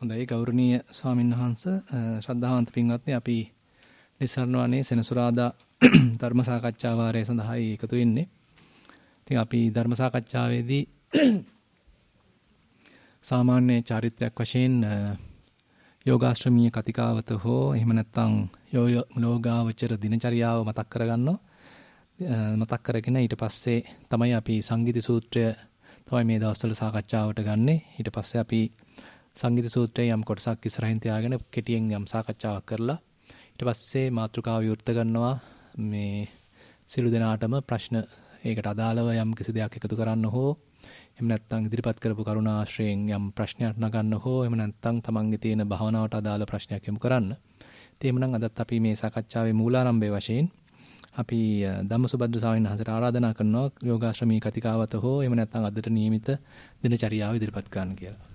හොඳයි ගෞරවනීය ස්වාමීන් වහන්ස ශ්‍රද්ධාවන්ත පින්වත්නි අපි නිසරණවනේ සෙනසුරාදා ධර්ම සාකච්ඡා වාරය සඳහායි එකතු වෙන්නේ. ඉතින් අපි ධර්ම සාකච්ඡාවේදී සාමාන්‍ය චාරිත්‍රාක් වශයෙන් යෝගාශ්‍රමීය කතිකාවත හෝ එහෙම නැත්නම් යෝගාවචර දිනචරියාව මතක් කරගන්නවා. මතක් කරගෙන ඊට පස්සේ තමයි අපි සංගීත සූත්‍රය තමයි මේ දවස්වල සාකච්ඡාවට ගන්නෙ. ඊට පස්සේ අපි සංගීත සූත්‍රයේ යම් කොටසක් ඉස්සරහින් තියාගෙන කෙටියෙන් යම් සාකච්ඡාවක් කරලා ඊට පස්සේ මාතෘකාව විවෘත කරනවා මේ සිළු දෙනාටම ප්‍රශ්න ඒකට අදාළව යම් කිසි දෙයක් එකතු කරන්න හෝ එහෙම නැත්නම් ඉදිරිපත් කරපු කරුණා ආශ්‍රයෙන් යම් ප්‍රශ්නයක් නගන්න හෝ එහෙම නැත්නම් තමන්ගේ තියෙන භවනාවට අදාළ ප්‍රශ්නයක් යොමු කරන්න. ඉතින් එhmenan අදත් අපි මේ සාකච්ඡාවේ මූලාරම්භය වශයෙන් අපි ධම්මසුබද්ද ස්වාමීන් වහන්සේට ආරාධනා කරනවා යෝගාශ්‍රමී කතිකාවත හෝ එහෙම නැත්නම් අදට නියමිත දිනචරියාව ඉදිරිපත් කරන්න කියලා.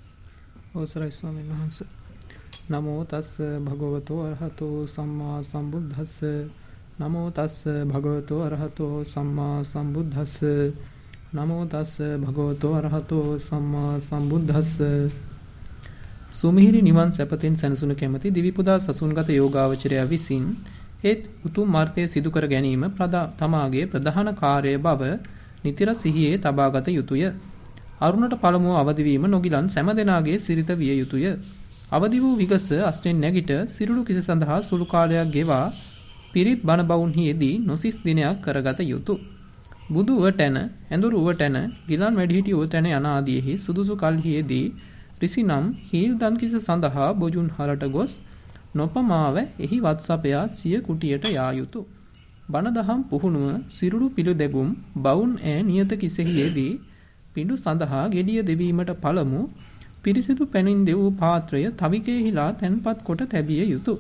අවසරයි ස්වාමීන් වහන්සේ. නමෝ තස් භගවතෝ අරහතෝ සම්මා සම්බුද්දස්ස නමෝ තස් භගවතෝ අරහතෝ සම්මා සම්බුද්දස්ස නමෝ තස් භගවතෝ අරහතෝ සම්මා සම්බුද්දස්ස සුමිහිරි නිවන් සැපතෙන් සැනසුණු කැමැති දිවිපුදා සසුන්ගත යෝගාවචරය විසින් ඒත් උතුම් මාර්ථය සිදු කර ගැනීම තමාගේ ප්‍රධාන කාර්යය බව නිතර සිහියේ තබාගත යුතුය. අරුණට පළමුව අවදිවීම නොගිලන් සෑම දෙනාගේ සිරිත විය යුතුය. අවදි වූ විගස අස්ටෙන් නැගිට සිරුරු කිස සඳහා සුළු කාලයක් ගෙවා පිරිත් බණ බවුන්හි යෙදී නොසිස් දිනයක් කරගත යුතුය. බුදු වටැන ඇඳුරු වටැන ගිලන් වැඩිහිටි වටැන යන ආදීෙහි සුදුසු කල්හියේදී රිසිනම් හීල් දන් කිස සඳහා බොජුන් හරට ගොස් නොපමාව එහි වත්සපයා සිය කුටියට යා යුතුය. බණ දහම් පුහුණුව සිරුරු පිළි දෙගුම් බවුන් ඈ නියත කිසෙහියේදී පිඬු සඳහා gediya දෙවීමට පළමු පිරිසිදු පැනින් දෙවූ පාත්‍රය තවිකේහිලා තැන්පත් කොට තැබිය යුතුය.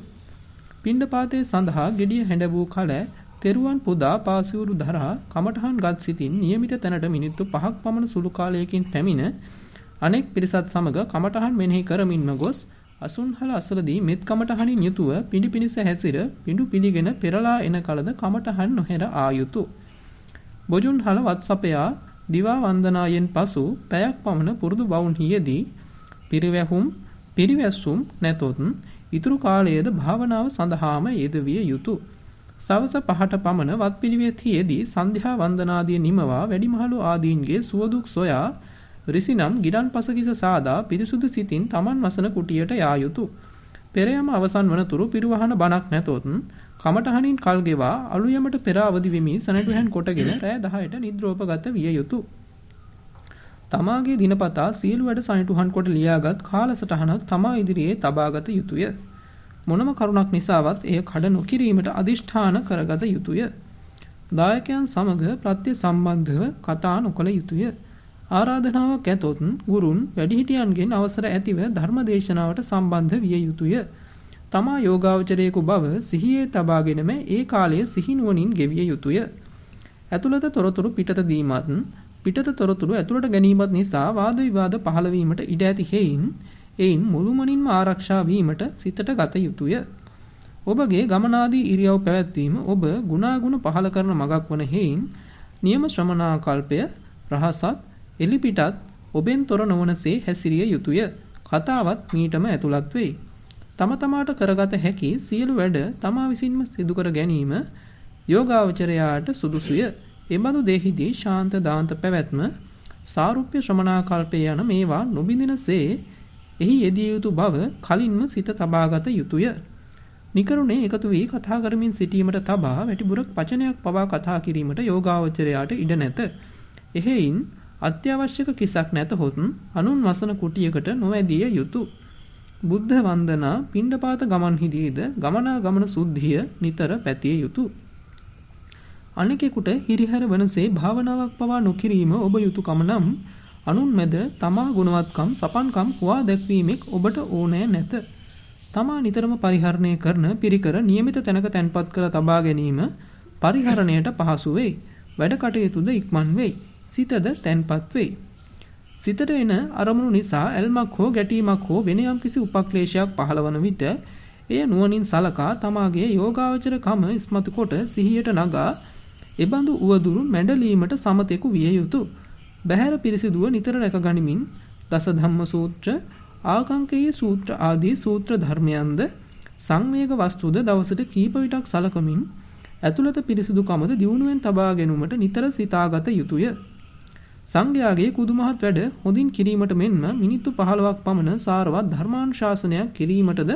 පිණ්ඩපාතයේ සඳහා gediya හැඬ වූ කල තෙරුවන් පුදා පාසිවුරු දරා කමඨහන් ගත් සිටින් નિયમિત තැනට මිනිත්තු 5ක් පමණ සුළු කාලයකින් පැමිණ අනෙක් පිරිසත් සමග කමඨහන් මෙනෙහි කරමින්ම ගොස් අසුන්හල අසලදී මෙත් කමඨහනින් යුතුව පිඬු පිනිස හැසිර පිඬු පිළිගෙන පෙරලා එන කලද කමඨහන් නොහැර ආයුතු. බොජුන්හල වත්සපයා දිවා වන්දනායෙන් පසු පැයක් පමණ පුරුදු බවුන්හියේදී පිරිවැහුම් පිරිවැස්සුම් නැතොත් ඉතුරු කාලයේද භාවනාව සඳහාම යෙදවිය යුතුය. සවස පහට පමණ වත්පිළිවෙත්හියේදී සන්ධ්‍යා වන්දනාදිය නිමවා වැඩිමහලු ආදීන්ගේ සුවදුක් සොයා රිසිනම් ගිඩන් පසකිස සාදා පිරිසුදු සිතින් Taman වසන කුටියට යා යුතුය. පෙරයම අවසන් වනතුරු පිරිවහන බණක් නැතොත් කමටහනින් කල් ගෙවා අලුයමට පෙර අවදි වෙමි සනටුහැන් කොටගෙන රෑ 10ට නිද්‍රෝපගත විය යුතුය. තමාගේ දිනපතා සියලු වැඩ සනිටුහන් කොට ලියාගත් කාලසටහනක් තමා ඉදිරියේ තබාගත යුතුය. මොනම කරුණක් නිසාවත් එය කඩ නොකිරීමට අදිෂ්ඨාන කරගත යුතුය. දායකයන් සමග ප්‍රත්‍ය සම්බන්ධව කතා නොකළ යුතුය. ආරාධනාවක් ඇතොත් ගුරුන් වැඩිහිටියන්ගෙන් අවසර ඇතිව ධර්මදේශනාවට සම්බන්ධ විය යුතුය. තමා යෝගාවචරයෙකු බව සිහියේ තබාගෙනම ඒ කාලයේ සිහිනුවණින් ගෙවිය යුතුය. ඇතුළත තොරතුරු පිටත දීමත් පිටත තොරතුරු ඇතුළට ගැනීමත් නිසා වාද විවාද පහළ වීමට ඉඩ ඇති හේයින් එයින් මුළුමනින්ම ආරක්ෂා වීමට සිතට ගත යුතුය. ඔබගේ ගමනාදී ඉරියව් පැවැත්වීම ඔබ ගුණාගුණ පහළ කරන මගක් වන හේයින් නියම ශ්‍රමණාකල්පය රහසත් එලිපිටත් ඔබෙන් තොර නොවනසේ හැසිරිය යුතුය. කතාවත් මීටම ඇතුළත් වෙයි. තම තමාට කරගත හැකි සියලු වැඩ තමා විසින්ම සිදු කර ගැනීම යෝගාවචරයාට සුදුසුය. එබඳු දෙහිදී ශාන්ත දාන්ත පැවැත්ම සාරුප්‍ය ශ්‍රමණාකල්පය යන මේවා නොබිඳිනසේ එහි යෙදිය යුතු බව කලින්ම සිත තබාගත යුතුය. නිකරුණේ එකතු වී කතා කරමින් සිටීමට තබා වැටිබුරක් වචනයක් පවා කතා කිරීමට යෝගාවචරයාට ඉඩ නැත. එහෙයින් අත්‍යවශ්‍යක කිසක් නැතහොත් අනුන් වසන කුටියකට නොවැදිය යුතුය. බුද්ධ වන්දනා පිණ්ඩපාත ගමන්හිදීද ගමනාගමන සුද්ධිය නිතර පැතිය යුතුය. අනෙකෙකුට හිරිහැර වනසේ භාවනාවක් පවා නොකිරීම ඔබ යුතුයකම නම් අනුන් මැද තමා ගුණවත්කම් සපන්කම් හුවා දැක්වීමෙක් ඔබට ඕනෑ නැත. තමා නිතරම පරිහරණය කරන පිරිකර નિયમિત තැනක තැන්පත් කර තබා ගැනීම පරිහරණයට පහසු වෙයි. වැඩ කටයුතුද ඉක්මන් වෙයි. සිතද තැන්පත් වෙයි. සිතට එන අරමුණු නිසා ඇල්මක් හෝ ගැටීමක් හෝ වෙන යම්කිසි උපක්ලේශයක් පහළවන විට එය නුවණින් සලකා තමාගේ යෝගාවචර කම ඉස්මතු කොට සිහියට නගා එබඳු උවදුරු මැඩලීමට සමතෙකු විය යුතුය. බහැර පිරිසිදුව නිතර රැකගනිමින් දස ධම්ම සූත්‍ර ආකංකයේ සූත්‍ර ආදී සූත්‍ර ධර්මයන්ද සංවේග වස්තුද දවසට කීප විටක් සලකමින් ඇතුළත පිරිසිදුකමද දියුණුවෙන් තබා ගැනීමට නිතර සිතාගත යුතුය. සංඝයාගේ කුදුමහත් වැඩ හොඳින් කිරීමට මෙන්ම මිනිත්තු 15ක් පමණ සාරවත් ධර්මානුශාසනයක් කිරීමටද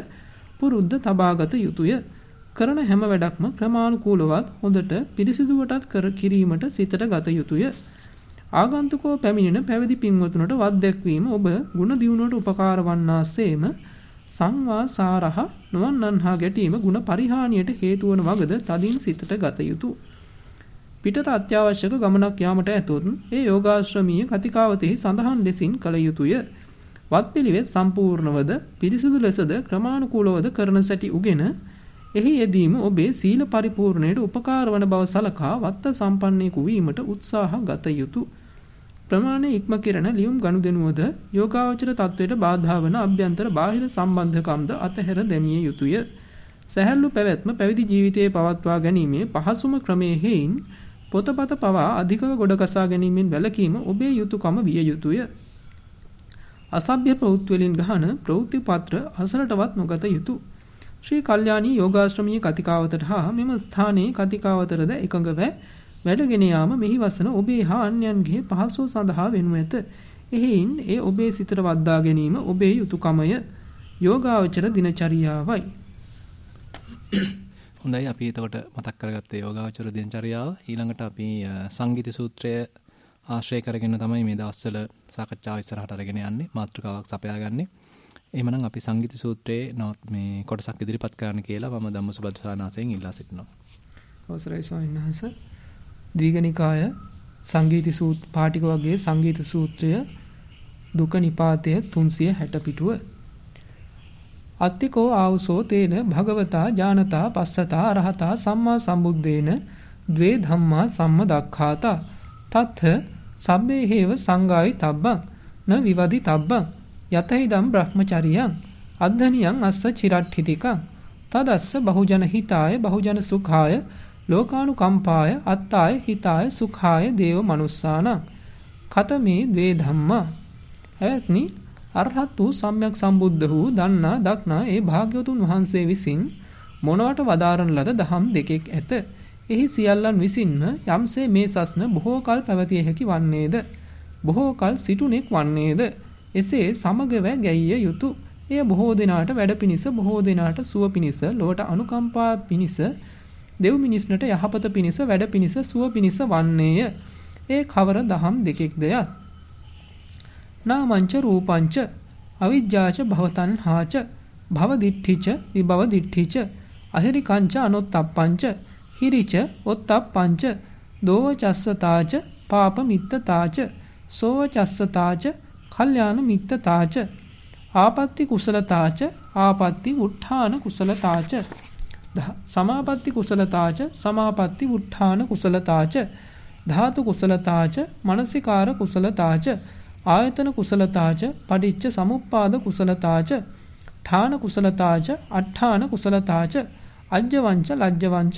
පුරුද්ද තබාගත යුතුය. කරන හැම වැඩක්ම ක්‍රමානුකූලවත් හොඳට පිරිසිදුවටත් කර කිරීමට සිතට ගත යුතුය. ආගන්තුකෝ පැමිණෙන පැවිදි පින්වතුනට වත් දැක්වීම ඔබ ಗುಣ දියුණුවට උපකාර වන්නාseම සංවා සාරහ නොවන්නන්හා ගැටීම ಗುಣ පරිහානියට හේතු වන වගද තදින් සිතට ගත යුතුය. පිටත අත්‍යවශ්‍යක ගමනක් යාමට ඇතොත් ඒ යෝගාශ්‍රමීය කතිකාවතෙහි සඳහන් ලෙසින් කළ යුතුය. වත්පිළිවෙත් සම්පූර්ණවද පිරිසිදු ලෙසද ක්‍රමානුකූලවද කරන සැටි උගෙන එහි යෙදීම ඔබේ සීල පරිපූර්ණයට උපකාර වන බව සලකා වත්ත සම්පන්නෙකු වීමට උත්සාහ ගත යුතුය. ප්‍රමාණය ඉක්ම කෙරෙන ලියුම් ගනුදෙනුවද යෝගාවචර තත්වයට බාධා වන අභ්‍යන්තර බාහිර සම්බන්ධකම්ද අතහැර දැමිය යුතුය. සැහැල්ලු පැවැත්ම පැවිදි ජීවිතයේ පවත්වා ගැනීමේ පහසුම ක්‍රමයේ හේයින් පොතපත පවා අධිකව ගොඩකසා ගැනීමෙන් වැළකීම ඔබේ යුතුයකම විය යුතුය. අසභ්‍ය ප්‍රවෘත්ති වලින් ගහන ප්‍රවෘත්ති පත්‍ර අසලටවත් නොගත යුතුය. ශ්‍රී කල්යාණී යෝගාශ්‍රමීය කතිකාවතට හා මෙම ස්ථානයේ කතිකාවතරද එකඟව වැඩගෙන යාම මෙහි වසන ඔබේ හා අන්‍යයන්ගේ පහසුව සඳහා වෙනු ඇත. එහෙයින් ඒ ඔබේ සිතට වද්දා ගැනීම ඔබේ යුතුයකමය. යෝගාවචර දිනචරියාවයි. හොඳයි අපි එතකොට මතක් කරගත්තේ යෝගාචර දිනචරියාව. ඊළඟට අපි සංගීත සූත්‍රය ආශ්‍රය කරගෙන තමයි මේ දවස්වල සාකච්ඡාව ඉස්සරහට අරගෙන යන්නේ. මාතෘකාවක් සපයාගන්නේ. එහෙමනම් අපි සංගීත සූත්‍රයේ නවත් මේ කොටසක් ඉදිරිපත් කරන්න කියලා මම ධම්මසුබත් සානාසයෙන් ඉල්ලා සිටිනවා. අවසරයි ස්වාමීන් වහන්සේ. දීඝනිකාය සංගීත සූත් පාටික වර්ගයේ සංගීත සූත්‍රය දුක නිපාතය 360 පිටුව අත්තිකෝ ආවුසෝ තේන භගවතා ජානතා පස්සතා අරහතා සම්මා සම්බුද්දේන ද්වේ ධම්මා සම්මදක්ඛාතා තත්ථ සබ්බේ හේව සංගායි තබ්බං න විවදි තබ්බං යතහිදම් බ්‍රහ්මචරියං අද්ධනියං අස්ස චිරට්ඨිතිකං. තදස්ස බහුජන හිතාය බහුජන සුඛාය ලෝකානුකම්පාය අත්තාය හිතාය සුඛාය දේව මනුස්සානං. කතමේ ද්වේ ධම්මා. එවත්නි අරහත් වූ සම්්‍යක් සම්බුද්ධ වූ දන්නා දක්නා ඒ භාග්‍යවතුන් වහන්සේ විසින් මොනවට වදාරන ලද දහම් දෙකෙක් ඇත. එහි සියල්ලන් විසින්ම යම්සේ මේ සස්න බොහෝ කල් පැවතිය හැකි වන්නේද බොහෝ කල් සිටුනෙක් වන්නේද එසේ සමගව ගැයිය යුතුය. එය බොහෝ දෙනාට වැඩ පිණිස බොහෝ දෙනාට සුව පිණිස ලොවට අනුකම්පා පිණිස දෙව් මිනිස්නට යහපත පිණිස වැඩ පිණිස සුව පිණිස වන්නේය. ඒ කවර දහම් දෙකෙක්ද යත් නාමංච රූපංච අවිජ්ජාච භවතන්හාච භවදිට්ඨිච විභවදිට්ඨිච අහිරිකංච අනොත්තප්පංච හිරිච ඔත්තප්පංච දෝවචස්සතාච පාපමිත්තතාච සෝවචස්සතාච කල්යාණ මිත්තතාච ආපත්‍ති කුසලතාච ආපත්‍ති උත්ථාන කුසලතාච සමාපත්‍ති කුසලතාච සමාපත්‍ති උත්ථාන කුසලතාච ධාතු කුසලතාච මනසිකාර කුසලතාච ආයතන කුසලතාච පටිච්ච සමුප්පාද කුසලතාච ඨාන කුසලතාච අට්ඨාන කුසලතාච අජ්ජවංච ලජ්ජවංච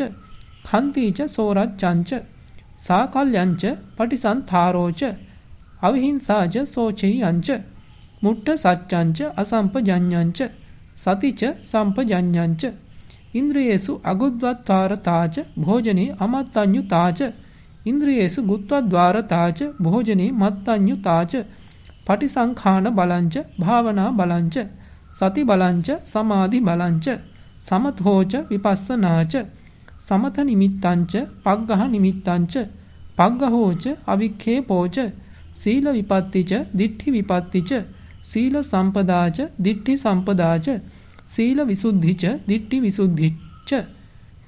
khන්තිච සෝරච්ඡංච සාකල්යංච පටිසන්තරෝච අවිහිංසාච සෝචියංච මුට්ඨ සච්ඡංච අසම්පජඤ්ඤංච සතිච සම්පජඤ්ඤංච ඉන්ද්‍රියේසු අගුද්වත්වාරතාච භෝජනේ අමත්තඤ්ඤුතාච ඉන්ද්‍රියේසු ගුත්වද්වාරතාච භෝජනේ මත්තඤ්ඤුතාච පටිසංඛාන බලංච භාවනා බලංච සති බලංච සමාධි බලංච සමතෝච විපස්සනාච සමත නිමිත්තංච පග්ගහ නිමිත්තංච පග්ගහෝච අවික්ඛේපෝච සීල විපත්තිච දිට්ඨි විපත්තිච සීල සම්පදාච දිට්ඨි සම්පදාච සීල විසුද්ධිච දිට්ඨි විසුද්ධිච්ච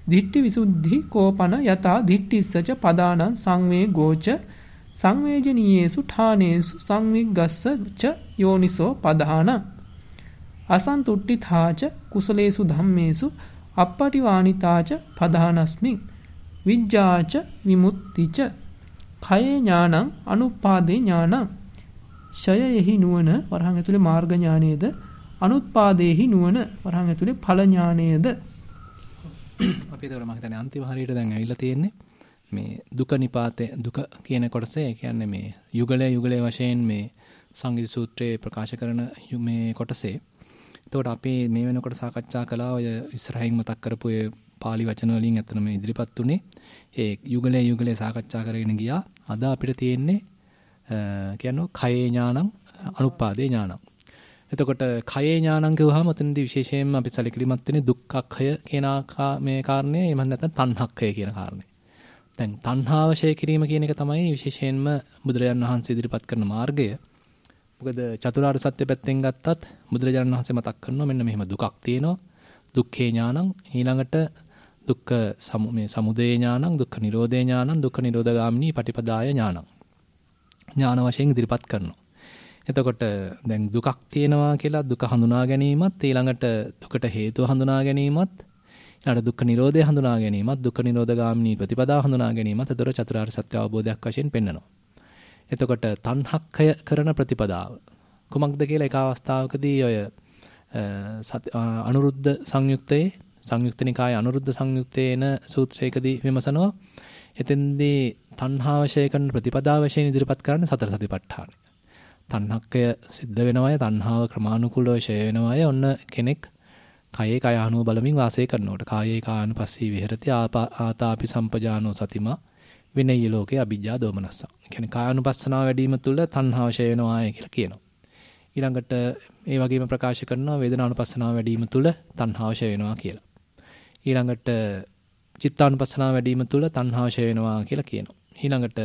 දිට්ඨි විසුද්ධි කෝපන යතා දිට්ඨිස්සච පදානං සංවේ ගෝච සංවේජනීයේසු ඨානේසු සංවිග්ගස්ස ච යෝනිසෝ පදාන. අසන්තුට්ඨිතාච කුසලේසු ධම්මේසු අප්පටිවානිතාච පදානස්මි. විජ්ජාච විමුක්තිච කයේ ඥානං අනුපාදේ ඥානං. ෂයයෙහි නුවණ වරහන් ඇතුලේ මාර්ග ඥානයේද? අනුත්පාදේහි නුවණ වරහන් ඇතුලේ ඵල ඥානයේද? අපි ඒතකොට මම හිතන්නේ අන්තිම හරියට දැන් ඇවිල්ලා තියෙන්නේ මේ දුක නිපාතේ දුක කියන කොටසේ ඒ කියන්නේ මේ යුගලයේ යුගලයේ වශයෙන් මේ සංගීත සූත්‍රයේ ප්‍රකාශ කරන මේ කොටසේ. එතකොට අපි මේ වෙනකොට සාකච්ඡා කළා ඔය ඉස්සරහින් මතක් කරපු ඔය pāli වචන වලින් අතනම ඉදිරිපත් උනේ. ඒ යුගලේ යුගලේ සාකච්ඡා කරගෙන ගියා. අද අපිට තියෙන්නේ කියන්නේ කයේ ඥානං අනුපාදේ ඥානං. එතකොට කයේ ඥානං කියවහම ඔතනදී විශේෂයෙන්ම අපි සැලකිලිමත් වෙන්නේ දුක්ඛක්ඛය කියන මේ කාරණේ එහෙම නැත්නම් තණ්හක්ඛය කියන කාරණේ. දැන් තණ්හාවශය කිරීම කියන එක තමයි විශේෂයෙන්ම බුදුරජාණන් වහන්සේ ඉදිරිපත් කරන මාර්ගය. මොකද චතුරාර්ය සත්‍ය පැත්තෙන් ගත්තත් බුදුරජාණන් වහන්සේ මතක් කරනවා මෙන්න මෙහෙම දුකක් තියෙනවා. දුක්ඛේ ඥානං ඊළඟට දුක්ඛ මේ සමුදය ඥානං දුක්ඛ නිරෝධේ ඥානං දුක්ඛ නිරෝධගාමිනී පටිපදාය ඥානං. ඥාන වශයෙන් ඉදිරිපත් කරනවා. එතකොට දැන් දුකක් තියෙනවා කියලා දුක හඳුනා ගැනීමත් ඊළඟට දුකට හේතුව හඳුනා ගැනීමත් ඊළඟට දුක්ඛ නිරෝධය හඳුනා ගැනීමත් දුක්ඛ නිරෝධගාමිනී ප්‍රතිපදාව හඳුනා ගැනීමත් එතකොට චතුරාර්ය සත්‍ය අවබෝධයක් වශයෙන් පෙන්වනවා. එතකොට තණ්හක්කය කරන ප්‍රතිපදාව කුමක්ද කියලා එක අවස්ථාවකදී ඔය අනුරුද්ධ සංයුක්තයේ සංයුක්ත නිකායේ අනුරුද්ධ සංයුක්තයේ එන සූත්‍රයකදී විමසනවා. එතෙන්දී තණ්හාවශය කරන ප්‍රතිපදාව වශයෙන් ඉදිරිපත් කරන්න සතර සතිපට්ඨානයි. තණ්හක්කය සිද්ධ වෙනවය තණ්හාව ක්‍රමානුකූලව ෂය වෙනවය ඔන්න කෙනෙක් කයේ කය අනුව බලමින් වාසය කරනකොට කායේ කානුපස්සී විහෙරති ආතාපි සම්පජානෝ සතිමා විනය්‍ය ලෝකේ අභිජ්ජා දෝමනස්ස. කියන්නේ කායानुපස්සනාව වැඩිම තුල තණ්හාව ෂය වෙනවාය කියලා කියනවා. ඊළඟට ඒ වගේම ප්‍රකාශ කරනවා වේදනානුපස්සනාව වැඩිම තුල තණ්හාව ෂය වෙනවා කියලා. ඊළඟට චිත්තානුපස්සනාව වැඩිම තුල තණ්හාව ෂය වෙනවා කියලා කියනවා. ඊළඟට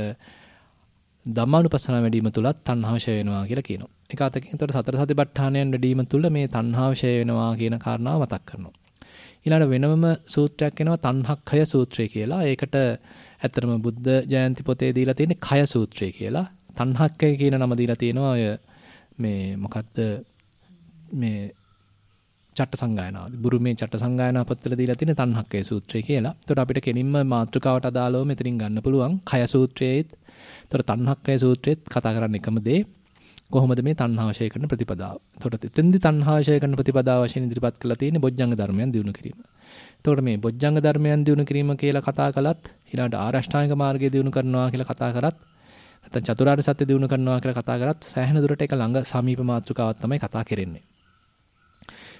ධම්මානුපස්සනාව වැඩිම තුලත් තණ්හාව ෂය වෙනවා කියලා කියනවා. ඒක අතකින් එතකොට සතර සතිපට්ඨානයන් වැඩිම තුල මේ තණ්හාව ෂය වෙනවා කියන කාරණාව මතක් කරනවා. ඊළඟ වෙනම සූත්‍රයක් එනවා තණ්හක්ඛය සූත්‍රය කියලා. ඒකට ඇත්තටම බුද්ධ ජයන්ති පොතේ දීලා තියෙන්නේ කය සූත්‍රය කියලා. තණ්හක්ඛය කියන නම දීලා තියෙනවා ඔය මේ මොකද්ද මේ චට්ට සංගායනාව. බුරුමේ චට්ට සංගායනා පොත්වල දීලා තියෙන තණ්හක්කේ සූත්‍රය කියලා. ඒතකොට අපිට කෙලින්ම මාතෘකාවට අදාළව මෙතනින් ගන්න පුළුවන්. කය සූත්‍රයේත්, ඒතකොට තණ්හක්කේ සූත්‍රයේත් කතා කරන්නේ එකම දේ. කොහොමද මේ තණ්හාවශය කරන ප්‍රතිපදාව. එතකොට එතෙන්දි තණ්හාවශය කරන ප්‍රතිපදාව වශයෙන් ඉදිරිපත් කරලා තියෙන්නේ බොජ්ජංග ධර්මයන් දිනු කිරීම. එතකොට මේ බොජ්ජංග ධර්මයන් දිනු කිරීම කියලා කතා කළත් ඊළඟට ආරෂ්ඨාංග මාර්ගය දිනු කරනවා කියලා කතා කරත් නැත්නම් චතුරාර්ය සත්‍ය දිනු කරනවා කියලා කතා කරත් සෑහෙන දුරට ඒක ළඟ සමීප මාතෘකාවක් තමයි කතා කරන්නේ.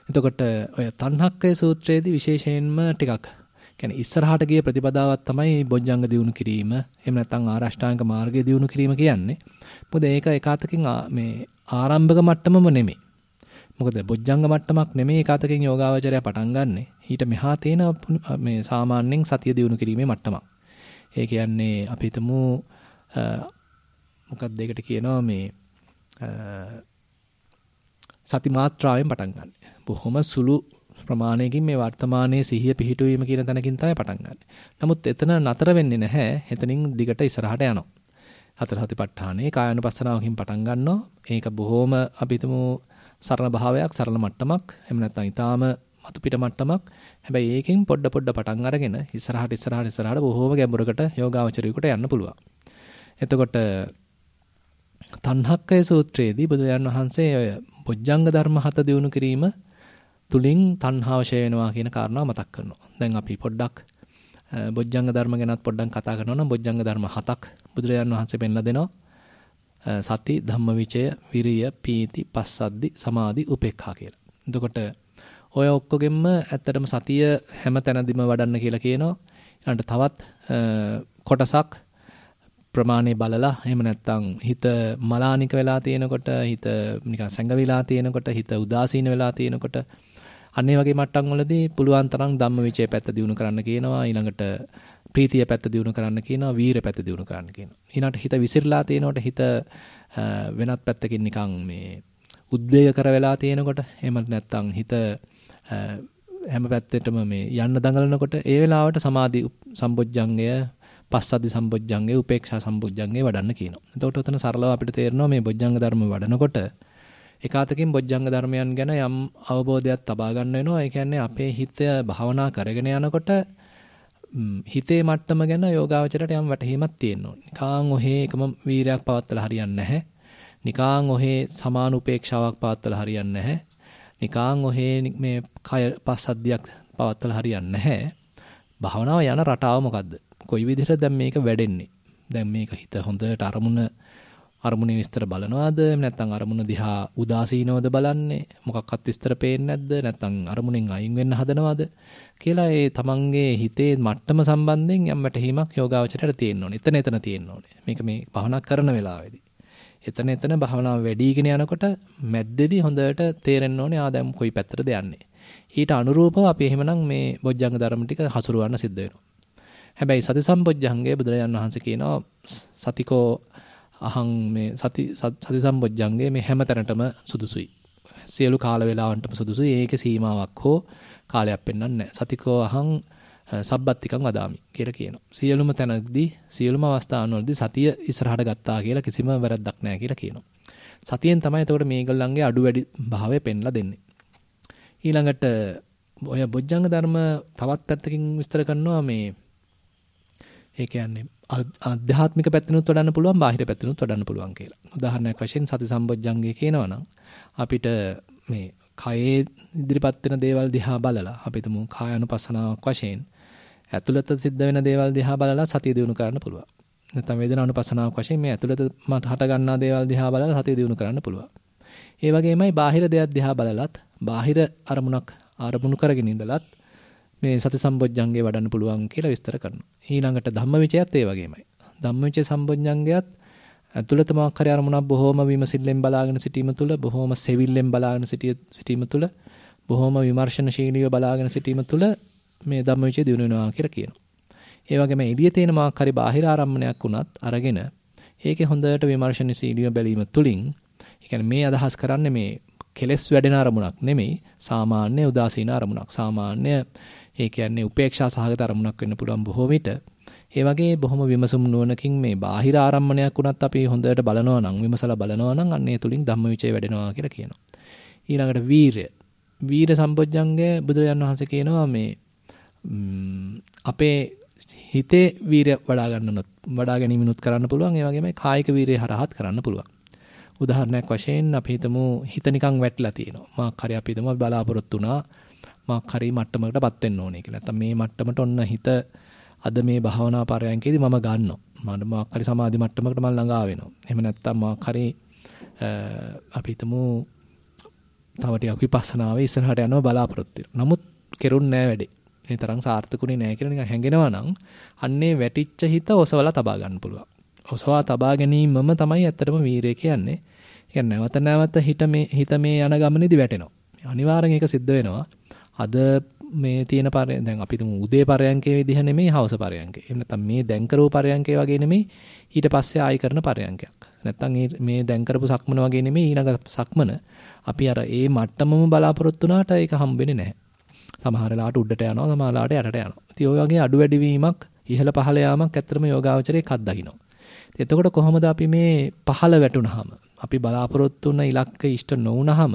එතකොට ඔය තණ්හක්කය සූත්‍රයේදී විශේෂයෙන්ම ටිකක් කියන්නේ ඉස්සරහට ගිය ප්‍රතිපදාවක් තමයි බොජ්ජංග දියුණු කිරීම. එහෙම නැත්නම් ආරෂ්ඨාංග මාර්ගය දියුණු කිරීම කියන්නේ. මොකද ඒක එකාතකින් මේ ආරම්භක මට්ටමම නෙමෙයි. මොකද බොජ්ජංග මට්ටමක් නෙමෙයි එකාතකින් යෝගාවචරය පටන් ගන්නෙ. ඊට මෙහා තියෙන මේ සාමාන්‍යයෙන් සතිය දියුණු කිරීමේ මට්ටමක්. ඒ කියන්නේ අපි හිතමු මොකක්ද ඒකට කියනවා මේ සති මාත්‍රාවෙන් පටන් ගන්න. බොහොම සුළු ප්‍රමාණයකින් මේ වර්තමානයේ සිහිය පිහිටුවීම කියන තැනකින් තමයි පටන් ගන්න. නමුත් එතන නතර වෙන්නේ නැහැ. එතනින් දිගට ඉස්සරහට යනවා. හතර සතිපට්ඨානේ කායानुපස්සනාවකින් පටන් ගන්නවා. ඒක බොහොම අපි හිතමු සරල භාවයක්, සරල මට්ටමක්. එහෙම නැත්නම් ඊටාම මතු පිට මට්ටමක්. හැබැයි ඒකෙන් පොඩ පොඩ පටන් අරගෙන ඉස්සරහට ඉස්සරහට ඉස්සරහට බොහොම ගැඹුරකට යෝගාවචරයකට යන්න පුළුවන්. එතකොට තණ්හක්කය සූත්‍රයේදී බුදුරජාන් වහන්සේ ඔය බොජ්ජංග ධර්ම හත දිනු කිරීම තුලින් තණ්හාව ෂය වෙනවා කියන කාරණාව මතක් කරනවා. දැන් අපි පොඩ්ඩක් බොජ්ජංග ධර්ම ගැනත් පොඩ්ඩක් කතා කරනවා නම් බොජ්ජංග ධර්ම හතක් බුදුරජාණන් වහන්සේ පෙන්ලා දෙනවා. සති, ධම්මවිචය, විරිය, පීති, පස්සද්දි, සමාධි, උපේක්ඛා කියලා. එතකොට ඔය ඔක්කොගෙම ඇත්තටම සතිය හැම තැනදීම වඩන්න කියලා කියනවා. ඊළඟට තවත් කොටසක් ප්‍රමාණය බලලා එහෙම නැත්නම් හිත මලානික වෙලා තියෙනකොට හිත නිකන් සැඟවිලා තියෙනකොට හිත උදාසීන වෙලා තියෙනකොට අන්න ඒ වගේ මට්ටම් වලදී පුළුවන් තරම් ධම්මවිචය පැත්ත දියුණු කරන්න කියනවා ඊළඟට ප්‍රීතිය පැත්ත දියුණු කරන්න කියනවා වීර පැත්ත දියුණු කරන්න කියනවා ඊළඟට හිත විසිරලා තියෙනකොට හිත වෙනත් පැත්තකින් නිකන් මේ උද්වේග කර වෙලා තියෙනකොට එහෙම නැත්නම් හිත හැම පැත්තෙටම මේ යන්න දඟලනකොට ඒ වෙලාවට සමාධි සම්බොජ්ජංගය පස්සද්ධි සම්බොජ්ජංගේ උපේක්ෂා සම්බොජ්ජංගේ වඩන්න කියනවා. එතකොට උතන සරලව අපිට තේරෙනවා මේ බොජ්ජංග ධර්ම වඩනකොට එකාතකින් බොජ්ජංග ධර්මයන් ගැන යම් අවබෝධයක් තබා ගන්න වෙනවා. ඒ කියන්නේ අපේ හිත භාවනා කරගෙන යනකොට හිතේ මට්ටම ගැන යෝගාවචරයට යම් වැටහීමක් තියෙනවා. නිකාං ඔහේ එකම වීරයක් පවත්තලා හරියන්නේ නැහැ. නිකාං ඔහේ සමාන උපේක්ෂාවක් පවත්තලා හරියන්නේ නැහැ. නිකාං ඔහේ මේ කය පස්සද්ධියක් පවත්තලා හරියන්නේ නැහැ. භාවනාව යන රටාව මොකද්ද? කොයි විදිහට දැන් මේක වැඩෙන්නේ? දැන් මේක හිත හොඳට අරමුණ අරමුණේ විස්තර බලනවාද නැත්නම් අරමුණ දිහා උදාසීනවද බලන්නේ මොකක්වත් විස්තර පේන්නේ නැද්ද නැත්නම් අරමුණෙන් අයින් වෙන්න හදනවද කියලා ඒ තමන්ගේ හිතේ මට්ටම සම්බන්ධයෙන් යම් වැටහීමක් යෝගාවචරයට තියෙන්න ඕනේ. එතන එතන තියෙන්න ඕනේ. මේක මේ භවනා කරන වෙලාවේදී. එතන එතන භවනාව වැඩිගෙන යනකොට මැද්දේදී හොඳට තේරෙන්න ඕනේ ආ දැන් කොයි පැත්තටද යන්නේ. ඊට අනුරූපව අපි එහෙමනම් මේ බොජ්ජංග ධර්ම ටික හසුරවන්න සිද්ධ වෙනවා. හැබැයි සති සම්බොජ්ජංගයේ බුදුරජාන් වහන්සේ කියනවා සතිකෝ අහං මේ සති සති සම්බොජ්ජංගයේ මේ හැම තැනටම සුදුසුයි. සියලු කාල වේලාවන්ටම සුදුසුයි. ඒකේ සීමාවක් හෝ කාලයක් පෙන්වන්නේ නැහැ. සතිකෝ අහං සබ්බත්තිකං වදාමි කියලා කියනවා. සියලුම තැනකදී සියලුම අවස්ථාන්වලදී සතිය ඉස්සරහට ගත්තා කියලා කිසිම වැරද්දක් නැහැ කියලා කියනවා. සතියෙන් තමයි එතකොට මේගොල්ලන්ගේ අඩු වැඩි භාවය පෙන්ලා දෙන්නේ. ඊළඟට ඔය බොජ්ජංග ධර්ම තවත් පැත්තකින් විස්තර කරනවා මේ ඒ කියන්නේ ආධ්‍යාත්මික පැත්තෙනුත් වඩන්න පුළුවන් බාහිර පැත්තෙනුත් වඩන්න පුළුවන් කියලා. උදාහරණයක් වශයෙන් සති සම්බොජ්ජංගය කියනවා නම් අපිට මේ කයේ ඉදිරිපත් වෙන දේවල් දිහා බලලා අපි තුමු කායानुපස්සනාවක් වශයෙන් ඇතුළත සිද්ධ වෙන දේවල් දිහා බලලා සතිය දිනු කරන්න පුළුවන්. නැත්නම් වේදනානුපස්සනාවක් වශයෙන් මේ ඇතුළත මට හට ගන්නා දේවල් දිහා බලලා සතිය දිනු කරන්න පුළුවන්. ඒ වගේමයි බාහිර දෙයක් දිහා බලලත් බාහිර අරමුණක් ආරමුණු කරගෙන ඉඳලත් මේ සති සම්බොජ්ජංගේ වඩන්න පුළුවන් කියලා විස්තර කරනවා. ඊළඟට ධම්මවිචයත් ඒ වගේමයි. ධම්මවිචය සම්බොජ්ජංගයත් ඇතුළත මොකක් හරි අරමුණක් බොහොම විමසිල්ලෙන් බලාගෙන සිටීම තුළ බොහොම සෙවිල්ලෙන් බලාගෙන සිටීම තුළ බොහොම විමර්ශනශීලීව බලාගෙන සිටීම තුළ මේ ධම්මවිචය දිනු වෙනවා කියලා කියනවා. ඒ වගේම එළියේ තියෙන මොකක් හරි බාහිර ආරම්මණයක් වුණත් අරගෙන ඒකේ හොඳට විමර්ශනශීලීව බැලීම තුළින් ඒ කියන්නේ මේ අදහස් කරන්නේ මේ කෙලස් වැඩෙන අරමුණක් නෙමෙයි සාමාන්‍ය උදාසීන අරමුණක්. සාමාන්‍ය ඒ කියන්නේ උපේක්ෂා සහගත අරමුණක් වෙන්න පුළුවන් බොහෝ විට. ඒ වගේ බොහොම විමසුම් නුවණකින් මේ බාහිර ආරම්මණයක් වුණත් අපි හොඳට බලනවා නම් විමසලා බලනවා නම් අන්න ඒ තුලින් ධම්මවිචය වැඩෙනවා කියලා කියනවා. ඊළඟට වීරය. වීර සම්පොඥංගය බුදුරජාණන් වහන්සේ කියනවා මේ අපේ හිතේ වීරය වඩා ගන්නනොත් වඩා ගැනීමනුත් කරන්න පුළුවන් ඒ වගේම කායික වීරය හරහත් කරන්න පුළුවන්. උදාහරණයක් වශයෙන් අපි හිතමු හිත නිකන් වැටලා තියෙනවා. මාක් හරි අපි හිතමු බලාපොරොත්තු වුණා මාක් හරි මට්ටමකටපත් වෙන්න ඕනේ කියලා. නැත්නම් මේ මට්ටමට ඔන්න හිත අද මේ භාවනා පරයන්කේදී මම ගන්නවා. මම මාක් හරි සමාධි මට්ටමකට මම ළඟා වෙනවා. එහෙම නැත්නම් මාක් හරි අපි හිතමු තව ටිකක් විපස්සනාවේ ඉස්සරහට යනවා බලාපොරොත්තු වෙනවා. නමුත් කෙරුන්නේ නැහැ වැඩේ. මේ තරම් සාර්ථකුනේ නැහැ කියලා නිකන් හැංගෙනවා නම් අන්නේ වැටිච්ච හිත ඔසවලා තබා ගන්න පුළුවන්. ඔසවා තබා ගැනීමම තමයි ඇත්තටම වීරය කියන්නේ. කියන්නේ නැවත නැවත හිත මේ හිත මේ යන ගමනේදී වැටෙනවා. අනිවාර්යෙන් ඒක සිද්ධ වෙනවා. අද මේ තියෙන පරයන් දැන් අපි තුමු උදේ පරයන්කේ විදිහ නෙමෙයි හවස පරයන්කේ. එහෙම නැත්නම් මේ දැන් කරපු පරයන්කේ වගේ නෙමෙයි ඊට පස්සේ ආයි කරන පරයන්කයක්. නැත්නම් මේ දැන් කරපු සක්මන වගේ නෙමෙයි ඊළඟ සක්මන. අපි අර ඒ මට්ටමම බලාපොරොත්තු වුණාට ඒක හම්බෙන්නේ නැහැ. සමහර වෙලාවට උඩට යනවා සමහර වෙලාවට යටට යනවා. ඉතින් ওই වගේ අඩු වැඩි වීමක් ඉහළ පහළ යාමක් ඇත්තටම යෝගාවචරයේ කත් දකින්නවා. එතකොට කොහොමද අපි මේ පහළ වැටුනහම අපි බලාපොරොත්තු වෙන ඉලක්ක ඉෂ්ට නොවුනහම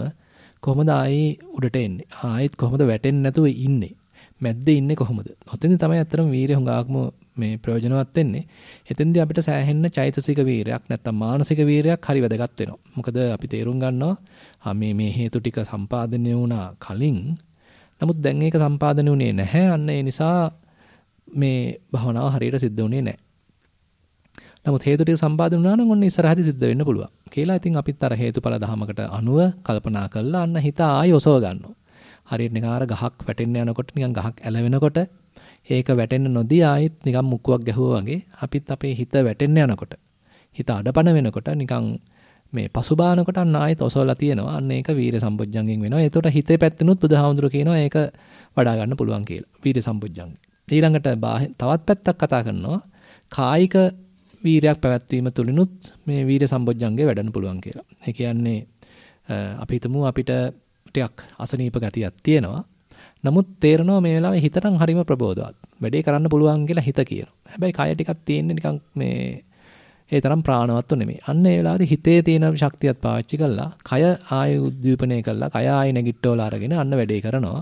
කොහොමද ආයේ උඩට එන්නේ? ආයෙත් කොහොමද වැටෙන්නේ නැතුව ඉන්නේ? මැද්දේ ඉන්නේ කොහොමද? ඔතෙන්ද තමයි අත්‍තරම වීරිය හුඟාක්ම මේ ප්‍රයෝජනවත් වෙන්නේ. එතෙන්දී අපිට සෑහෙන්න චෛතසික වීරයක් නැත්තම් මානසික වීරයක් හරි වැදගත් වෙනවා. මොකද අපි තේරුම් ගන්නවා මේ මේ හේතු ටික සම්පාදනය වුණා කලින්. නමුත් දැන් ඒක සම්පාදනය වුණේ නැහැ. අන්න ඒ නිසා මේ භවනාව හරියට සිද්ධ වුණේ නැහැ. නමුත් හේතු ටික සම්පාදනය වුණා නම් ඔන්න ඉස්සරහදී සිද්ධ වෙන්න පුළුවන්. කියලා ඉතින් අපිත් අර හේතුඵල ධමයකට අනුව කල්පනා කරලා අන්න හිත ආයි ඔසව ගන්නවා. හරියට නිකන් අර ගහක් වැටෙන්න යනකොට නිකන් ගහක් ඇලවෙනකොට ඒක වැටෙන්න නොදී ආයිත් නිකන් මුක්කුවක් ගැහුවා වගේ අපිත් අපේ හිත වැටෙන්න යනකොට හිත අඩපණ වෙනකොට නිකන් මේ පසුබානකොට අන්න ආයෙත් ඔසවලා තියෙනවා. අන්න ඒක වීර සම්පොඥංගෙන් වෙනවා. එතකොට හිතේ පැත්තෙනුත් බුදුහාමුදුරු කියනවා ඒක වඩා ගන්න පුළුවන් කියලා. වීර සම්පොඥංගෙ. ඊළඟට තවත් පැත්තක් කතා කරනවා. කායික වීරයක් පැවැත්වීම තුලිනුත් මේ වීර සම්බොජ්ජංගේ වැඩන්න පුළුවන් කියලා. ඒ කියන්නේ අපි හිතමු අපිට ටිකක් අසනීප ගතියක් තියෙනවා. නමුත් තේරෙනවා මේ වෙලාවේ හිතටන් හරිම ප්‍රබෝධවත්. වැඩේ කරන්න පුළුවන් කියලා හිත කියනවා. හැබැයි කය ටිකක් තියෙන්නේ නිකන් මේ ඒ තරම් ප්‍රාණවත්ව නෙමෙයි. අන්න ඒ වෙලාවේ හිතේ තියෙන ශක්තියත් පාවිච්චි කරලා කය ආය උද්දීපනය කරලා කය ආය නැගිට්ටවලා අරගෙන අන්න වැඩේ කරනවා.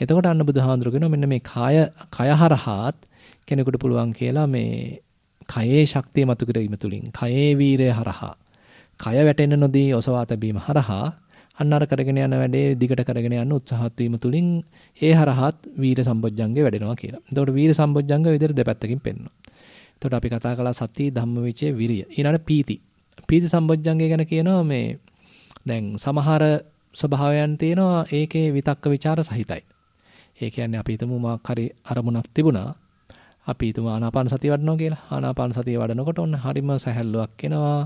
එතකොට අන්න බුදුහාඳුර කියනවා මෙන්න මේ කය කය හරහාත් කෙනෙකුට පුළුවන් කියලා මේ කයේ ශක්තිය මතු කිරීම තුලින් කයේ වීරය හරහා කය වැටෙන්න නොදී ඔසවා තැබීම හරහා අන්න අර කරගෙන යන වැඩේ දිගට කරගෙන යන්න උත්සාහත් වීම තුලින් ඒ හරහාත් වීර සම්බොජ්ජංගේ වැඩෙනවා කියලා. එතකොට වීර සම්බොජ්ජංග විදිහට දෙපැත්තකින් පෙන්වනවා. එතකොට අපි කතා කළා සති ධම්මවිචේ විරිය. ඊළඟට පීති. පීති සම්බොජ්ජංගය ගැන කියනවා මේ දැන් සමහර ස්වභාවයන් තියෙනවා ඒකේ විතක්ක ਵਿਚාර සහිතයි. ඒ කියන්නේ අපි හිතමු මාක් හරි අරමුණක් තිබුණා. අපි හිතමු ආනාපාන සතිය වඩනවා කියලා. ආනාපාන සතිය වඩනකොට ඔන්න හරිම සැහැල්ලුවක් එනවා.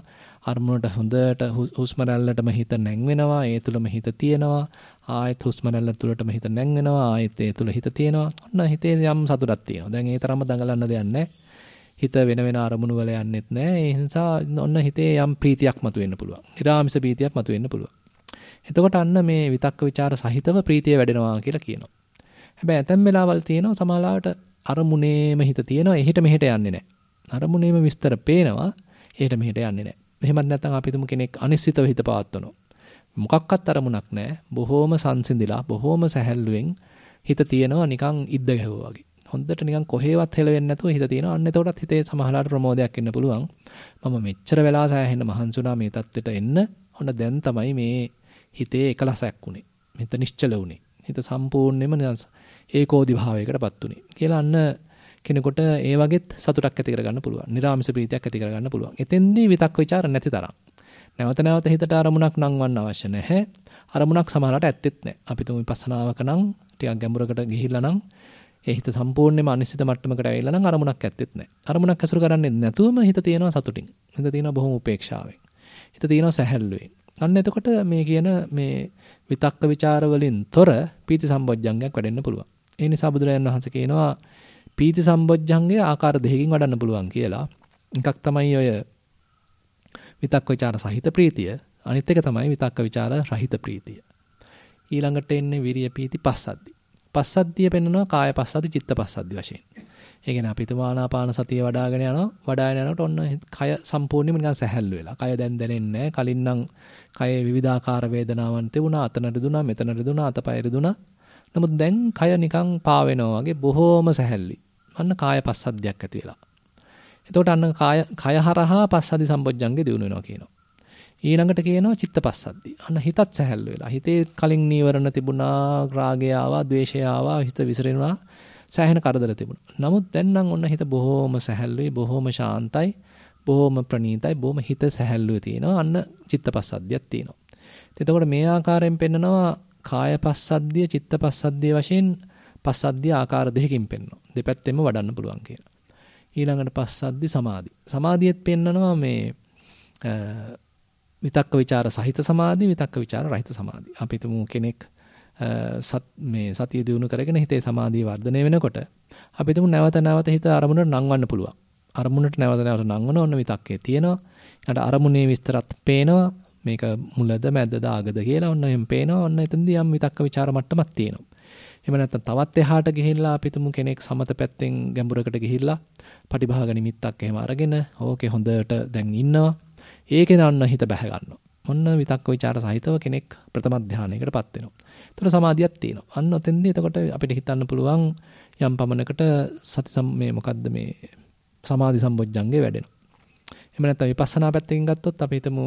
අරමුණට හොඳට හුස්ම රැල්ලටම හිත නැංවෙනවා. ඒ තුලම හිත තියෙනවා. ආයෙත් හුස්ම රැල්ල තුලටම හිත නැංවෙනවා. ආයෙත් ඒ තුල හිත තියෙනවා. ඔන්න හිතේ යම් සතුටක් තියෙනවා. දැන් ඒ තරම්ම දඟලන්න දෙයක් නැහැ. හිත වෙන වෙන අරමුණු වල යන්නෙත් නැහැ. ඒ නිසා ඔන්න හිතේ යම් ප්‍රීතියක් මතුවෙන්න පුළුවන්. නිරාමිස ප්‍රීතියක් මතුවෙන්න පුළුවන්. එතකොට අන්න මේ විතක්ක ਵਿਚාර සහිතව ප්‍රීතිය වැඩෙනවා කියලා කියනවා. හැබැයි ඇතැම් වෙලාවල් තියෙනවා සමාලාවට අරමුණේම හිත තියෙනවා එහෙට මෙහෙට යන්නේ නැහැ. අරමුණේම විස්තර පේනවා එහෙට මෙහෙට යන්නේ නැහැ. එහෙමත් නැත්නම් අපි තුමු කෙනෙක් අනිශ්චිතව හිත පවත්වනවා. මොකක්වත් අරමුණක් නැහැ. බොහෝම සංසිඳිලා බොහෝම සැහැල්ලුවෙන් හිත තියෙනවා නිකන් ඉද්ද ගැහුවා වගේ. හොඳට නිකන් කොහෙවත් හෙලවෙන්නේ නැතුව හිත තියෙනවා. අන්න එතකොටත් හිතේ සමහරලාට ප්‍රමෝදයක් එන්න පුළුවන්. මම මෙච්චර වෙලා සෑහෙන්න මහන්සුණා මේ தත්වෙට එන්න. ඔන්න දැන් තමයි මේ හිතේ එකලසයක් උනේ. හිත නිශ්චල උනේ. හිත සම්පූර්ණයෙන්ම ඒකෝදි භාවයකටපත් උනේ කියලා අන්න කෙනෙකුට ඒ වගේත් සතුටක් ඇති කරගන්න පුළුවන්. නිරාමිස ප්‍රීතියක් ඇති කරගන්න පුළුවන්. එතෙන්දී විතක් ਵਿਚාර නැති තරම්. නැවත නැවත හිතට අරමුණක් නංවන්න අවශ්‍ය නැහැ. අරමුණක් සමහරට ඇත්තෙත් නැහැ. අපි තුමු විපස්සනාවක නම් ටිකක් ගැඹුරකට ගිහිල්ලා නම් ඒ හිත සම්පූර්ණයෙන්ම අනිශ්චිත මට්ටමකට ඇවිල්ලා නම් අරමුණක් ඇත්තෙත් නැහැ. අරමුණක් ඇසුරු කරන්නේ නැතුවම හිත තියෙනවා සතුටින්. හිත තියෙනවා බොහොම උපේක්ෂාවෙන්. හිත තියෙනවා සැහැල්ලුවෙන්. අන්න එතකොට මේ කියන මේ විතක්ක ਵਿਚාර වලින් තොර පීති සම්බොජ්ජංගයක් වැඩෙන්න පුළුවන්. ඒ නිසා බුදුරජාණන් වහන්සේ කියනවා පීති සම්බොජ්ජංගය ආකාර දෙකකින් වඩන්න පුළුවන් කියලා. එකක් තමයි ඔය විතක්ක ਵਿਚාර සහිත ප්‍රීතිය, අනිත් එක තමයි විතක්ක ਵਿਚාර රහිත ප්‍රීතිය. ඊළඟට එන්නේ විරිය පීති පස්සද්දි. පස්සද්දිය පෙන්නනවා කාය පස්සද්දි, චිත්ත පස්සද්දි වශයෙන්. ඒ කියන්නේ අපි තුමානාපාන සතිය වඩාගෙන යනවා, වඩාගෙන යනකොට ඔන්න කය සම්පූර්ණයෙන්ම නිකන් සැහැල්ලු වෙලා. කය දැන් දැනෙන්නේ නැහැ. කලින් නම් කයේ විවිධාකාර වේදනාවන් තිබුණා, අතන රිදුණා, මෙතන රිදුණා, අතපය රිදුණා. නමුත් දැන් කය නිකන් පා වෙනවා වගේ බොහෝම සැහැල්ලි. අන්න කාය පස්සද්ධියක් ඇති වෙලා. එතකොට අන්න කාය කය හරහා පස්සද්ධි සම්බොජ්ජංගේ දිනු වෙනවා කියනවා. ඊළඟට කියනවා චිත්තපස්සද්දි. අන්න හිතත් සැහැල්ලු වෙලා. හිතේ කලින් නීවරණ තිබුණා, රාගය ආවා, ද්වේෂය ආවා, හිත විසිරෙනවා. සෑහෙන කරදර තිබුණා. නමුත් දැන් නම් ඔන්න හිත බොහෝම සැහැල්ලුයි, බොහෝම ශාන්තයි, බොහෝම ප්‍රණීතයි, බොහෝම හිත සැහැල්ලුවේ තියෙනවා. අන්න චිත්තපස්සද්දියක් තියෙනවා. එතකොට මේ ආකාරයෙන් පෙන්නනවා කාය පස්සද්ධිය, චිත්ත පස්සද්ධිය වශයෙන් පස්සද්ධිය ආකාර දෙකකින් පෙන්වනවා. දෙපැත්තෙම වඩන්න පුළුවන් කියලා. ඊළඟට පස්සද්ධි සමාධි. සමාධියෙත් පෙන්නනවා මේ විතක්ක ਵਿਚාර සහිත සමාධි, විතක්ක ਵਿਚාර රහිත සමාධි. අපි තුමු කෙනෙක් සත් මේ සතිය දිනු කරගෙන හිතේ සමාධිය වර්ධනය වෙනකොට අපි තුමු නැවත නැවත හිත අරමුණට නංවන්න පුළුවන්. අරමුණට නැවත නැවත නංවන ඕන විතක්කේ තියෙනවා. ඊට අරමුණේ විස්තරත් පේනවා. මේක මුලද මැදද අගද කියලා ඔන්න එහෙම පේනවා. ඔන්න එතනදී යම් විතක්ක ਵਿਚාර මට්ටමක් තියෙනවා. එහෙම නැත්නම් තවත් එහාට ගිහිල්ලා අපි තුමු කෙනෙක් සමත පැත්තෙන් ගැඹුරකට ගිහිල්ලා පටිභාග නිමිත්තක් එහෙම අරගෙන ඕකේ හොඳට දැන් ඉන්නවා. ඒකේ නන්න හිත බැහැ ගන්නවා. ඔන්න විතක්ක ਵਿਚාර සහිතව කෙනෙක් ප්‍රථම ධානයකටපත් වෙනවා. ඒතර සමාධියක් තියෙනවා. අන්න ඔතෙන්දී එතකොට අපිට හිතන්න පුළුවන් යම් පමණකට සති මේ මොකද්ද මේ සමාධි සම්බොජ්ජංගේ වැඩෙනවා. එහෙම නැත්නම් විපස්සනා පැත්තකින් ගත්තොත් අපි හිතමු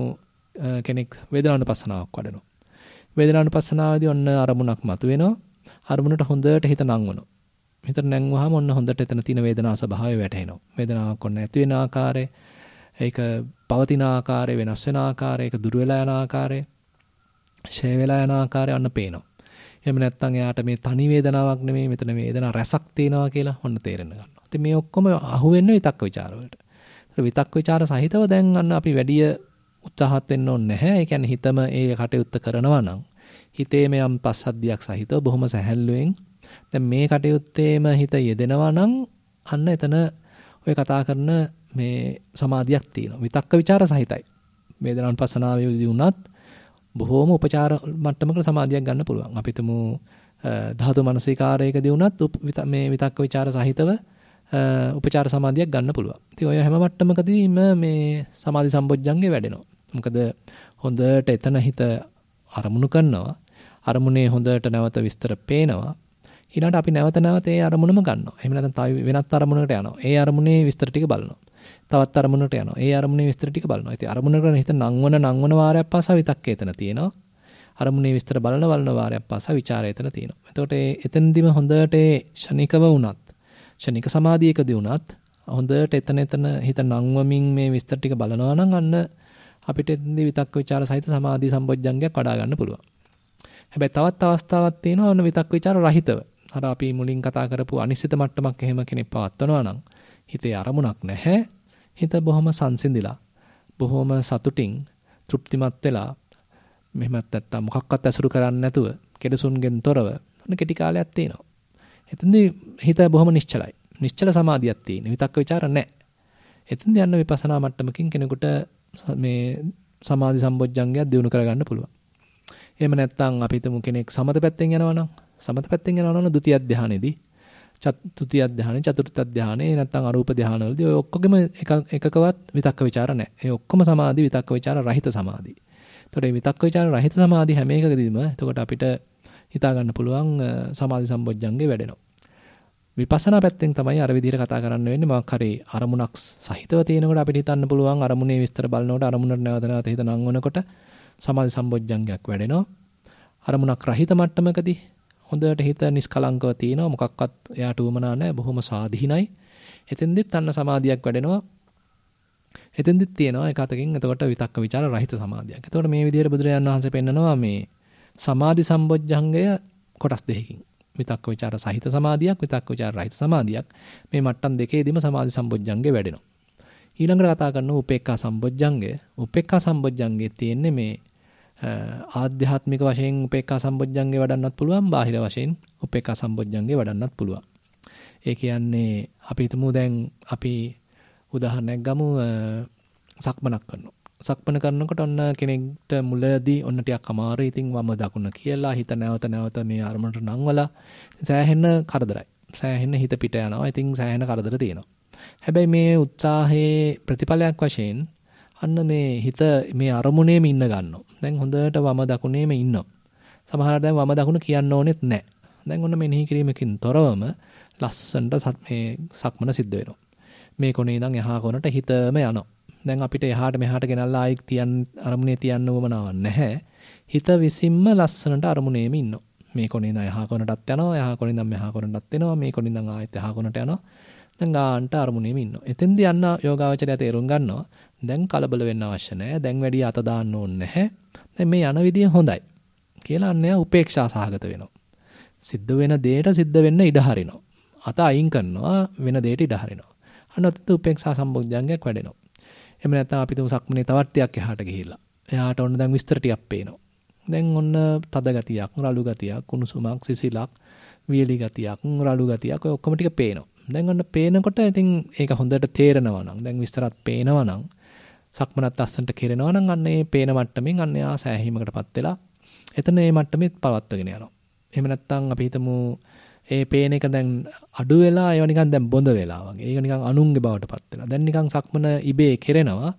කෙනෙක් වේදනානුපස්සනාවක් වඩනවා. වේදනානුපස්සනාවේදී ඔන්න අරමුණක් මතුවෙනවා. අරමුණට හොඳට හිත නංවනවා. හිත නැංවුවාම ඔන්න හොඳට එතන තියෙන වේදනා ස්වභාවය වැටහෙනවා. වේදනාවක් ඔන්න ඇති වෙන ආකාරය, ඒක පවතින ආකාරය, වෙනස් වෙන ආකාරය, ඒක දුර වෙලා යන ආකාරය, ෂේ වෙලා යන ආකාරය ඔන්න පේනවා. එහෙම නැත්නම් එයාට මේ තනි වේදනාවක් නෙමෙයි මෙතන වේදනා රසක් තියෙනවා කියලා ඔන්න තේරෙන්න ගන්නවා. ඉතින් මේ ඔක්කොම අහුවෙන්නේ විතක්ක ਵਿਚාර වලට. විතක්ක ਵਿਚාර සහිතව දැන් අන්න අපි වැඩිය උත්සාහත් වෙන්න ඕනේ නැහැ. ඒ කියන්නේ හිතම ඒ කටයුත්ත කරනවා නම් හිතේ මෙයම් පස්සද්ධියක් සහිතව බොහොම සැහැල්ලුවෙන් දැන් මේ කටයුත්තේම හිත යෙදෙනවා නම් අන්න එතන ඔය කතා කරන මේ සමාධියක් තියෙනවා. විතක්ක ਵਿਚාර සහිතයි. වේදනාන් පසනාවේදී වුණත් බොහෝම උපචාර මට්ටමකට සමාධියක් ගන්න පුළුවන්. අපි තුමු ධාතු මනසිකාරයකදී වුණත් මේ විතක්ක ਵਿਚාර සහිතව උපචාර සමාධියක් ගන්න පුළුවන්. ඉතින් ඔය හැම මට්ටමකදීම මේ සමාධි සම්බොජ්ජංගේ වැඩෙනවා. මොකද හොඳට එතන හිත අරමුණු කරනවා. අරමුණේ හොඳට නැවත විස්තර පේනවා. ඊළඟට අපි නැවත නැවත ඒ අරමුණම ගන්නවා. එහෙම නැත්නම් තව වෙනත් අරමුණකට යනවා. ඒ අරමුණේ විස්තර ටික බලනවා. තවත් අරමුණකට යනවා. ඒ අරමුණේ විස්තර ටික බලනවා. ඉතින් අරමුණකට හිත නංවන නංවන වාරයක් පාසා විතක්කේ එතන තියෙනවා. අරමුණේ විස්තර බලන බලන වාරයක් පාසා ਵਿਚාරය එතන තියෙනවා. එතකොට එතනදිම හොඳට ෂණිකව වුණත් ෂණික සමාධියකදී වුණත් හොඳට එතන එතන හිත නංවමින් මේ විස්තර ටික බලනවා නම් අන්න අපිට එතනදී විතක්ක ਵਿਚාර සහිත සමාධි සම්බොජ්ජංගයක් වඩා ගන්න පුළුවන්. හැබැයි තවත් අවස්ථාවක් තියෙනවා ඔන්න විතක්ක ਵਿਚාර රහිතව. අර අපි මුලින් කතා කරපු අනිශ්චිත මට්ටමක් එහෙම කෙනෙක් පවත්වනවා නම් හිතේ අරමුණක් නැහැ. හිත බොහොම සංසිඳිලා බොහොම සතුටින් තෘප්තිමත් වෙලා මෙහෙමත් නැත්තම් මොකක්වත් ඇසුරු කරන්නේ නැතුව කෙලසුන්ගෙන් තොරව ඔන්න කෙටි කාලයක් තියෙනවා. එතනදී හිත බොහොම නිශ්චලයි. නිශ්චල සමාධියක් තියෙන. විතක්ක ਵਿਚාර නැහැ. එතෙන්ද යන විපස්සනා මට්ටමකින් කෙනෙකුට මේ සමාධි සම්බොජ්ජංගයක් දිනු කරගන්න පුළුවන්. එහෙම නැත්නම් අපි හිතමු කෙනෙක් සමත පැත්තෙන් යනවනම් සමත පැත්තෙන් යනවනම් ဒုတိ ය ධානයේදී චතුතිය ධානය, චතුර්ථ ධානය, නැත්නම් අරූප ධානවලදී ඔය ඔක්කොගෙම එකකවත් විතක්ක ਵਿਚාර නැහැ. ඒ ඔක්කොම සමාධි විතක්ක ਵਿਚාර රහිත සමාධි. එතකොට මේ විතක්ක ਵਿਚාර රහිත සමාධි හැම එකකදීම එතකොට අපිට හිතා ගන්න පුළුවන් සමාධි සම්බොජ්ජංගේ වැඩෙනවා. විපස්සනා පැත්තෙන් තමයි අර විදිහට කතා කරන්න වෙන්නේ මොකක් හරි අරමුණක් සහිතව තියෙනකොට අපිට හිතන්න පුළුවන් අරමුණේ විස්තර බලනකොට අරමුණට නැවත නැවත හිත නංවනකොට සමාධි සම්බොජ්ජංගයක් වැඩෙනවා. අරමුණක් රහිත මට්ටමකදී හොඳට හිත නිස්කලංකව තියෙනවා මොකක්වත් එයාට උවමනා නැහැ බොහොම සාධිනයි. එතෙන්දෙත් අන්න සමාධියක් වැඩෙනවා. එතෙන්දෙත් තියෙනවා එක අතකින් එතකොට විතක්ක ਵਿਚාර රහිත සමාධියක්. එතකොට මේ විදිහට බුදුරජාණන් වහන්සේ පෙන්නනවා මේ සමාධි සම්බොජ්ජංගය කොටස් දෙකකින්. විතක්ක ਵਿਚාර සහිත සමාධියක් විතක්ක ਵਿਚාර රහිත සමාධියක්. මේ මට්ටම් දෙකේදීම සමාධි සම්බොජ්ජංගේ වැඩෙනවා. ඊළඟට කතා කරන උපේක්ඛා සම්බොජ්ජංගය. උපේක්ඛා සම්බොජ්ජංගේ තියෙන්නේ මේ ආධ්‍යාත්මික වශයෙන් උපේක්ඛා සම්බොජ්ජංගේ වඩන්නත් පුළුවන් බාහිර වශයෙන් උපේක්ඛා සම්බොජ්ජංගේ වඩන්නත් පුළුවන්. ඒ කියන්නේ අපි හිතමු දැන් අපි උදාහරණයක් ගමු සක්මනක් කරනවා. සක්මන කරනකොට ඔන්න කෙනෙක්ට මුලදී ඔන්න ටිකක් අමාරුයි. ඉතින් වම දකුණ කියලා හිත නැවත නැවත මේ අරමුණට නංවලා සෑහෙන්න කරදරයි. සෑහෙන්න හිත පිට යනවා. ඉතින් සෑහෙන්න කරදර තියෙනවා. හැබැයි මේ උත්සාහයේ ප්‍රතිඵලයක් වශයෙන් අන්න මේ හිත මේ අරමුණේම ඉන්න ගන්නවා. දැන් හොඳට වම දකුණේම ඉන්නවා. සමහරවිට දැන් වම දකුණ කියන්න ඕනෙත් නැහැ. දැන් ඔන්න මෙනෙහි කිරීමකින් තොරවම ලස්සනට මේ සක්මන සිද්ධ වෙනවා. මේ කොනේ ඉඳන් එහා කොනට හිතම යනවා. දැන් අපිට එහාට මෙහාට ගෙනල්ලා ආයි තියන් අරමුණේ තියන්න උවමනාවක් නැහැ. හිත විසින්ම ලස්සනට අරමුණේම ඉන්නවා. මේ කොනේ ඉඳන් එහා කොනටත් යනවා, එහා කොනේ ඉඳන් මෙහා කොනටත් එනවා, මේ කොනේ ඉඳන් ආයෙත් එහා කොනට යනවා. දැන් ගාන්ට අරමුණේම ඉන්නවා. එතෙන්දී යන්න යෝගාවචරය තේරුම් ගන්නවා. දැන් කලබල වෙන්න අවශ්‍ය නැහැ. දැන් වැඩි අත දාන්න ඕනේ නැහැ. දැන් මේ යන විදිය හොඳයි. කියලා අන්නය උපේක්ෂා සහගත වෙනවා. සිද්ධ වෙන දෙයට සිද්ධ වෙන්න ඉඩ හරිනවා. අත අයින් කරනවා වෙන දෙයට ඉඩ හරිනවා. අන්නත් උපේක්ෂා සම්බොජ්ජංගයක් වැඩෙනවා. එහෙම නැත්නම් අපි තුමු සක්මනේ තවත් ටිකක් එහාට ගිහිල්ලා. එයාට ඔන්න දැන් විස්තර ටිකක් පේනවා. දැන් ඔන්න තද ගතියක්, රළු ගතියක්, කුණුසුමක්, සිසිලක්, වියලි ගතියක්, රළු ගතියක් ඔය ඔක්කොම ටික පේනවා. දැන් ඔන්න පේනකොට ඉතින් ඒක හොඳට තේරෙනවා නම් දැන් විස්තරත් පේනවා නම් සක්මනත් අස්සන්ට කෙරෙනවා නම් අන්න ඒ පේන මට්ටමින් අන්න යා සෑහීමකටපත් වෙලා එතන මේ මට්ටමෙත් පවත්වගෙන යනවා. එහෙම නැත්නම් අපි හිතමු ඒ පේන එක දැන් අඩු වෙලා ඒවා නිකන් දැන් බොඳ වෙලා වගේ. ඒක නිකන් අනුන්ගේ බවටපත් වෙනවා. දැන් නිකන් සක්මන ඉබේ කෙරෙනවා.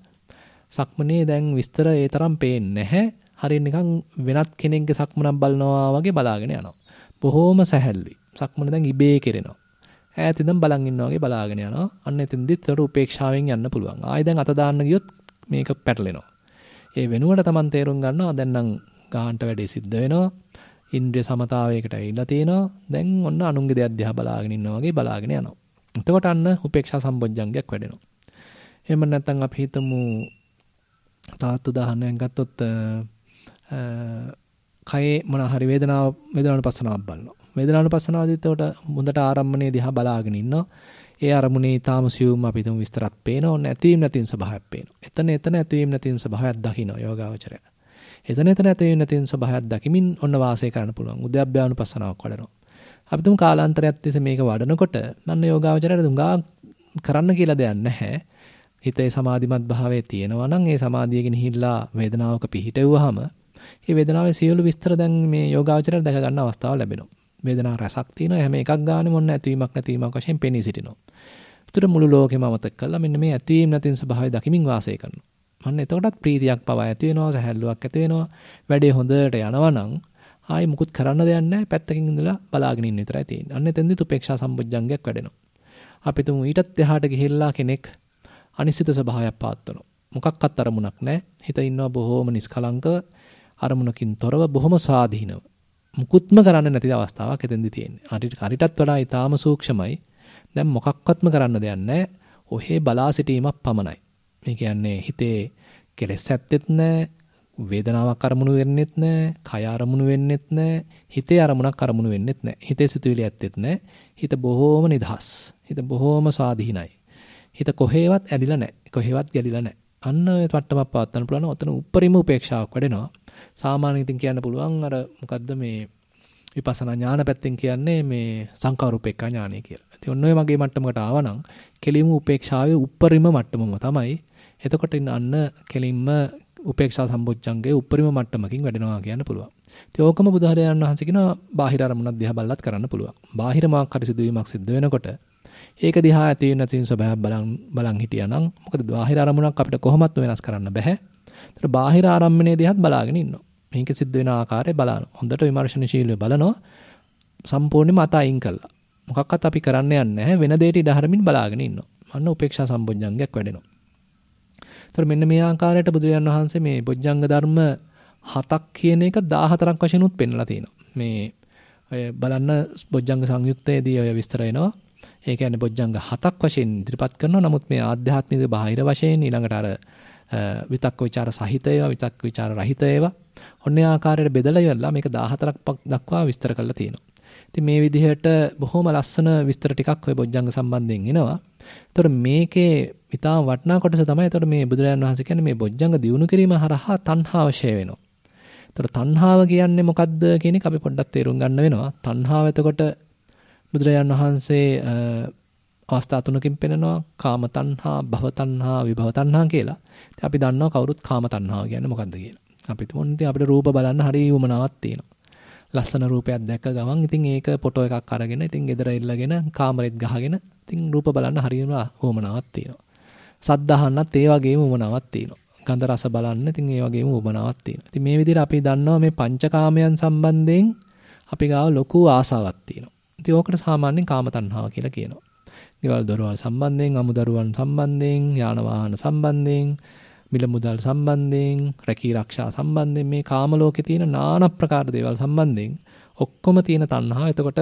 සක්මනේ දැන් විස්තර ඒ තරම් පේන්නේ නැහැ. හරිය නිකන් වෙනත් කෙනෙක්ගේ සක්මනක් බලනවා වගේ බලාගෙන යනවා. බොහොම සැහැල්ලුයි. සක්මන දැන් ඉබේ කෙරෙනවා. ඈත ඉඳන් බලන් ඉන්නවා වගේ බලාගෙන යනවා. අන්න එතෙන්දිත් තොර උපේක්ෂාවෙන් යන්න පුළුවන්. ආයෙ දැන් අත දාන්න ගියොත් මේක පැටලෙනවා. ඒ වෙනුවට Taman තේරුම් ගන්නවා දැන් නම් ගාහන්ට වැඩේ සිද්ධ වෙනවා. ඉන්ද්‍රිය සමතාවයකට ඇවිල්ලා තියෙනවා. දැන් ඔන්න අනුන්ගේ දෙයක් දිහා බලාගෙන ඉන්නවා වගේ බලාගෙන යනවා. එතකොට අන්න උපේක්ෂා සම්බොජ්ජංගයක් වැඩෙනවා. එහෙම නැත්නම් අපි හිතමු තාත් උදාහරණයක් ගත්තොත් කයේ මොන හරි වේදනාව වේදනානුපස්සනාවක් බලනවා. වේදනානුපස්සනාවදිත් උඩ හොඳට ආරම්භණයේ දිහා බලාගෙන ඉන්නවා. ඒ අරමුණේ ඊටාම සියුම් අපි තුමු විස්තරත් පේනවා නැතිවීම නැතිවීම ස්වභාවයක් පේනවා. එතන එතන ඇතිවීම නැතිවීම ස්වභාවයක් දකින්න යෝගාවචරය. එතන එතන ඇතිවීම නැතිවීම ස්වභාවයක් දකිමින් ඔන්න වාසය කරන්න පුළුවන්. උද්‍යප්පයානුපස්සනාවක් වඩනවා. අපි තුමු කාලාන්තරයක් තිස්සේ මේක වඩනකොට නන්න යෝගාවචරයට දුඟා කරන්න කියලා දෙයක් නැහැ. හිතේ සමාධිමත් භාවයේ තියෙනවා නම් ඒ සමාධිය ගෙනහිල්ලා වේදනාවක පිහිටෙව්වහම මේ වේදනාවේ සියලු විස්තර දැන් මේ යෝගාවචරයට දැක ගන්න අවස්ථාව ලැබෙනවා. වේදනා රසක් තියෙනවා. හැම එකක් ගානේ මොන්න ඇතිවීමක් නැතිවීමක් වශයෙන් පෙනී සිටිනවා. ඒතර මුළු ලෝකෙම අමතක කරලා මෙන්න මේ ඇතිවීම නැතිවීම ස්වභාවය දකිමින් වාසය කරනවා. අන්න එතකොටත් ප්‍රීතියක් පවා ඇති වෙනවා, සැහැල්ලුවක් ඇති වෙනවා. වැඩේ හොඳට යනවා නම් ආයි මුකුත් කරන්න දෙයක් නැහැ. පැත්තකින් ඉඳලා බලාගෙන ඉන්න විතරයි තියෙන්නේ. අන්න එතෙන්දී උපේක්ෂා සම්බුද්ධංගයක් වැඩෙනවා. අපි තුමු ඊටත් එහාට ගිහිල්ලා කෙනෙක් අනිශ්චිත ස්වභාවයක් පාත්වනවා. මොකක්වත් අරමුණක් නැහැ. හිත ඉන්නවා බොහෝම නිස්කලංකව අරමුණකින් තොරව බොහොම ස්වාධීනව. මුකුත්ම කරන්න නැති අවස්ථාවක් එතෙන්දි තියෙන්නේ. හරියට හරිටත් වඩා ඊටාම සූක්ෂමයි. දැන් මොකක්වත්ම කරන්න දෙයක් නැහැ. ඔහේ බලා සිටීමක් පමණයි. මේ කියන්නේ හිතේ කෙලෙස් ඇත්තෙත් නැහැ. වේදනාවක් අරමුණු වෙන්නෙත් නැහැ. කය අරමුණු වෙන්නෙත් නැහැ. හිතේ අරමුණක් අරමුණු වෙන්නෙත් නැහැ. හිතේ සිතුවිලි ඇත්තෙත් නැහැ. හිත බොහෝම නිදහස්. හිත බොහෝම ස්වාධීනයි. හිත කොහේවත් ඇලිලා නැහැ. කොහේවත් ගැලිලා නැහැ. අන්න ඔය මට්ටමක් පවත්වන්න පුළුවන්. ඔතන උප්පරිම උපේක්ෂාවක් වැඩෙනවා. සාමාන්‍යයෙන් ඉතින් කියන්න පුළුවන් අර මොකද්ද මේ විපස්සනා ඥාන පැත්තෙන් කියන්නේ මේ සංකාර උපේක්ඛා ඥානය කියලා. ඉතින් ඔන්න ඔය මගේ මට්ටමකට ආවනම් කෙලින්ම උපේක්ෂාවේ උප්පරිම මට්ටමම තමයි. එතකොට අන්න කෙලින්ම උපේක්ෂා සම්බොජ්ජංගේ උප්පරිම මට්ටමකින් වැඩෙනවා කියන්න පුළුවන්. ඉතින් ඕකම බුදුහරයන් වහන්සේ කියනවා බාහිර අරමුණක් දිහා බලලත් කරන්න පුළුවන්. බාහිර මාක් හරි සිදුවීමක් සිද්ධ වෙනකොට ඒක දිහා ඇති වෙන නැති ස්වභාවය බලන් බලන් හිටියානම් මොකද බාහිර අරමුණක් අපිට කොහොමත් වෙනස් කරන්න බෑ. ඒතර බාහිර ආරම්මණය දිහාත් බලාගෙන ඉන්නවා. මේක සිද්ධ වෙන ආකාරය බලනවා. හොඳට විමර්ශනශීලීව බලනවා. සම්පූර්ණයෙන්ම අත අයින් කළා. මොකක්වත් අපි කරන්න යන්නේ නැහැ. වෙන දෙයකට ඉඩ හරමින් බලාගෙන ඉන්නවා. අන්න උපේක්ෂා සම්බොජ්ජංගයක් වැඩෙනවා. ඒතර මෙන්න මේ ආකාරයට බුදුරජාන් වහන්සේ මේ බොජ්ජංග ධර්ම හතක් කියන එක 14ක් වශයෙන් උත් පෙන්ලා තිනවා. මේ ඔය බලන්න බොජ්ජංග සංයුක්තයේදී ඔය විස්තර එනවා. ඒ කියන්නේ බොජ්ජංග හතක් වශයෙන් ඉදිරිපත් කරනවා. නමුත් මේ ආධ්‍යාත්මික බාහිර වශයෙන් ඊළඟට අර විතක්ක ਵਿਚාර සහිත ඒවා විතක්ක ਵਿਚාර රහිත ඒවා ඔන්න ආකාරයට බෙදලා ඉවරලා මේක 14ක් දක්වා විස්තර කරලා තියෙනවා. ඉතින් මේ විදිහට බොහොම ලස්සන විස්තර ටිකක් ඔය බොජ්ජංග සම්බන්ධයෙන් එනවා. ඒතර මේකේ ඊටාම වටිනා කොටස තමයි ඒතර මේ බුදුරජාණන් වහන්සේ කියන්නේ මේ බොජ්ජංග දියුණු කිරීම හරහා තණ්හාව ෂය වෙනවා. ඒතර තණ්හාව කියන්නේ මොකද්ද කියන එක අපි පොඩ්ඩක් තේරුම් ගන්න වෙනවා. තණ්හාව එතකොට බුදුරජාණන් වහන්සේ අවස්ථා තුනකින් පෙන්නනවා කාම තණ්හා, භව තණ්හා, විභව තණ්හා කියලා. ඉතින් අපි දන්නවා කවුරුත් කාම තණ්හාව කියන්නේ මොකද්ද කියලා. අපි තුමුන් ඉතින් අපිට රූප බලන්න හරි උමනාවක් තියෙනවා. ලස්සන රූපයක් දැක්ක ගමන් ඉතින් ඒක ෆොටෝ එකක් අරගෙන ඉතින් ගෙදර ඉල්ලගෙන කාමරෙත් ගහගෙන ඉතින් රූප බලන්න හරියම උමනාවක් තියෙනවා. සද්ද අහන්නත් ඒ වගේම උමනාවක් තියෙනවා. ගන්ධ රස බලන්න ඉතින් ඒ වගේම උමනාවක් තියෙනවා. ඉතින් මේ විදිහට අපි දන්නවා මේ පංචකාමයන් සම්බන්ධයෙන් අපි ගාව ලොකු ආසාවක් තියෙනවා. ඉතින් ඕකට සාමාන්‍යයෙන් කාම තණ්හාව කියලා කියනවා. ගෙවල් දොරවල් සම්බන්ධයෙන්, අමුදරුවන් සම්බන්ධයෙන්, යාන වාහන සම්බන්ධයෙන්, මිල මුදල් සම්බන්ධයෙන්, රැකී ආරක්ෂා සම්බන්ධයෙන් මේ කාම ලෝකේ තියෙන নানা ප්‍රකාර දේවල් සම්බන්ධයෙන් ඔක්කොම තියෙන තණ්හාව එතකොට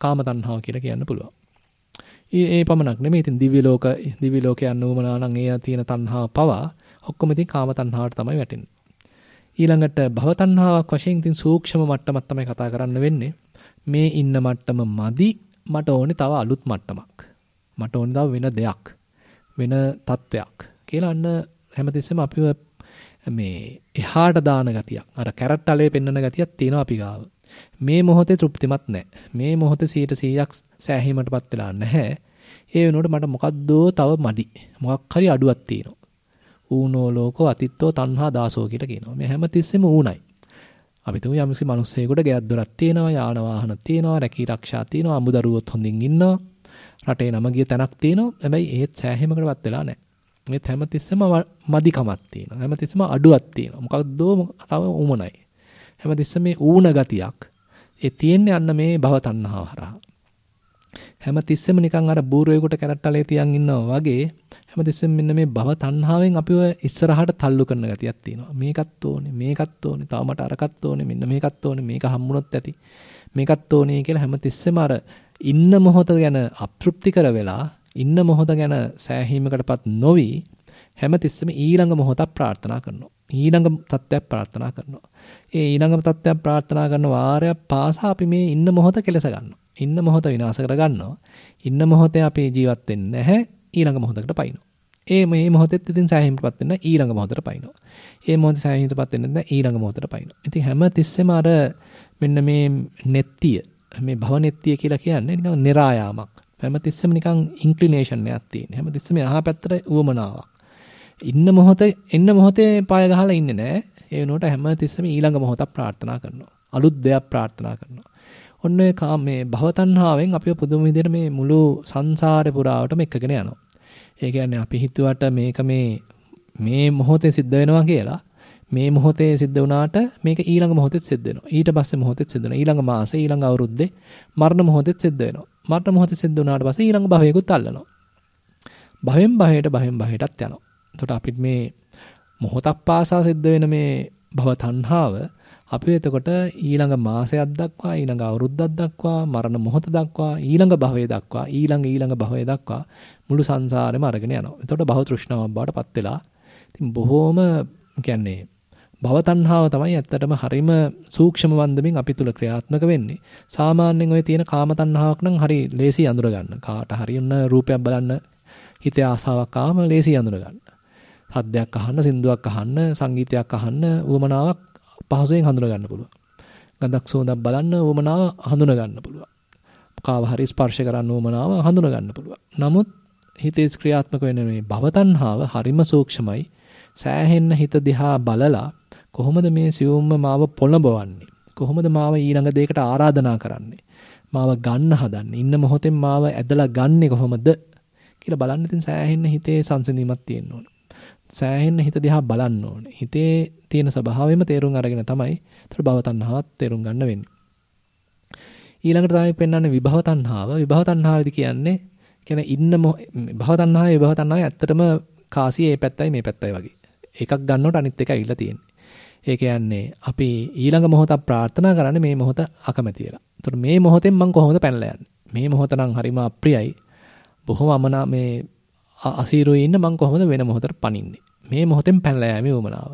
කාම තණ්හාව කියලා කියන්න පුළුවන්. ඒ පමණක් නෙමෙයි ඉතින් දිව්‍ය ලෝක දිව්‍ය ලෝකයන් උමනා නම් ඒ තියෙන තණ්හාව පවා ඔක්කොම ඉතින් කාම තණ්හාවට තමයි වැටෙන්නේ. ඊළඟට භව තණ්හාවක් වශයෙන් ඉතින් සූක්ෂම මට්ටමක් තමයි කතා කරන්න වෙන්නේ. මේ ඉන්න මට්ටම මදි මට ඕනේ තව අලුත් මට්ටමක්. මට ඕනේ තව වෙන දෙයක්. වෙන තත්වයක්. කියලා අන්න හැමතිස්සෙම අපිව මේ එහාට දාන ගතියක්. අර කැරට් අලේ පෙන්වන ගතියක් තියෙනවා අපි ගාව. මේ මොහොතේ තෘප්තිමත් නැහැ. මේ මොහොතේ 100%ක් සෑහීමටපත් වෙලා නැහැ. ඒ වෙනුවට මට මොකද්දෝ තව මදි. මොකක් හරි අඩුවක් තියෙනවා. ඌනෝ ලෝකෝ අතිත්තෝ තණ්හා දාසෝ කියලා කියනවා. මේ හැමතිස්සෙම ඌණයි. අපි තුමු යම්කිසි මිනිස්සෙකුට ගෙයක් දොරක් තියෙනවා, යාන වාහන තියෙනවා, රැකී ආරක්ෂා තියෙනවා, අමුදරුවොත් හොඳින් ඉන්නවා. රටේ නම ගිය තැනක් තියෙනවා. හැබැයි ඒත් සෑහීමකටපත් වෙලා නැහැ. මේ හැමතිස්සෙම මදිකමක් තියෙනවා. හැමතිස්සෙම අඩුවක් තියෙනවා. මොකක්දෝ තව උමනයි. හැමතිස්සෙම මේ ඌණ ගතියක්. ඒ තියෙන්නේ අන්න මේ භව තණ්හාව හරහා. හැමතිස්සෙම නිකන් අර බූරුවෙකුට කැරට්ටලේ තියන් ඉන්නවා වගේ හැමතිස්සෙම මෙන්න මේ භව තණ්හාවෙන් අපිව ඉස්සරහට තල්ලු කරන ගතියක් තියෙනවා. මේකත් ඕනේ, මේකත් ඕනේ, තව මට අරකත් ඕනේ, මෙන්න මේකත් ඕනේ, මේක හම්බුනොත් ඇති. මේකත් ඕනේ කියලා හැමතිස්සෙම අර ඉන්න මොහොත ගැන අප්‍තෘප්තිකර වෙලා ඉන්න මොහොත ගැන සෑහීමකටපත් නොවි හැමතිස්සෙම ඊළඟ මොහොතක් ප්‍රාර්ථනා කරනවා. ඊළඟ තත්ත්වයක් ප්‍රාර්ථනා කරනවා. ඒ ඊළඟ තත්ත්වයක් ප්‍රාර්ථනා කරන වාරයක් පාසා අපි මේ ඉන්න මොහොත කෙලස ගන්නවා. ඉන්න මොහොත විනාශ කර ගන්නවා. ඉන්න මොහොතේ අපි ජීවත් වෙන්නේ නැහැ. ඊළඟ මොහොතකට පයින්නවා. ඒ මේ මොහොතෙත් ඉතින් සෑහීමටපත් වෙන්න ඊළඟ මොහොතට පයින්නවා. ඒ මොහොතේ සෑහීමටපත් වෙන්න නැත්නම් ඊළඟ මොහොතට පයින්නවා. ඉතින් හැම තිස්සෙම අර මෙන්න මේ නෙත්තිය මේ භව නෙත්තිය කියලා කියන්නේ නිකන් નિરાයාමක්. හැම තිස්සෙම නිකන් ඉන්ක්ලිනේෂන් එකක් තියෙන. හැම තිස්සෙම එහා පැත්තට උවමනාවක්. ඉන්න මොහොතේ එන්න මොහොතේ පාය ගහලා ඉන්නේ නැහැ. ඒ වෙනුවට හැම තිස්සෙම ඊළඟ මොහොතක් ප්‍රාර්ථනා කරනවා. අලුත් දෙයක් ප්‍රාර්ථනා කරනවා. ඔන්න ඒ මේ භවතණ්හාවෙන් අපිව පුදුම විදිහට මේ මුළු සංසාරේ පුරාවටම එකගෙන යනවා. ඒ කියන්නේ අපි හිතුවට මේක මේ මේ මොහොතේ සිද්ධ වෙනවා කියලා මේ මොහොතේ සිද්ධ වුණාට මේක ඊළඟ මොහොතෙත් සිද්ධ වෙනවා. ඊට පස්සේ මොහොතෙත් සිද්ධ වෙනවා. ඊළඟ මාසේ ඊළඟ අවුරුද්දේ මරණ මොහොතෙත් සිද්ධ වෙනවා. මරණ මොහොතේ සිද්ධ වුණාට පස්සේ ඊළඟ භවයකුත් අල්ලනවා. භවෙන් භවයට භවෙන් භවයටත් යනවා. එතකොට අපිට මේ මොහොතක් පාසා සිද්ධ වෙන මේ භව තණ්හාව අපි එතකොට ඊළඟ මාසයක් දක්වා ඊළඟ අවුරුද්දක් දක්වා මරණ මොහොත දක්වා ඊළඟ භවය දක්වා ඊළඟ ඊළඟ භවය දක්වා මුළු සංසාරෙම අරගෙන යනවා. එතකොට භව තෘෂ්ණාවක් බවට පත් වෙලා ඉතින් බොහෝම කියන්නේ භව තණ්හාව තමයි ඇත්තටම හරිම සූක්ෂම වන්දමින් අපි තුල ක්‍රියාත්මක වෙන්නේ. සාමාන්‍යයෙන් ඔය තියෙන කාම තණ්හාවක් නම් හරි ලේසි අඳුර ගන්න. කාට හරි ඔන්න රූපයක් බලන්න හිතේ ආසාවක් ආවම ලේසි අඳුර ගන්න. සද්දයක් අහන්න, සින්දුවක් අහන්න, සංගීතයක් අහන්න උවමනාවක් පහසුවෙන් හඳුනා ගන්න පුළුවන්. ගඳක් සුවඳක් බලන්න උවමනාව හඳුනා ගන්න පුළුවන්. කාව හරි ස්පර්ශ කරන්න උවමනාව හඳුනා ගන්න පුළුවන්. නමුත් හිතේ ක්‍රියාත්මක වෙන මේ භව තණ්හාව හරිම සූක්ෂමයි. සෑහෙන්න හිත දිහා බලලා කොහොමද මේ සියුම්ම මාව පොළඹවන්නේ? කොහොමද මාව ඊළඟ දෙයකට ආරාධනා කරන්නේ? මාව ගන්න හදන්නේ. ඉන්න මොහොතෙන් මාව ඇදලා ගන්නෙ කොහොමද? කියලා බලන්න ඉතින් සෑහෙන්න හිතේ සංසිඳීමක් තියෙන්න ඕනේ. සෑහෙන්න හිත දිහා බලන්න ඕනේ. හිතේ තියෙන ස්වභාවයම තේරුම් අරගෙන තමයි ඒතර භව තණ්හාවත් තේරුම් ගන්න වෙන්නේ. ඊළඟට තමයි පෙන්වන්නේ විභව තණ්හාව. විභව තණ්හාවේදී කියන්නේ කියන්නේ ඉන්න භව තණ්හාවේ විභව තණ්හාවේ ඇත්තටම කාසිය මේ පැත්තයි මේ පැත්තයි වගේ. එකක් ගන්නකොට අනිත් එක ඇවිල්ලා තියෙන්නේ. ඒ කියන්නේ අපි ඊළඟ මොහොතක් ප්‍රාර්ථනා කරන්නේ මේ මොහොත අකමැති වෙලා. ඒතර මේ මොහොතෙන් මම කොහොමද පැනලා යන්නේ? මේ මොහොත නම් හරිම අප්‍රියයි. බොහොම අමනා මේ අසීරුවේ ඉන්න මම කොහොමද වෙන මොහොතට පනින්නේ? මේ මොහොතෙන් පැනලා යෑමේ උමනාව.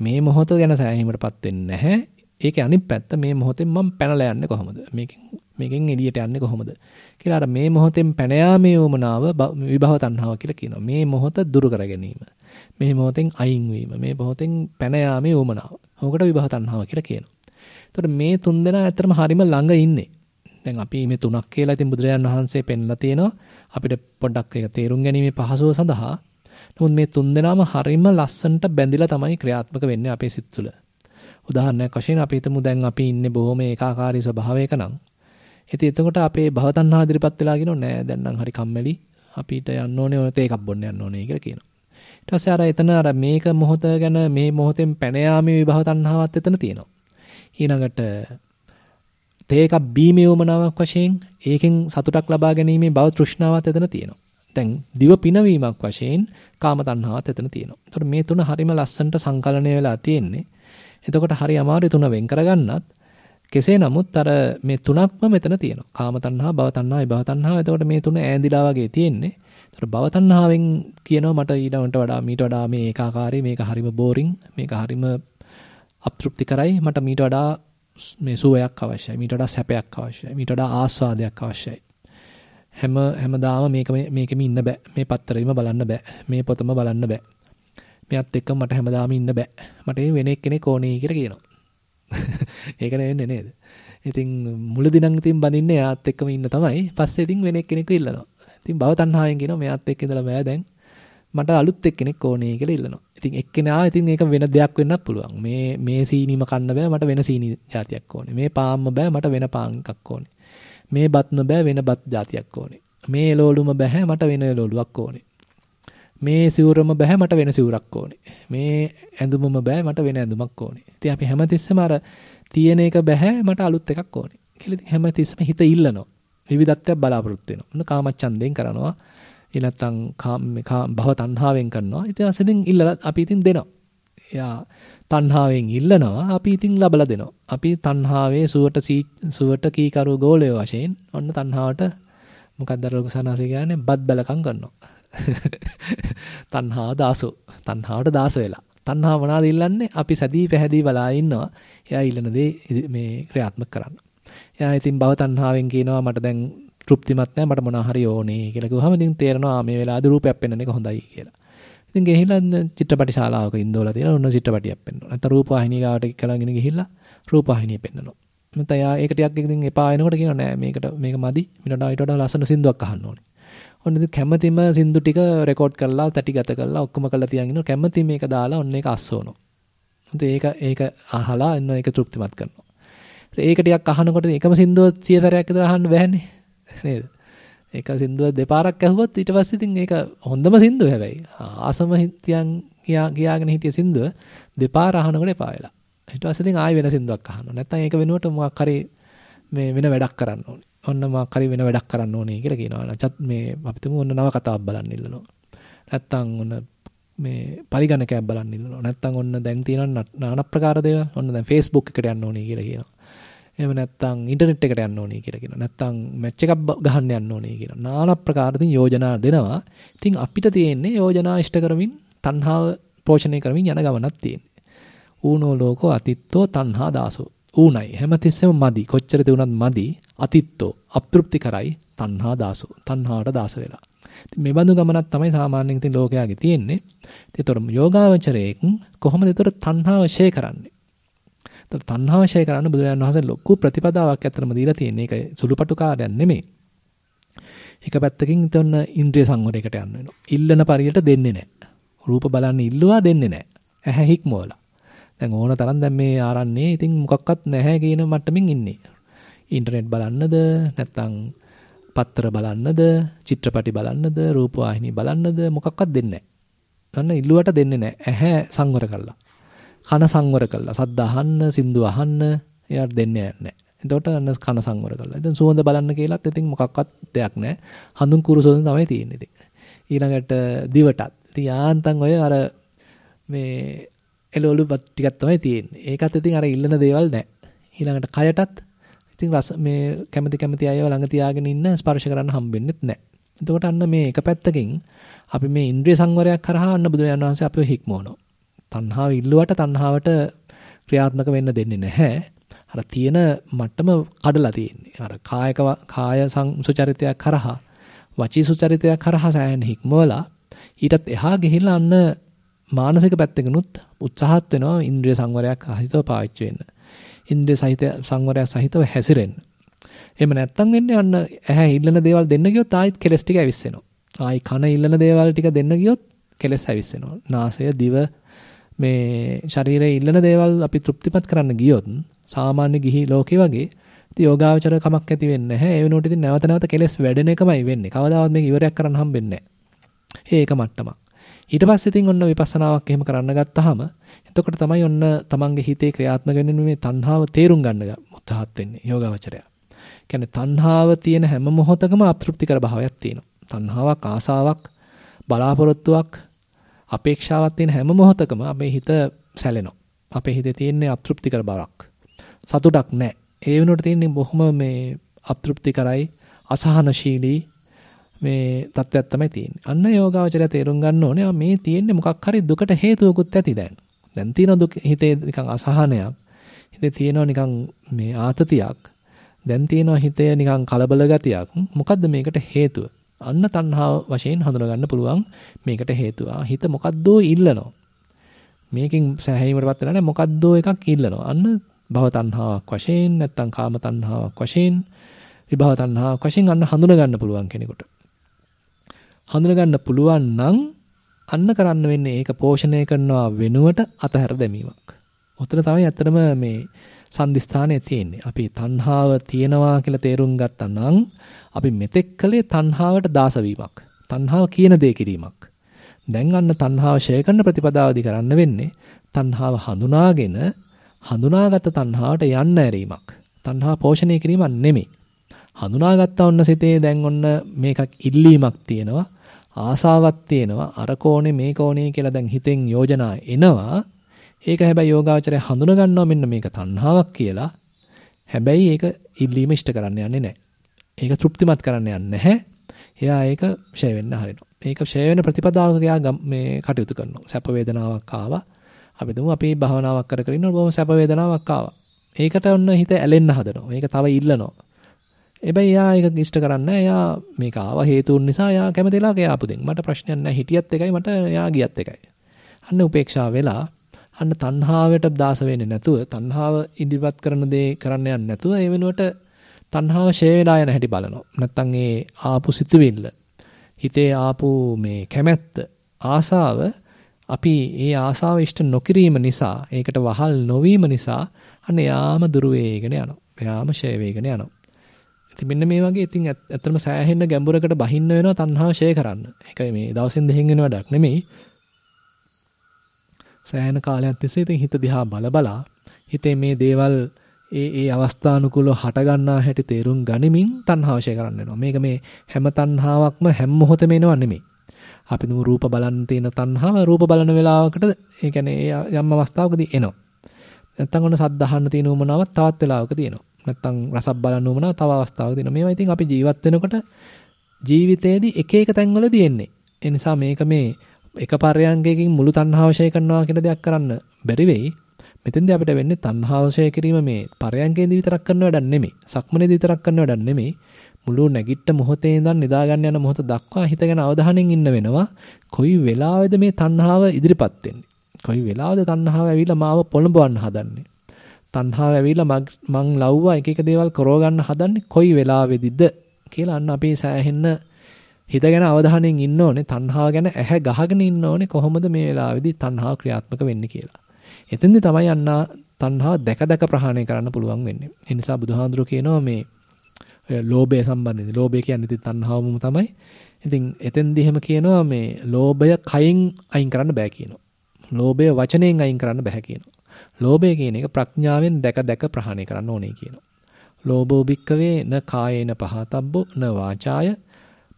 මේ මොහොත ගැන සෑහීමටපත් වෙන්නේ නැහැ. ඒකේ අනිත් පැත්ත මේ මොහොතෙන් මම පැනලා යන්නේ කොහොමද? මේකෙන් මේකෙන් එළියට යන්නේ කොහොමද? කියලා අර මේ මොහොතෙන් පැන යාමේ උමනාව විභව තණ්හාව කියලා කියනවා. මේ මොහොත දුරු කර ගැනීම. මේ මොහොතෙන් අයින් වීම. මේ මොහොතෙන් පැන යාමේ උමනාව. ඕකට විභව තණ්හාව කියලා කියනවා. එතකොට මේ තුන් දෙනා ඇත්තටම හරිම ළඟ ඉන්නේ. දැන් අපි මේ තුනක් කියලා ඉතින් බුදුරජාන් වහන්සේ පෙන්ලා තියෙනවා. අපිට පොඩ්ඩක් ඒක තේරුම් ගැනීමේ පහසුව සඳහා. නමුත් මේ තුන් දෙනාම හරිම ලස්සනට බැඳිලා තමයි ක්‍රියාත්මක වෙන්නේ අපේ සිත් තුළ. උදාහරණයක් වශයෙන් අපි හිතමු දැන් අපි ඉන්නේ බොහොම ඒකාකාරී ස්වභාවයක නම්. ඉතින් එතකොට අපේ භවතණ්හා ඉදිරිපත් වෙලා කියනවා නෑ දැන් නම් හරි කම්මැලි. අපිට යන්න ඕනේ ඔය තේ එකක් බොන්න යන්න ඕනේ කියලා කියනවා. ඊට පස්සේ අර එතන අර මේක මොහොත ගැන මේ මොහොතෙන් පැන යාමේ විභව තණ්හාවත් එතන තියෙනවා. ඊළඟට තේ එකක් බීමේ වමනාවක් වශයෙන් ඒකෙන් සතුටක් ලබා ගැනීමේ භව තෘෂ්ණාවත් එතන තියෙනවා. දැන් දිව පිනවීමක් වශයෙන් කාම තණ්හාවත් එතන තියෙනවා. ඒතකොට මේ තුන හරිම ලස්සනට සංකලනය වෙලා තියෙන්නේ. එතකොට හරි අමාරුයි තුන වෙන් කරගන්නත්. කෙසේ නමුත් අර මේ තුනක්ම මෙතන තියෙනවා. කාම තණ්හා, භව තණ්හා, විභව තණ්හා. එතකොට මේ තුන ඈඳිලා වගේ තියෙන්නේ. එතකොට භව තණ්හාවෙන් කියනවා මට ඊළඟට වඩා මීට වඩා මේ ඒකාකාරී මේක හරිම බෝරින් මේක හරිම අප්‍තෘප්ති කරයි මට මීට වඩා මේ සුවයක් අවශ්‍යයි මීට වඩා සැපයක් අවශ්‍යයි මීට වඩා ආස්වාදයක් අවශ්‍යයි හැම හැමදාම මේක මේකෙම ඉන්න බෑ මේ පත්තරෙම බලන්න බෑ මේ පොතම බලන්න බෑ මෙයත් එක්ක මට හැමදාම ඉන්න බෑ. මට වෙන එක්කෙනෙක් ඕනේ කියලා කියනවා. ඒක නෙවෙන්නේ නේද? ඉතින් මුලදී නම් ඉතින් බඳින්නේ එයාත් එක්කම ඉන්න තමයි. පස්සේ ඉතින් වෙන එක්කෙනෙකු ඉල්ලනවා. ඉතින් භව තණ්හාවෙන් කියනවා මෙයාත් එක්ක ඉඳලා බෑ දැන්. මට අලුත් එක්කෙනෙක් ඕනේ කියලා ඉල්ලනවා. ඉතින් එක්කෙනා ඉතින් ඒක වෙන දෙයක් වෙන්නත් පුළුවන්. මේ මේ සීනිම කන්න බෑ මට වෙන සීනි જાතියක් ඕනේ. මේ පාම්ම බෑ මට වෙන පාන් එකක් ඕනේ. මේ බත්ම බෑ වෙන බත් જાතියක් ඕනේ. මේ එළවලුම බෑ මට වෙන එළවලුවක් ඕනේ. මේ සිවුරම බෑ මට වෙන සිවුරක් ඕනේ. මේ ඇඳුමම බෑ මට වෙන ඇඳුමක් ඕනේ. ඉතින් අපි හැමතිස්සෙම අර තියෙන එක බෑ මට අලුත් එකක් ඕනේ. කියලා ඉතින් හැමතිස්සෙම හිත ඉල්ලනවා. විවිධත්වයක් බලාපොරොත්තු වෙනවා. මොන කාමච්ඡන්දයෙන් කරනවා. ඊළඟට කාම භව තණ්හාවෙන් කරනවා. ඉතින් අසෙන් ඉල්ලලා අපි ඉතින් දෙනවා. එයා තණ්හාවෙන් ඉල්ලනවා අපි ඉතින් ලබලා දෙනවා. අපි තණ්හාවේ සුවට සුවට කීකරු ගෝලය වශයෙන් ඔන්න තණ්හාවට මොකක්ද අර ලොකුසනාසේ කියන්නේ බත් බැලකම් කරනවා. තණ්හා දාසෝ. තණ්හාවට දාස වෙලා. තණ්හා මොනවාද ඉල්ලන්නේ? අපි සැදී පැහැදී බලා ඉන්නවා. එයා ඉල්ලන දේ මේ ක්‍රියාත්මක කරන්න. එයා ඉතින් භව තණ්හාවෙන් කියනවා මට දැන් තෘප්තිමත් නැහැ මට මොනවා හරි ඕනේ කියලා කිව්වහම ඉතින් තේරෙනවා මේ වෙලාවේදී රූපයක් පෙන්වන එක හොඳයි කියලා. ඉතින් ගෙහිලා චිත්‍රපටි ශාලාවක ඉඳෝලා තියෙනවා ඔන්න චිත්‍රපටියක් පෙන්වනවා. නැත්නම් රූපවාහිනිය ගාවට එක්කලාගෙන ගිහිල්ලා රූපවාහිනිය පෙන්වනවා. නැත්නම් එයා ඒක ටිකක් ඉතින් එපා වෙනකොට කියනවා නෑ මේකට මේක මදි. මිනට ඊට වඩා ලස්සන සින්දුවක් අහන්න ඕනේ. ඔන්න ඉතින් කැමැතිම සින්දු ටික රෙකෝඩ් කරලා තැටිගත කරලා ඔක්කොම කරලා තියන් ඉන්නවා කැමැති මේක දාලා ඔන්න ඒක අස්සවනවා. ඉතින් ඒක ඒක අහලා එන්න ඒක තෘප්තිමත් කරනවා. ඒක ටිකක් අහනකොට එකම සින්දුව 100 සැරයක් විතර අහන්න බෑනේ. නේද? ඒක සින්දුව දෙපාරක් ඇහුවොත් ඊට පස්සේ ඉතින් ඒක හොඳම සින්දුව හැබැයි. ආසම හිතියන් කියාගෙන හිටිය සින්දුව දෙපාර අහනකොට එපා වෙලා. ඊට පස්සේ ඉතින් ආයෙ වෙන සින්දුවක් අහනවා. නැත්නම් ඒක වෙනුවට මොකක් හරි මේ වෙන වැඩක් කරන්න ඕනේ. ඔන්න මා කරි වෙන වැඩක් කරන්න ඕනේ කියලා කියනවා. චත් මේ අපි තුමු ඔන්න නව කතාවක් බලන්න ඉල්ලනවා. නැත්තම් ඔන්න මේ පරිගණකයක් බලන්න ඉල්ලනවා. නැත්තම් ඔන්න දැන් තියෙන নানা ප්‍රකාර දේවල්. ඔන්න දැන් Facebook එකට යන්න ඕනේ කියලා කියනවා. එහෙම නැත්තම් ඉන්ටර්නෙට් එකට යන්න ඕනේ කියලා කියනවා. නැත්තම් මැච් එකක් ගහන්න යන්න ඕනේ කියලා. নানা ප්‍රකාර ඉතින් යෝජනා දෙනවා. ඉතින් අපිට තියෙන්නේ යෝජනා ඉෂ්ට කරමින් තණ්හාව පෝෂණය කරමින් යන ගමනක් තියෙන්නේ. ඌනෝ ලෝකෝ අතිත්තෝ තණ්හා දාසෝ. ඌණයි හැමතිස්සෙම මදි. කොච්චර තියුණත් මදි. අතිත්තෝ අප්‍තෘප්ති කරයි තණ්හා දාසෝ. තණ්හාවට දාස වෙලා. ඉතින් මේ බඳු ගමනක් තමයි සාමාන්‍යයෙන් ඉතින් ලෝකයාගේ තියෙන්නේ. ඒතර යෝගාවචරයෙන් කොහොමද ඒතර තණ්හාව ෂේ කරන්නේ? ඒතර තණ්හාව ෂේ කරන්න බුදුරජාණන් වහන්සේ ලොකු ප්‍රතිපදාවක් ඇත්තටම දීලා තියෙන්නේ. ඒක සුළුපටු කාර්යයක් නෙමෙයි. එක පැත්තකින් තොන්න ඉන්ද්‍රිය සංවරයකට යන්න වෙනවා. ඉල්ලන පරියට දෙන්නේ නැහැ. රූප බලන්න ඉල්ලුවා දෙන්නේ නැහැ. ඇහැ හික්මවලා. දැන් ඕන තරම් දැන් මේ ආරන්නේ ඉතින් මොකක්වත් නැහැ කියන මට්ටමින් ඉන්නේ. ඉන්ටර්නෙට් බලන්නද නැත්නම් පත්තර බලන්නද චිත්‍රපටි බලන්නද රූපවාහිනී බලන්නද මොකක්වත් දෙන්නේ නැහැ. අන්න ඉල්ලුවට දෙන්නේ නැහැ. ඇහැ සංවර කළා. කන සංවර කළා. සද්ද අහන්න, සින්දු අහන්න එයාට දෙන්නේ නැහැ. එතකොට අන්න කන සංවර කළා. ඉතින් සුවඳ බලන්න කියලාත් ඉතින් මොකක්වත් දෙයක් නැහැ. හඳුන් කුරු සුවඳ තමයි තියෙන්නේ ඉතින්. ඊළඟට දිවටත්. ඉතින් යාන්තම් ඔය අර මේ එළවලු ටිකක් තමයි තියෙන්නේ. ඒකත් ඉතින් අර ඉල්ලන දේවල් නැහැ. ඊළඟට කයටත් ඉතින් රස මේ කැමති කැමති අයව ළඟ තියාගෙන ඉන්න ස්පර්ශ කරන්න හම්බෙන්නෙත් නැහැ. එතකොට අන්න මේ එක පැත්තකින් අපි මේ ඉන්ද්‍රිය සංවරයක් කරහා අන්න බුදුරජාණන් වහන්සේ අපිව හික්මවනවා. තණ්හාව ඉල්ලුවට තණ්හාවට ක්‍රියාත්මක වෙන්න දෙන්නේ නැහැ. අර තියෙන මට්ටම කඩලා තියෙන්නේ. අර කායක කාය සංසුචරිතයක් කරහා වචී සුචරිතයක් කරහා සෑහෙන හික්මවලා ඊටත් එහා ගිහිල්ලා අන්න මානසික පැත්තකිනුත් උත්සාහත් වෙනවා ඉන්ද්‍රිය සංවරයක් අහිතව පාවිච්චි වෙන්න. ඉන්ද්‍රිය සහිත සංවරයක් සහිතව හැසිරෙන්න. එහෙම නැත්තම් වෙන්නේ අන්න ඇහැ ඉල්ලන දේවල් දෙන්න ගියොත් ආයෙත් කෙලස් ටික ඇවිස්සෙනවා. ආයි කන ඉල්ලන දේවල් ටික දෙන්න ගියොත් කෙලස් ඇවිස්සෙනවා. නාසය දිව මේ ශරීරයේ ඉල්ලන දේවල් අපි තෘප්තිපත් කරන්න ගියොත් සාමාන්‍ය ගිහි ලෝකේ වගේ ඉතින් යෝගාවචර කමක් ඇති වෙන්නේ නැහැ. ඒ වෙනුවට ඉතින් නැවත නැවත කෙලස් වැඩෙන එකමයි වෙන්නේ. කවදාවත් මේක ඉවරයක් කරන්න හම්බෙන්නේ නැහැ. ඒක මට්ටමක්. ඊට පස්සේ ඉතින් ඔන්න විපස්සනාවක් එහෙම කරන්න ගත්තාම එතකොට තමයි ඔන්න තමන්ගේ හිතේ ක්‍රියාත්මක වෙන්නේ මේ තණ්හාව තේරුම් ගන්න උත්සාහත් වෙන්නේ යෝගාවචරය. කියන්නේ තණ්හාව තියෙන හැම මොහොතකම අප්‍තෘප්තිකර භාවයක් තියෙනවා. තණ්හාවක් ආසාවක් බලාපොරොත්තුවක් අපේක්ෂාවක් තියෙන හැම මොහොතකම අපේ හිත සැලෙනවා. අපේ හිතේ තියෙන අප්‍තෘප්තිකර බවක්. සතුටක් නැහැ. ඒ වෙනුවට තියෙන්නේ බොහොම මේ අප්තෘප්තිකරයි අසහනශීලී මේ තත්ත්වයක් තමයි තියෙන්නේ. අන්න යෝගාවචරය තේරුම් ගන්න ඕනේ මේ තියෙන්නේ මොකක් හරි දුකට හේතුවකුත් ඇති දැන්. දැන් තියෙන දුක හිතේ නිකන් අසහනයක්. හිතේ තියෙනවා නිකන් මේ ආතතියක්. දැන් තියෙනවා හිතේ නිකන් කලබල ගතියක්. මොකද්ද මේකට හේතුව? අන්න තණ්හාව වශයෙන් හඳුනා ගන්න පුළුවන් මේකට හේතුව. හිත මොකද්දෝ ඉල්ලනවා. මේකෙන් සෑහීමකටපත් වෙලා නැහැ මොකද්දෝ එකක් ඉල්ලනවා. අන්න භව තණ්හාවක් වශයෙන් නැත්නම් කාම තණ්හාවක් වශයෙන් විභව තණ්හාවක් වශයෙන් අන්න හඳුනා ගන්න පුළුවන් කෙනෙකුට. හඳුනා ගන්න පුළුවන් නම් අන්න කරන්න වෙන්නේ ඒක පෝෂණය කරනවා වෙනුවට අතහැර දැමීමක්. උතර තමයි ඇත්තටම මේ සම්දිස්ථානයේ තියෙන්නේ. අපි තණ්හාව තියෙනවා කියලා තේරුම් ගත්තා නම් අපි මෙතෙක් කලේ තණ්හාවට දාස වීමක්. තණ්හාව කියන දේ කිරීමක්. දැන් අන්න තණ්හාව ෂය කරන ප්‍රතිපදාවදී කරන්න වෙන්නේ තණ්හාව හඳුනාගෙන හඳුනාගත් තණ්හාවට යන්න ඇරීමක්. තණ්හා පෝෂණය කිරීමක් නෙමෙයි. හඳුනාගත්ත ඔන්න සිතේ දැන් ඔන්න මේකක් ඉල්ලීමක් තියෙනවා. ආසාවක් තියෙනවා. අර කෝණේ මේ කෝණේ කියලා දැන් හිතෙන් යෝජනා එනවා. ඒක හැබැයි යෝගාවචරය හඳුනා ගන්නවා මෙන්න මේක තණ්හාවක් කියලා. හැබැයි ඒක ඉල්ලීම ඉෂ්ට කරන්න යන්නේ නැහැ. ඒක තෘප්තිමත් කරන්න යන්නේ නැහැ. එයා ඒක ෂය වෙන්න හරිනවා. මේක ෂය වෙන ප්‍රතිපදාවක එයා මේ කටයුතු කරනවා. සැප වේදනාවක් ආවා. අපි දුමු අපි භාවනාවක් කර කර ඉන්නකොට බොහොම සැප වේදනාවක් ආවා. ඒකට ඔන්න හිත ඇලෙන්න හදනවා. මේක තව ඉල්ලනවා. හැබැයි එයා ඒක ඉෂ්ට කරන්නේ එයා මේක ආව හේතුන් නිසා එයා කැමති වෙලා ගියාපු දෙන්. මට ප්‍රශ්නයක් නැහැ. හිටියත් එකයි මට එයා ගියත් එකයි. අන්න උපේක්ෂා වෙලා අන්න තණ්හාවට දාස වෙන්නේ නැතුව තණ්හාව ඉදිරිපත් කරන දේ කරන්න යන්නේ නැතුව ඒ වෙනුවට තණ්හාව ෂේ වෙලා යන හැටි බලනවා. නැත්තම් ඒ ආපු සිතුවිල්ල හිතේ ආපු මේ කැමැත්ත ආසාව අපි ඒ ආසාව ඉෂ්ට නොකිරීම නිසා ඒකට වහල් නොවීම නිසා අන්න යාම දුර වේගන යනවා. යාම ෂය වේගන යනවා. ඉතින් මෙන්න මේ වගේ ඉතින් ඇත්තටම සෑහෙන්න ගැඹුරකට බහින්න වෙනවා තණ්හාව ෂය කරන්න. ඒකයි මේ දවසෙන් දෙහින් වෙන වැඩක් නෙමෙයි. සෑහෙන කාලයක් තිස්සේ ඉතින් හිත දිහා බල බලා හිතේ මේ දේවල් ඒ ඒ අවස්ථානුකූලව හට ගන්නා හැටි තේරුම් ගනිමින් තණ්හාව ෂය කරන්න වෙනවා. මේක මේ හැම තණ්හාවක්ම හැම මොහොතෙම එනවා නෙමෙයි. අපි නු රූප බලන්න තියෙන තණ්හාව රූප බලන වෙලාවකට ඒ කියන්නේ යම් අවස්ථාවකදී එනවා. නැත්තම් ඔන්න සද්ද අහන්න තියෙන උමනාවක් තවත් වෙලාවක තියෙනවා. නැත්තම් රසක් බලන්න උමනාව තව අවස්ථාවක තියෙනවා. මේවා ඉතින් අපි ජීවත් වෙනකොට ජීවිතේදී එක එක තැන්වලදී එන්නේ. ඒ නිසා මේක මේ එක පරයන්කකින් මුළු තණ්හාව ෂය කරනවා කියන දෙයක් කරන්න බැරි වෙයි. මෙතෙන්දී අපිට වෙන්නේ තණ්හාව ෂය කිරීම මේ පරයන්කේදී විතරක් කරන වැඩක් නෙමෙයි. සක්මනේදී විතරක් කරන වැඩක් නෙමෙයි. මුළු නැගිට්ට මොහොතේ ඉඳන් නිදා ගන්න යන මොහොත දක්වා හිත ගැන අවධානයෙන් ඉන්න වෙනවා. කොයි වෙලාවෙද මේ තණ්හාව ඉදිරිපත් වෙන්නේ? කොයි වෙලාවද තණ්හාව ඇවිල්ලා මාව පොළඹවන්න හදන්නේ? තණ්හාව ඇවිල්ලා මං ලව්වා එක එක දේවල් කරව ගන්න හදන්නේ කොයි වෙලාවෙදිද කියලා අන්න අපි සෑහෙන්න හිත ගැන අවධානයෙන් ඉන්න ඕනේ තණ්හාව ගැන ඇහැ ගහගෙන ඉන්න ඕනේ කොහොමද මේ වෙලාවේදී තණ්හාව ක්‍රියාත්මක වෙන්නේ කියලා. එතෙන්දී තමයි අන්න තණ්හාව දැක දැක ප්‍රහාණය කරන්න පුළුවන් වෙන්නේ. ඒ නිසා බුදුහාඳුරු කියනවා මේ ලෝභය සම්බන්ධයෙන්. ලෝභය කියන්නේ ඉතින් තණ්හාවම තමයි. ඉතින් එතෙන්දී එහෙම කියනවා මේ ලෝභය කයින් අයින් කරන්න බෑ කියනවා. ලෝභය වචනයෙන් අයින් කරන්න බෑ කියනවා. ලෝභය කියන එක ප්‍රඥාවෙන් දැක දැක ප්‍රහාණය කරන්න ඕනේ කියනවා. ලෝභෝ භික්කවේ න කායේන පහතබ්බෝ න වාචාය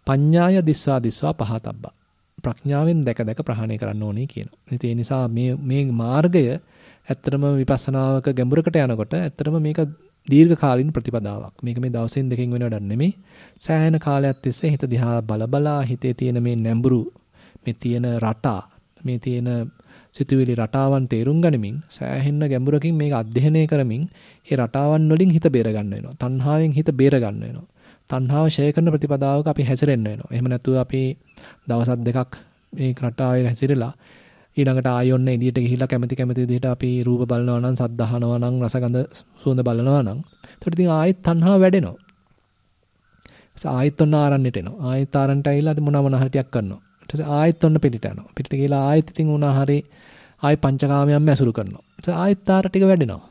පඤ්ඤාය දිස්වා දිස්වා පහතබ්බා. ප්‍රඥාවෙන් දැක දැක ප්‍රහාණය කරන්න ඕනේ කියනවා. ඉතින් ඒ නිසා මේ මේ මාර්ගය ඇත්තටම විපස්සනාවක ගැඹුරකට යනකොට ඇත්තටම මේක දීර්ඝ කාලින ප්‍රතිපදාවක්. මේක මේ දවසෙන් දෙකකින් වෙන වැඩක් නෙමෙයි. සෑහෙන කාලයක් තිස්සේ හිත දිහා බලබලා හිතේ තියෙන මේ නැඹුරු මේ තියෙන රටා මේ තියෙන සිතුවිලි රටාවන් තේරුම් ගනිමින් සෑහෙන්න ගැඹුරකින් මේක අධ්‍යයනය කරමින් ඒ රටාවන් වලින් හිත බේර ගන්න වෙනවා. තණ්හාවෙන් හිත බේර ගන්න වෙනවා. තණ්හාව ෂය කරන ප්‍රතිපදාවක අපි හැසිරෙන්න වෙනවා. එහෙම නැතුව අපි දවසක් දෙකක් මේ රටාවේ හැසිරෙලා ඊළඟට ආයොන්න එළියට ගිහිල්ලා කැමති කැමති විදිහට අපි රූප බලනවා නම් සද්ද අහනවා නම් රසගඳ සුවඳ බලනවා නම් එතකොට ඉතින් ආයෙත් තණ්හාව වැඩෙනවා. ආයෙත් ඔන්න ආරන්නට එනවා. ආයෙත් ආරන්නට ඇවිල්ලා මොනවා මොනවා හරි ටිකක් කරනවා. ඊට පස්සේ ආයෙත් ඔන්න පිටිට යනවා. පිටිට ගිහලා ආයෙත් ඉතින් උනා හරි ආයෙ පංචකාමයන්ම ඇසුරු කරනවා. ඊට ආයෙත් ආර ටික වැඩෙනවා.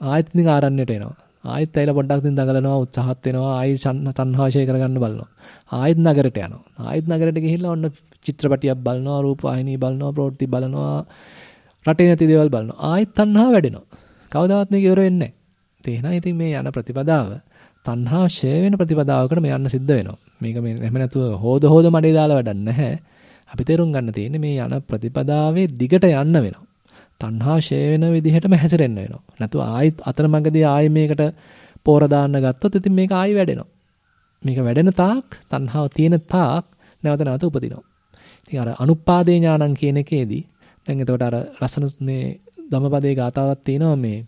ආයෙත් ඉතින් ආරන්නට එනවා. ආයෙත් ඇවිල්ලා පොඩ්ඩක් ඉතින් දඟලනවා උත්සාහත් වෙනවා. ආයෙ තණ්හාශය කරගන්න බලනවා. ආයෙත් නගරයට යනවා. ආයෙත් නගරයට ගිහිල්ලා ඔන්න චිත්‍රපටියක් බලනවා, රූප වාහිනී බලනවා, ප්‍රවෘත්ති බලනවා. රටේ නැති දේවල් බලනවා. ආයෙත් තණ්හාව වැඩෙනවා. කවදාවත් මේක ඉවර වෙන්නේ නැහැ. තේනා ඉතින් මේ යන ප්‍රතිපදාව තණ්හා ෂය වෙන ප්‍රතිපදාවකට මේ යන්න සිද්ධ වෙනවා. මේක මේ එහෙම නැතුව හොද හොද මඩේ දාලා වැඩක් නැහැ. අපි තේරුම් ගන්න තියෙන්නේ මේ යන ප්‍රතිපදාවේ දිගට යන්න වෙනවා. තණ්හා ෂය වෙන විදිහටම හැසිරෙන්න වෙනවා. නැතු ආයෙත් අතරමඟදී ආයෙ මේකට පෝර දාන්න ගත්තොත් ඉතින් මේක ආයෙ වැඩෙනවා. මේක වැඩෙන තාක් තණ්හාව තියෙන තාක් නැවත නැවත උපදිනවා. ඉතින් අර අනුපාදේ ඥානං කියන එකේදී දැන් එතකොට අර රසන මේ ධම්මපදයේ ගාතාවක් තියෙනවා මේ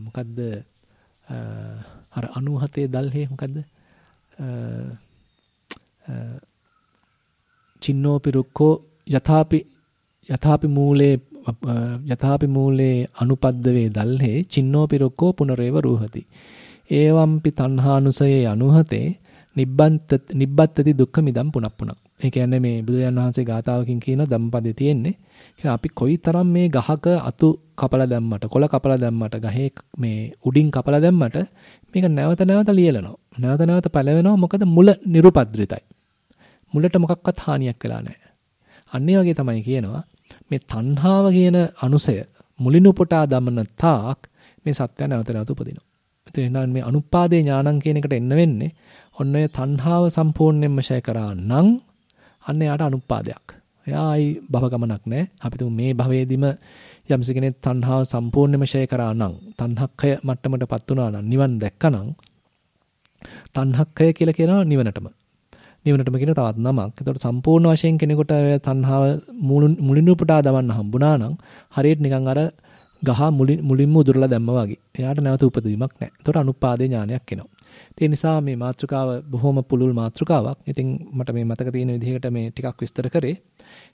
මොකද්ද අර 97 දල්හේ මොකද්ද චින්නෝපි රුක්ඛෝ යථාපි යථාපි මූලේ යථාපි මූලේ අනුපද්දවේ දල්හේ චින්නෝපි රුක්ඛෝ පුනරේව රූහති. ඒවම්පි තණ්හානුසයේ අනුහතේ නිබ්බන්ත නිබ්බත්තති දුක්ඛ මිදම් පුනප්පුනක් ඒ කියන්නේ මේ බුදුරජාන් වහන්සේ ගාතාවකින් කියන ධම්මපදේ තියෙන්නේ. කියන්නේ අපි කොයිතරම් මේ ගහක අතු කපලා දැම්මට කොළ කපලා දැම්මට ගහේ මේ උඩින් කපලා දැම්මට මේක නැවත නැවත ලියලනවා. නැවත නැවත පැලවෙනවා මොකද මුල නිරුපද්‍රිතයි. මුලට මොකක්වත් හානියක් වෙලා නැහැ. අන්න වගේ තමයි කියනවා මේ තණ්හාව කියන අනුසය මුලින් උපුටා දමන තාක් මේ සත්‍ය නැවත නැවත උපදිනවා. එතන මේ අනුපාදේ ඥානං කියන එකට එන්න වෙන්නේ ඔන්න ඔය තණ්හාව සම්පූර්ණයෙන්ම ෂය කරා නම් අන්න යාට අනුපාදයක්. එයා ආයි භව ගමනක් නැහැ. අපි තුමු මේ භවයේදීම යම්ස කෙනෙක් තණ්හාව සම්පූර්ණයෙන්ම ෂය කරා නම් තණ්හක්ඛය මට්ටමටපත් වුණා නම් නිවන් දැක්කනම් තණ්හක්ඛය කියලා කියනවා නිවනටම. නිවනටම කියන තවත් නමක්. ඒතකොට සම්පූර්ණ වශයෙන් කෙනෙකුට තණ්හාව මුලින් උපුටා දවන්න හම්බුණා නම් හරියට නිකන් අර ගහ මුලින්ම උදුරලා දැම්මා වගේ. එයාට නැවත උපදවීමක් නැහැ. ඒතකොට අනුපාදේ ඥානයක් එනවා. ඒ නිසා මේ මාතෘකාව බොහොම පුළුල් මාතෘකාවක්. ඉතින් මට මේ මතක තියෙන විදිහකට මේ ටිකක් විස්තර කරේ.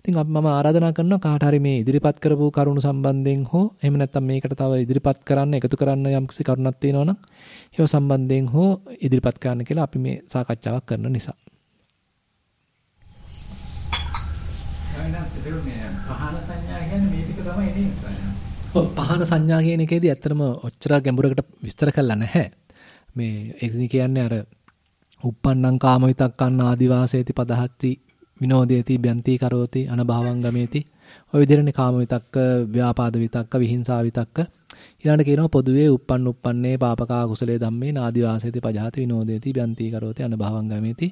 ඉතින් මම ආරාධනා කරනවා කාට හරි මේ ඉදිරිපත් කරපු කරුණු සම්බන්ධයෙන් හෝ එහෙම නැත්නම් මේකට තව ඉදිරිපත් කරන්න එකතු කරන්න යම්කිසි කරුණක් තියෙනවා නම් ඒව සම්බන්ධයෙන් හෝ ඉදිරිපත් කරන්න කියලා අපි මේ සාකච්ඡාවක් කරන නිසා. පහන සංඥා කියන්නේ මේ ටික තමයි එන්නේ. ඔව් පහන සංඥා කියන එකේදී ඇත්තටම ඔච්චර ගැඹුරකට විස්තර කරලා නැහැ. මේ ඒ කියන්නේ අර uppannam kama vitakkan ආදිවාසේති පදහත්ති විනෝදේති බ්‍යන්ති කරෝති අනභවං ගමේති ඔය විදිහටනේ කාම විතක්ක ව්‍යාපාද විතක්ක විහිංසා විතක්ක ඊළඟට කියනවා පොදුවේ uppන්න uppන්නේ පාපකා කුසලයේ ධම්මේ නාදිවාසේති පජහති විනෝදේති බ්‍යන්ති කරෝති අනභවං ගමේති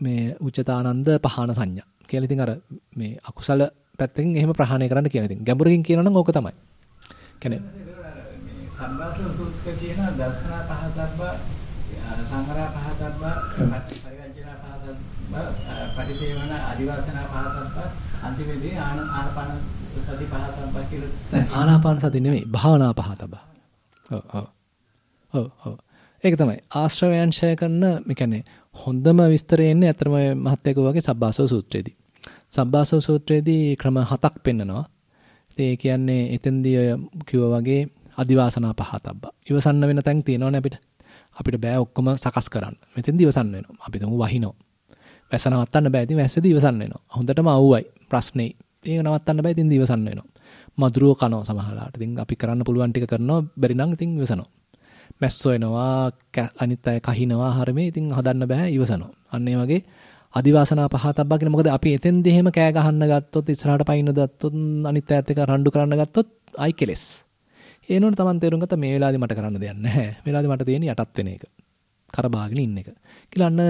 මේ උච්චතානන්ද පහන සංඥා කියලා ඉතින් අර මේ අකුසල පැත්තකින් එහෙම ප්‍රහාණය කරන්න කියන ඉතින් ගැඹුරකින් කියනවා නම් ඕක තමයි. කියන්නේ සම්බාස සූත්‍ර කියන දර්ශනා පහතබ්බ සංගරා පහතබ්බ පරිවර්ජනා පරිසේවන අදිවාසනා පහතක්වත් අන්තිමේදී ආන ආනපන සති පහතක්වත් කියලා ආනාපාන සති නෙමෙයි භාවනා පහතබ. ඔව් ඔව්. ඔව් ඔව්. ඒක තමයි ආශ්‍රවයන් ඡය කරන මේ කියන්නේ හොඳම විස්තරය එන්නේ අතරම මහත්යක වගේ සබ්බාසව සූත්‍රයේදී. සබ්බාසව සූත්‍රයේදී ක්‍රම හතක් පෙන්නනවා. ඒ කියන්නේ එතෙන්දී ඔය කිව්වා වගේ අදිවාසනා පහතබ්බා. ඉවසන්න වෙන තැන් තියෙනවනේ අපිට. අපිට බෑ ඔක්කොම සකස් කරන්න. මෙතෙන්දී ඉවසන්න වෙනවා. අපි තුමු වහිනවා. වැස්ස නවත්තන්න බෑ. ඉතින් වැස්සේදී ඉවසන්න වෙනවා. හොඳටම අවුවයි ප්‍රශ්නේ. ඒක නවත්තන්න බෑ. ඉතින් ඉවසන්න වෙනවා. මధుරව කනවා සමහරලාට. ඉතින් අපි කරන්න පුළුවන් ටික කරනවා. බැරි නම් ඉතින් ඉවසනවා. මැස්සෝ එනවා, අනිත් අය කහිනවා, හරමේ ඉතින් හදන්න බෑ ඉවසනවා. අන්න ඒ වගේ අදිවාසනා පහතබ්බා කියන මොකද අපි එතෙන්දී එහෙම කෑ ගහන්න ගත්තොත් ඉස්සරහට පයින්න ගත්තොත් අනිත් අයත් එක්ක රණ්ඩු කරන්න ගත්තොත් ආයි කෙලස්. ඒ නෝන තමන් තේරුම් ගත්තා මේ වෙලාවේදී මට කරන්න දෙයක් නැහැ. මේ වෙලාවේදී මට තියෙන්නේ යටත් වෙන එක. කරබාගෙන ඉන්න එක. කියලා අන්න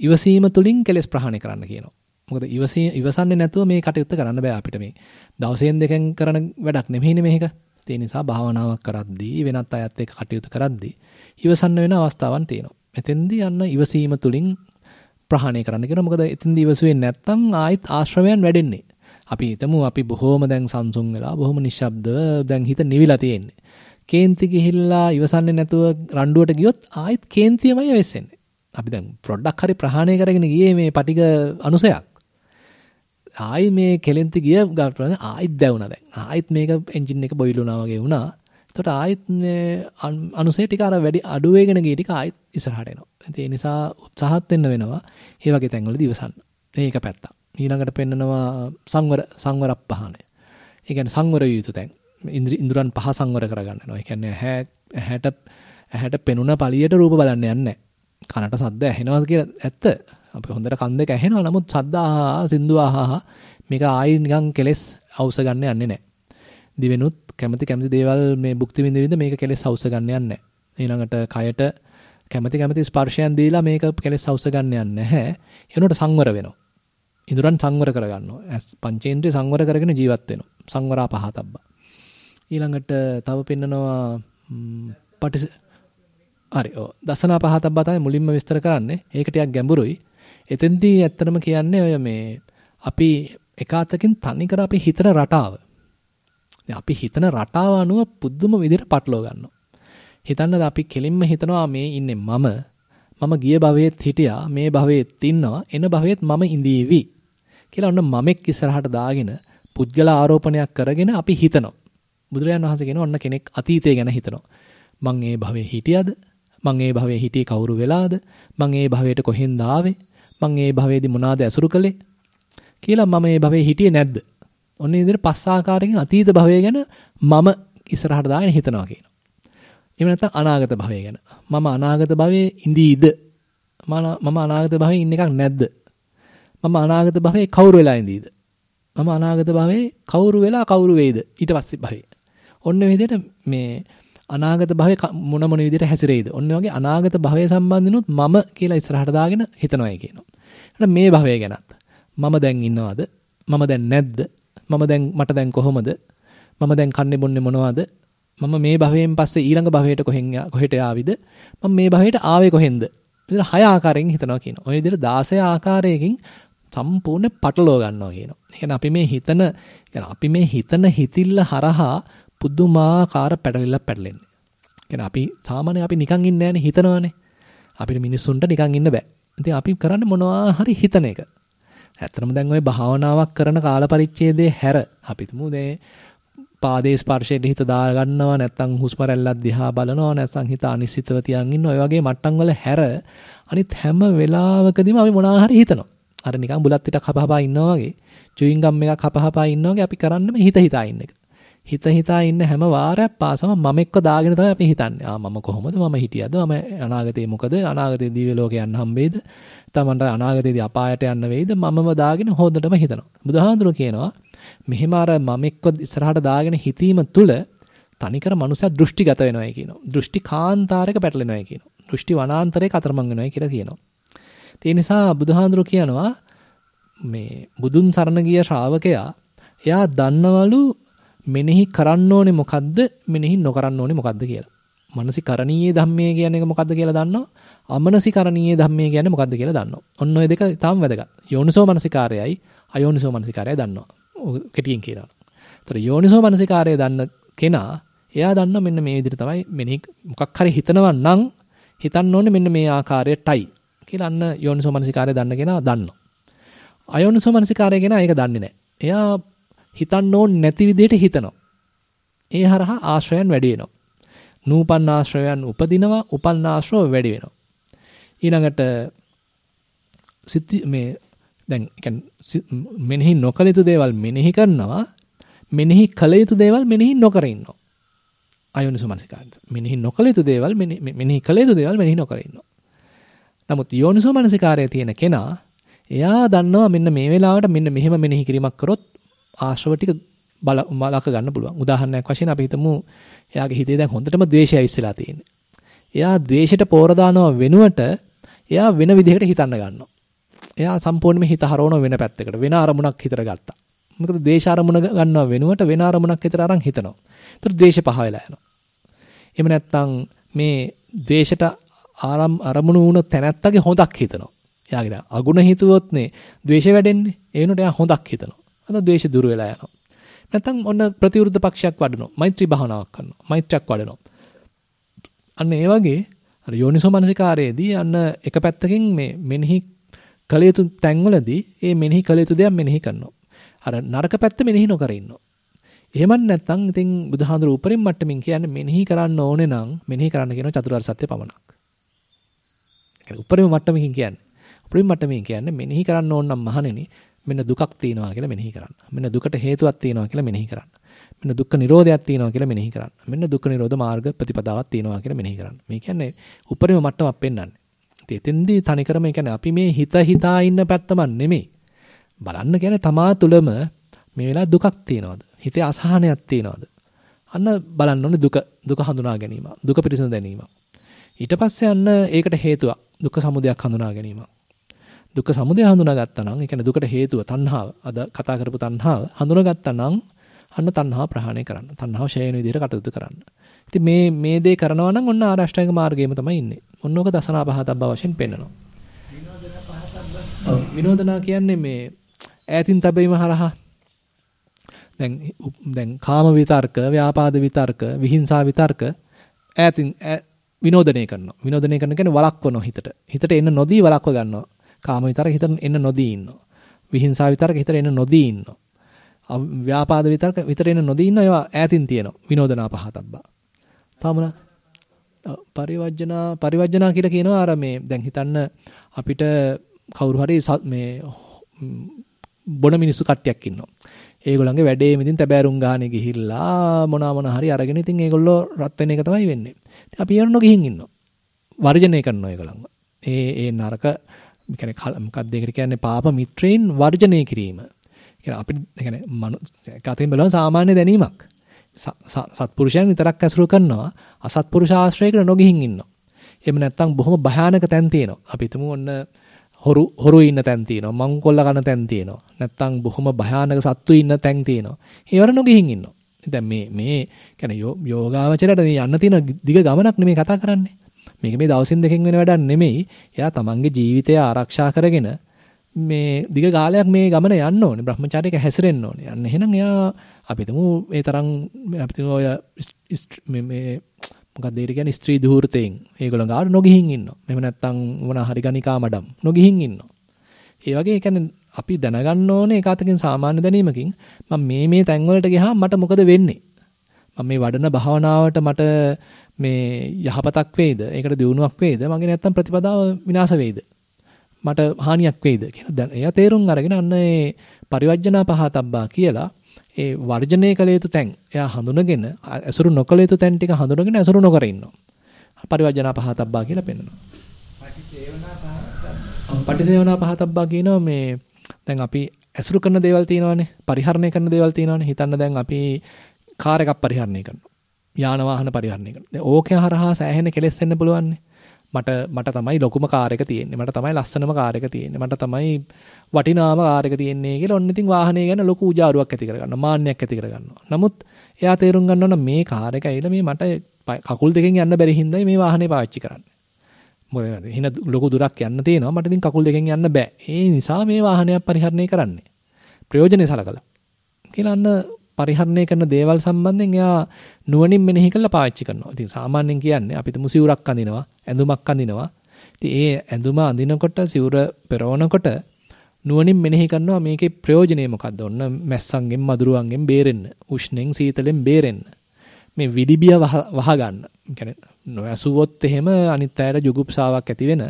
ඉවසීම තුලින් කෙලස් ප්‍රහාණය කරන්න කියනවා. මොකද ඉවසී ඉවසන්නේ නැතුව මේ කටයුත්ත කරන්න බෑ අපිට මේ. දවසෙන් දෙකෙන් කරන වැඩක් නෙමෙයිනේ මේක. ඒ නිසා භාවනාවක් කරද්දී වෙනත් අයත් එක්ක කටයුතු කරද්දී ඉවසන්න වෙන අවස්ථාවන් තියෙනවා. මෙතෙන්දී යන්න ඉවසීම තුලින් ප්‍රහාණය කරන්න කියනවා. මොකද එතෙන්දී ඉවසුවේ නැත්තම් ආයිත් ආශ්‍රවයන් වැඩෙන්නේ. අපි හිතමු අපි බොහොම දැන් සංසුන් වෙලා බොහොම නිශ්ශබ්ද දැන් හිත නිවිලා තියෙන්නේ. කේන්ති ගිහිල්ලා ඉවසන්නේ නැතුව රණ්ඩුවට ගියොත් ආයිත් කේන්තියමයි වෙස්සෙන්නේ. අපි දැන් පොඩ්ඩක් හරි ප්‍රහාණය කරගෙන ගියේ මේ පටික අනුසයක්. ආයි මේ කෙලෙන්ති ගිය ගාටන ආයිත් දැවුණා දැන්. ආයිත් මේක එන්ජින් එක බොයිල් වුණා වගේ වුණා. එතකොට ආයිත් මේ අනුසය ටික අර වැඩි අඩු වෙගෙන ගිය ටික ආයිත් ඉස්සරහට එනවා. ඒ නිසා උත්සාහත් වෙන්න වෙනවා. මේ වගේ තැන්වලදී ඉවසන්න. මේක පැත්තක්. ඊළඟට පෙන්නනවා සංවර සංවරප්පහානය. ඒ කියන්නේ සංවර යුතු තැන්. ඉන්ද්‍රයන් පහ සංවර කරගන්න වෙනවා. ඒ කියන්නේ ඇහැ ඇහැට ඇහැට පෙනුන පළියට රූප බලන්න යන්නේ කනට සද්ද ඇහෙනවා කියලා ඇත්ත. අපි හොඳට කන් දෙක ඇහෙනවා. නමුත් සද්ද ආහා සින්දු ආහා මේක ආයි නිකන් කෙලස් අවුස ගන්න යන්නේ නැහැ. දිවෙනුත් කැමති කැමති දේවල් මේ භුක්ති විඳ විඳ මේක කෙලස් අවුස ගන්න යන්නේ නැහැ. ඊළඟට කයට කැමති කැමති ස්පර්ශයන් දීලා මේක කෙලස් අවුස ගන්න යන්නේ නැහැ. එනකොට සංවර වෙනවා. ඉඳුරන් සංවර කරගන්නවා. ඇස් පංචේන්ද්‍රිය සංවර කරගෙන ජීවත් වෙනවා. සංවරා පහතබ්බා. ඊළඟට තව පෙන්නනවා පටිස හරි ඔව් දසනා පහතබ්බා තමයි මුලින්ම විස්තර කරන්නේ. ඒක ටිකක් ගැඹුරුයි. එතෙන්දී ඇත්තටම කියන්නේ ඔය මේ අපි එකාතකින් තනි කර අපි හිතන රටාව. දැන් අපි හිතන රටාව අනුව පුදුම විදිහට පටලව ගන්නවා. හිතන්නද අපි කෙලින්ම හිතනවා මේ ඉන්නේ මම. මම ගිය භවයේත් හිටියා. මේ භවයේත් ඉන්නවා. එන භවයේත් මම ඉඳීවි. කියලා ඔන්න මමෙක් ඉස්සරහට දාගෙන පුද්ගල ආරෝපණයක් කරගෙන අපි හිතනවා. බුදුරජාණන් වහන්සේ කියනවා ඔන්න කෙනෙක් අතීතය ගැන හිතනවා. මං ඒ භවයේ හිටියද? මං ඒ භවයේ හිටියේ කවුරු වෙලාද? මං ඒ භවයට කොහෙන්ද ආවේ? මං ඒ භවයේදී මොනවාද ඇසුරු කළේ කියලා මම ඒ භවයේ හිටියේ නැද්ද ඔන්න ඒ විදිහට පස් ආකාරයකින් අතීත භවය ගැන මම ඉස්සරහට දාගෙන හිතනවා කියනවා එහෙම නැත්නම් අනාගත භවය ගැන. මම අනාගත භවයේ ඉඳීද? මම අනාගත භවයේ ඉන්න එකක් නැද්ද? මම අනාගත භවයේ කවුරු වෙලා ඉඳීද? මම අනාගත භවයේ කවුරු වෙලා කවුරු වෙයිද? ඊට පස්සේ භවයේ. ඔන්න විදිහට මේ අනාගත භවයේ මොන මොන විදිහට හැසිරෙයිද? ඔන්න වගේ අනාගත භවය සම්බන්ධිනුත් මම කියලා ඉස්සරහට දාගෙන හිතනවායි කියනවා. එහෙනම් මේ භවය ගැනත් මම දැන් ඉන්නවද? මම දැන් නැද්ද? මම දැන් මට දැන් කොහොමද? මම දැන් කන්නේ බොන්නේ මොනවද? මම මේ භවයෙන් පස්සේ ඊළඟ භවයට කොහෙන් කොහෙට යාවිද? මම මේ භවයට ආවේ කොහෙන්ද? විතර හය ආකාරයෙන් හිතනවා කියනවා. ඔය විදිහට 16 ආකාරයකින් සම්පූර්ණ පටලව ගන්නවා කියනවා. ඒ අපි මේ හිතන අපි මේ හිතන හිතිල්ල හරහා පුදුමාකාර පැටලිල්ලක් පැටලෙන්නේ. කියන්නේ අපි සාමාන්‍ය අපි නිකන් ඉන්නේ නැහනේ හිතනවානේ. අපිට මිනිස්සුන්ට නිකන් ඉන්න බෑ. ඉතින් අපි කරන්නේ මොනවා හරි හිතන එක. ඇත්තටම දැන් ওই භාවනාවක් කරන කාල පරිච්ඡේදයේ හැර අපි තුමු දැන් පාදයේ ස්පර්ශයට හිත දා ගන්නවා නැත්නම් හුස්ම රැල්ලක් දිහා බලනවා නැත්නම් හිත අනිශ්චිතව තියන් ඉන්නවා. ඔය වගේ මට්ටම් වල හැර අනිත් හැම වෙලාවකදීම අපි මොනවා හරි හිතනවා. අර නිකන් බුලත් පිටක් හපහපා ඉන්නවා වගේ, චුයින් ගම් එකක් හපහපා ඉන්නවා වගේ අපි කරන්නම හිත හිතා ඉන්න එක. හිත හිතා ඉන්න හැම වාරයක් පාසම මම එක්ක දාගෙන තමයි අපි හිතන්නේ. ආ මම කොහොමද මම හිටියද? මම අනාගතේ මොකද? අනාගතේ දිව්‍ය ලෝකේ යන්න හම්බෙයිද? තමන්ට අනාගතේදී අපායට යන්න වෙයිද? මමම දාගෙන හොඳටම හිතනවා. බුදුහාඳුර කියනවා මෙහෙම අර මමෙක්ව ඉස්සරහට දාගෙන හිතීම තුළ තනිකර මනුස්සයා දෘෂ්ටිගත වෙනවායි කියනවා. දෘෂ්ටි කාන්තාරයක පැටලෙනවායි කියනවා. දෘෂ්ටි වනාන්තරයක අතරමං වෙනවායි කියලා කියනවා. ඒ නිසා බුදුහාඳුරු කියනවා මේ බුදුන් සරණ ගිය ශ්‍රාවකයා එයා දන්නවලු මෙනෙහි කරන්න ඕනේ මොකද්ද මෙනෙහි නොකරන්න ඕනේ මොකද්ද කියලා. මනසිකරණීය ධම්මේ කියන්නේ මොකද්ද කියලා දන්නවා. අමනසිකරණීය ධම්මේ කියන්නේ මොකද්ද කියලා දන්නවා. ඔන්න ඔය දෙක තාම වැදගත්. යෝනිසෝ මනසිකාරයයි අයෝනිසෝ මනසිකාරයයි දන්නවා. කෙටියෙන් කියනවා. ඒතර යෝනිසෝ මනසිකාරය දන්න කෙනා එයා දන්න මෙන්න මේ විදිහට තමයි මෙනෙහි මොකක් හරි හිතනවා නම් හිතන්න ඕනේ මෙන්න මේ ආකාරයටයි කියලා අන්න යෝනිසෝ මනසිකාරය දන්න කෙනා දන්නවා. අයෝනිසෝ මනසිකාරය කෙනා ඒක දන්නේ නැහැ. එයා හිතන්න ඕනේ නැති විදිහට හිතනවා. ඒ හරහා ආශ්‍රයයන් වැඩි වෙනවා. නූපන් ආශ්‍රයයන් උපදිනවා, උපන් ආශ්‍රව වැඩි වෙනවා. ඊළඟට සිත් මේ දැන් මෙනෙහි නොකළ යුතු දේවල් මෙනෙහි කරනවා මෙනෙහි කළ යුතු දේවල් මෙනෙහි නොකර ඉන්නවා අයෝනිසෝ මනසිකාරය මෙනෙහි නොකළ යුතු දේවල් මෙනෙහි කළ යුතු දේවල් මෙනෙහි නොකර ඉන්නවා නමුත් යෝනිසෝ මනසිකාරය තියෙන කෙනා එයා දන්නවා මෙන්න මේ වෙලාවට මෙන්න මෙහෙම මෙනෙහි කිරීමක් කරොත් ආශ්‍රව ටික බලක ගන්න පුළුවන් උදාහරණයක් වශයෙන් අපි හිතමු එයාගේ හිතේ දැන් හොඳටම ද්වේෂය ඉස්සලා තියෙන්නේ එයා ද්වේෂයට පෝර දානවා වෙනුවට එයා වෙන විදිහකට හිතන්න ගන්නවා එයා සම්පූර්ණයෙන්ම හිත හරවන වෙන පැත්තකට වෙන අරමුණක් හිතට ගත්තා. මොකද ද්වේෂ අරමුණ ගන්නව වෙනුවට වෙන අරමුණක් හිතට අරන් හිතනවා. ඒතර ද්වේෂ පහ වෙලා යනවා. එහෙම නැත්නම් මේ ද්වේෂට ආරම් අරමුණු වුණ තැනැත්තගේ හොඳක් හිතනවා. එයාගේ දැන් අගුණ හිතුවොත් නේ ද්වේෂ වැඩෙන්නේ. ඒ වෙනුවට එයා හොඳක් හිතනවා. අද ද්වේෂ දුර වෙලා යනවා. නැත්නම් ඔන්න ප්‍රතිවිරුද්ධ පක්ෂයක් වඩනවා. මෛත්‍රී භාවනාවක් කරනවා. මෛත්‍රියක් වඩනවා. අන්න ඒ වගේ අර යෝනිසෝ මනසිකාරයේදී අන්න එක පැත්තකින් මේ මෙනෙහි කළ යුතු තැන්වලදී ඒ මෙනෙහි කළ යුතු දේක් මෙනෙහි කරනවා. අර නරක පැත්ත මෙනෙහි නොකර ඉන්නවා. එහෙමත් නැත්නම් ඉතින් බුදුහාඳුර උපරිම මට්ටමින් කියන්නේ මෙනෙහි කරන්න ඕනේ නම් මෙනෙහි කරන්න කියන චතුරාර්ය සත්‍ය පමණක්. ඒ උපරිම මට්ටමකින් කියන්නේ. උපරිම මට්ටමින් කියන්නේ මෙනෙහි කරන්න ඕන නම් මහණෙනි මෙන්න දුකක් තියෙනවා කියලා මෙනෙහි කරන්න. මෙන්න දුකට හේතුවක් තියෙනවා කියලා මෙනෙහි කරන්න. මෙන්න දුක්ඛ නිරෝධයක් තියෙනවා කියලා මෙනෙහි කරන්න. මෙන්න දුක්ඛ නිරෝධ මාර්ග ප්‍රතිපදාවක් තියෙනවා කියලා මෙනෙහි කරන්න. මේ කියන්නේ උපරිම මට්ටමක් පෙන්වන්නේ. එතෙන්දී තනිකරම කියන්නේ අපි මේ හිත හිතා ඉන්න පැත්තම නෙමෙයි. බලන්න කියන්නේ තමා තුළම මේ වෙලාව දුකක් තියනවද? හිතේ අසහනයක් තියනවද? අන්න බලන්න ඕනේ දුක දුක හඳුනා ගැනීම. දුක පිරිසිදු දැනීම. ඊට පස්සේ අන්න ඒකට හේතුවක් දුක්ඛ සමුදයක් හඳුනා ගැනීම. දුක්ඛ සමුදය හඳුනාගත්තා නම් ඒ කියන්නේ දුකට හේතුව තණ්හාව. අද කතා කරපු තණ්හාව හඳුනාගත්තා නම් අන්න තණ්හාව ප්‍රහාණය කරන්න. තණ්හාව ෂය වෙන විදිහට කටයුතු කරන්න. ඉතින් මේ මේ දේ කරනවා නම් ඔන්න ආරෂ්ඨාංග මාර්ගයේම තමයි ඉන්නේ. ඔන්න ඕක දසනා පහතබ්බ වශයෙන් පෙන්නනවා. විනෝදනා කියන්නේ මේ ඈතින් තැබීම හරහා දැන් දැන් කාම විතර්ක, ව්‍යාපාද විතර්ක, විහිංසා විතර්ක ඈතින් විනෝදනය කරනවා. විනෝදනය කරන කියන්නේ වළක්වනවා හිතට. හිතට එන්න නොදී වළක්ව ගන්නවා. කාම විතර්ක හිතට එන්න නොදී ඉන්නවා. විහිංසා විතර්ක හිතට එන්න නොදී ඉන්නවා. ව්‍යාපාද විතර්ක විතර එන්න නොදී ඉන්නවා. ඒවා ඈතින් තියෙනවා. විනෝදනා පහතබ්බා. තාමන පරිවර්ජනා පරිවර්ජනා කියලා කියනවා අර මේ දැන් හිතන්න අපිට කවුරු හරි මේ බොන මිනිස්සු කට්ටියක් ඉන්නවා. ඒගොල්ලන්ගේ වැඩේ ඉතින් තැබෑරුම් ගානේ ගිහිල්ලා මොනවා මොන හරි අරගෙන ඉතින් ඒගොල්ලෝ රත් වෙන එක තමයි වෙන්නේ. ඉතින් අපි යන්න ගිහින් ඉන්නවා. වර්ජනය කරනවා ඒගොල්ලන්ව. ඒ ඒ නරක කියන්නේ මොකක්ද ඒකට කියන්නේ පාප මිත්‍රයින් වර්ජනය කිරීම. කියන්නේ අපිට කියන්නේ මනෝ කතෙන් බලන සාමාන්‍ය දැනීමක්. සත්පුරුෂයන් විතරක් ඇසුරු කරනවා අසත්පුරුෂ ආශ්‍රයයකට නොගිහින් ඉන්නවා. එහෙම නැත්නම් බොහොම භයානක තැන් තියෙනවා. අපි හිතමු ඔන්න හොරු හොරු ඉන්න තැන් තියෙනවා. මංකොල්ල කන තැන් තියෙනවා. නැත්නම් බොහොම භයානක සත්තු ඉන්න තැන් තියෙනවා. ඒවර නොගිහින් ඉන්නවා. දැන් මේ මේ කියන්නේ යෝගාවචරයට මේ යන්න තියෙන දිග ගමනක් නෙමෙයි කතා කරන්නේ. මේක මේ දවසින් දෙකකින් වෙන වැඩක් නෙමෙයි. එයා තමන්ගේ ජීවිතය ආරක්ෂා කරගෙන මේ දිග කාලයක් මේ ගමන යන්න ඕනේ. Brahmacharya හැසිරෙන්න ඕනේ. අන්න එහෙනම් එයා අපි හිතමු ඒ තරම් අපි හිතමු ඔය මේ මේ මොකක්ද ඒකට කියන්නේ ස්ත්‍රී දුහෘතෙන් ඒගොල්ලෝ ගාඩ නොගිහින් ඉන්නවා. මෙහෙම නැත්තම් මොන හරි ගණිකා මඩම් නොගිහින් ඉන්නවා. ඒ වගේ කියන්නේ අපි දැනගන්න ඕනේ ඒකාතකින් සාමාන්‍ය දැනීමකින් මම මේ මේ තැන් වලට ගියාම මට මොකද වෙන්නේ? මම මේ වඩන භාවනාවට මට මේ යහපතක් වෙයිද? ඒකට දියුණුවක් වෙයිද? මගේ නැත්තම් ප්‍රතිපදාව විනාශ වෙයිද? මට හානියක් වෙයිද කියලා දැන් එයා තේරුම් අරගෙන අන්න ඒ පරිවර්ජනා පහතබ්බා කියලා ඒ වර්ජනය කළ යුතු තැන් එයා හඳුනගෙන ඇසුරු නොකළ යුතු තැන් ටික හඳුනගෙන ඇසුරු නොකර ඉන්නවා. පරිවර්ජනා පහතබ්බා කියලා පෙන්නනවා. පටිසේවනා පහතබ්බා කියනවා මේ දැන් අපි ඇසුරු කරන දේවල් තියෙනවානේ පරිහරණය කරන දේවල් තියෙනවානේ හිතන්න දැන් අපි කාර් එකක් පරිහරණය කරනවා. යාන වාහන පරිහරණය කරනවා. දැන් ඕකේ හරහා සෑහෙන කෙලෙස් වෙන්න පුළුවන්නේ. මට මට තමයි ලොකුම කාර් එක තියෙන්නේ. මට තමයි ලස්සනම කාර් එක තියෙන්නේ. මට තමයි වටිනාම කාර් එක තියෙන්නේ කියලා ඔන්න ඉතින් වාහනේ ගැන ලොකු උජාරුවක් ඇති කරගන්නවා. මාන්නයක් ඇති කරගන්නවා. නමුත් එයා තේරුම් ගන්නවා නම් මේ කාර් එක ඇවිල්ලා මේ මට කකුල් දෙකෙන් යන්න බැරි හින්දායි මේ වාහනේ පාවිච්චි කරන්නේ. මොකද හින ලොකු දුරක් යන්න තියෙනවා මට ඉතින් කකුල් දෙකෙන් යන්න බෑ. ඒ නිසා මේ වාහනයක් පරිහරණය කරන්නේ. ප්‍රයෝජනෙ සලකලා. කියලා අන්න පරිහරණය කරන දේවල් සම්බන්ධයෙන් එයා නුවණින් මෙනෙහි කරලා පාවිච්චි කරනවා. ඉතින් සාමාන්‍යයෙන් කියන්නේ අපිට මුසිවුරක් අඳිනවා, ඇඳුමක් අඳිනවා. ඉතින් ඒ ඇඳුම අඳිනකොට සිවුර පෙරවනකොට නුවණින් මෙනෙහි කරනවා මේකේ ප්‍රයෝජනේ මොකද්ද? ඔන්න මැස්සන්ගෙන් මදුරුවන්ගෙන් බේරෙන්න, උෂ්ණෙන් සීතලෙන් බේරෙන්න. මේ විදිබිය වහ ගන්න. කියන්නේ නොඇසුවොත් එහෙම අනිත් අයට ජුගුප්සාවක් ඇති වෙන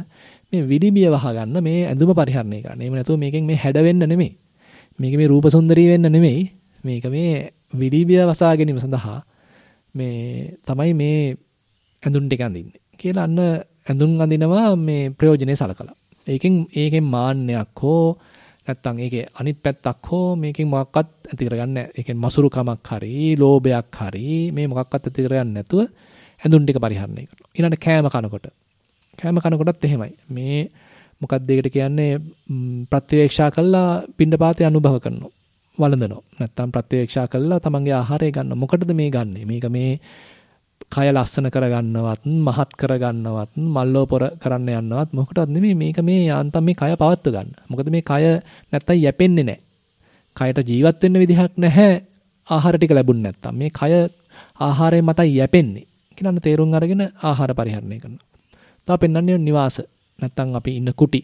මේ විදිබිය වහ ගන්න මේ ඇඳුම පරිහරණය කරන්න. එහෙම නැතුව මේකෙන් මේ හැඩ වෙන්න නෙමෙයි. මේක මේ රූප සුන්දරී වෙන්න නෙමෙයි. මේක මේ විදිබිය වසා ගැනීම සඳහා මේ තමයි මේ ඇඳුම් ටික අඳින්නේ. කියලා අන්න ඇඳුම් අඳිනවා මේ ප්‍රයෝජනේ සලකලා. ඒකෙන් ඒකෙන් මාන්නයක් හෝ නැත්තම් ඒකේ අනිත් පැත්තක් හෝ මේකෙන් මොකක්වත් ඇති කරගන්න නැහැ. ඒකෙන් මසුරුකමක් හරි, ලෝභයක් හරි මේ මොකක්වත් ඇති කරගන්න නැතුව ඇඳුම් ටික පරිහරණය කරනවා. ඊළඟට කෑම කනකොට. කෑම කනකොටත් එහෙමයි. මේ මොකක්ද ඒකට කියන්නේ ප්‍රතිවේක්ෂා කළා පින්ඩපාතය අනුභව කරනවා. වළඳනවා. නැත්තම් ප්‍රතිවේක්ෂා කළා තමන්ගේ ආහාරය ගන්නවා. මොකටද මේ ගන්නෙ? මේක මේ කය ලස්සන කරගන්නවත් මහත් කරගන්නවත් මල්ලෝ පොර කරන්න යන්නවත් මොකටවත් නෙමෙයි මේක මේ යාන්තම් මේ කය පවත්ව ගන්න. මොකද මේ කය නැත්තම් යැපෙන්නේ නැහැ. කයට ජීවත් වෙන්න විදිහක් නැහැ ආහාර ටික ලැබුණ නැත්තම්. මේ කය ආහාරය මතයි යැපෙන්නේ. කියනන්න තේරුම් අරගෙන ආහාර පරිහරණය කරනවා. තව පෙන්වන්නේ නිවාස නැත්තම් අපි ඉන්න කුටි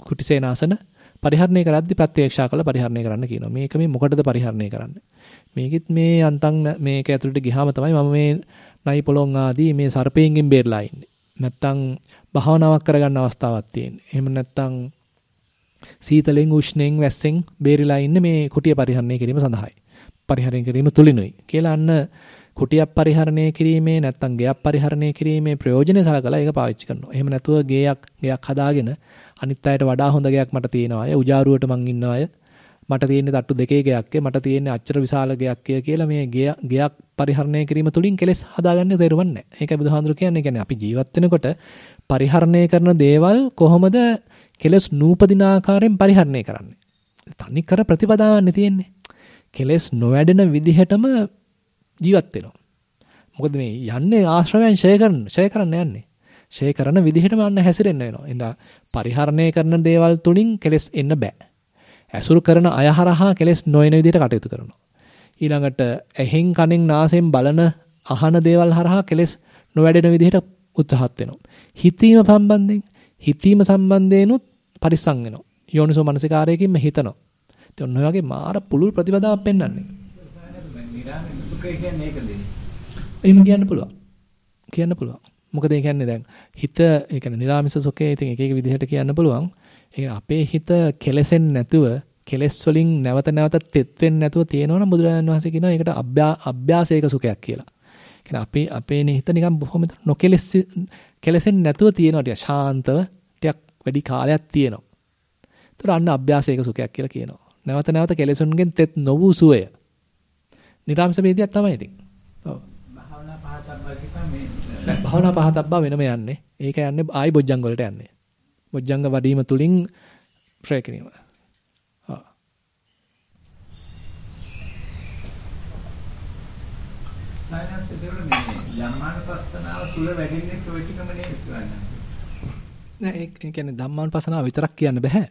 කුටිසේනාසන පරිහරණය කරද්දි ප්‍රත්‍යක්ෂා කළ පරිහරණය කරන්න කියනවා. මේක මේ මොකටද පරිහරණය කරන්නේ? මේකෙත් මේ අන්තං මේක ඇතුළට ගියාම තමයි මම මේ නයි පොලොන් ආදී මේ සර්පයෙන්ගෙන් බේරලා ඉන්නේ. නැත්තම් භාවනාවක් කරගන්න අවස්ථාවක් තියෙන්නේ. එහෙම නැත්තම් සීතලෙන් උෂ්ණෙන් වැස්සෙන් බේරිලා ඉන්නේ මේ කුටිය පරිහරණය කිරීම සඳහායි. පරිහරණය කිරීම තුලිනුයි. කියලා අන්න කුටියක් පරිහරණය කිරීමේ නැත්තම් ගෙයක් පරිහරණය කිරීමේ ප්‍රයෝජනෙ සලකලා ඒක පාවිච්චි කරනවා. එහෙම නැතුව ගෙයක් ගෙයක් හදාගෙන අනිත් අයට වඩා හොඳ ගෙයක් මට තියෙනවා අය උජාරුවට මං ඉන්නවා අය මට තියෙන්නේ තට්ටු දෙකේ ගෙයක් මට තියෙන්නේ අච්චර විශාල ගෙයක් කියලා මේ ගෙයක් පරිහරණය කිරීම තුලින් කෙලස් හදාගන්න තේරුම් නැහැ. ඒකයි බුදුහාඳුර කියන්නේ. කියන්නේ අපි ජීවත් වෙනකොට පරිහරණය කරන දේවල් කොහොමද කෙලස් නූපදින ආකාරයෙන් පරිහරණය කරන්නේ. තනි කර ප්‍රතිපදාවන්නේ තියෙන්නේ. කෙලස් නොවැඩෙන විදිහටම ජීවත් වෙනවා. මොකද මේ යන්නේ ආශ්‍රවයන් ෂය කරන ෂය කරන්න යන්නේ. ෂය කරන විදිහටම අන්න හැසිරෙන්න වෙනවා. එහෙනම් පරිහරණය කරන දේවල් තුලින් කෙලස් එන්න බෑ. ඇසුරු කරන අය හරහා කෙලස් නොයන විදිහට කටයුතු කරනවා. ඊළඟට ඇහෙන් කනෙන් නාසයෙන් බලන අහන දේවල් හරහා කෙලස් නොවැඩෙන විදිහට උත්සාහත් වෙනවා. හිතීම සම්බන්ධයෙන් හිතීම සම්බන්ධයෙන්ුත් පරිස්සම් වෙනවා. යෝනිසෝ මනසිකාරයකින්ම හිතනවා. ඉතින් ඔන්න ඔය වගේ මාර පුළුල් ප්‍රතිපදාවක් පෙන්වන්නේ. එහෙම කියන්න පුළුවන්. කියන්න පුළුවන්. මොකද ඒ කියන්නේ දැන් හිත ඒ කියන්නේ නිරාමිස සුඛය ඉතින් එක එක විදිහට කියන්න පුළුවන්. ඒ අපේ හිත කෙලෙසෙන්නේ නැතුව කෙලෙස් වලින් නැවත නැවත තෙත් වෙන්නේ නැතුව තියෙනවනම් බුදුරජාණන් වහන්සේ කියනවා ඒකට අභ්‍යාසයක සුඛයක් කියලා. කියන්නේ අපේ අපේ හිත නිකන් බොහොම නොකෙලෙස් කෙලෙසෙන්නේ නැතුව තියෙනවා ටික ශාන්තව ටිකක් වැඩි කාලයක් තියෙනවා. ඒතර අන්න අභ්‍යාසයක සුඛයක් කියලා කියනවා. නැවත නැවත කෙලෙසුන්ගෙන් තෙත් නොවූ සුවය. නිරාමස වේදියක් තමයි ඉතින්. ඔව්. භාවනා පහතබ්බා කිව්වම මේ භාවනා පහතබ්බා වෙනම යන්නේ. ඒක යන්නේ ආයි බොජ්ජංග වලට යන්නේ. බොජ්ජංග වඩීම තුලින් ශ්‍රේ කිරීම. සයන්ස් දෙවනේ ධම්මානුපස්සනාව තුල වැඩින්නේ ඔය ටිකම නේද නෑ ඒ කියන්නේ ධම්මානුපස්සනාව විතරක් කියන්න බෑ.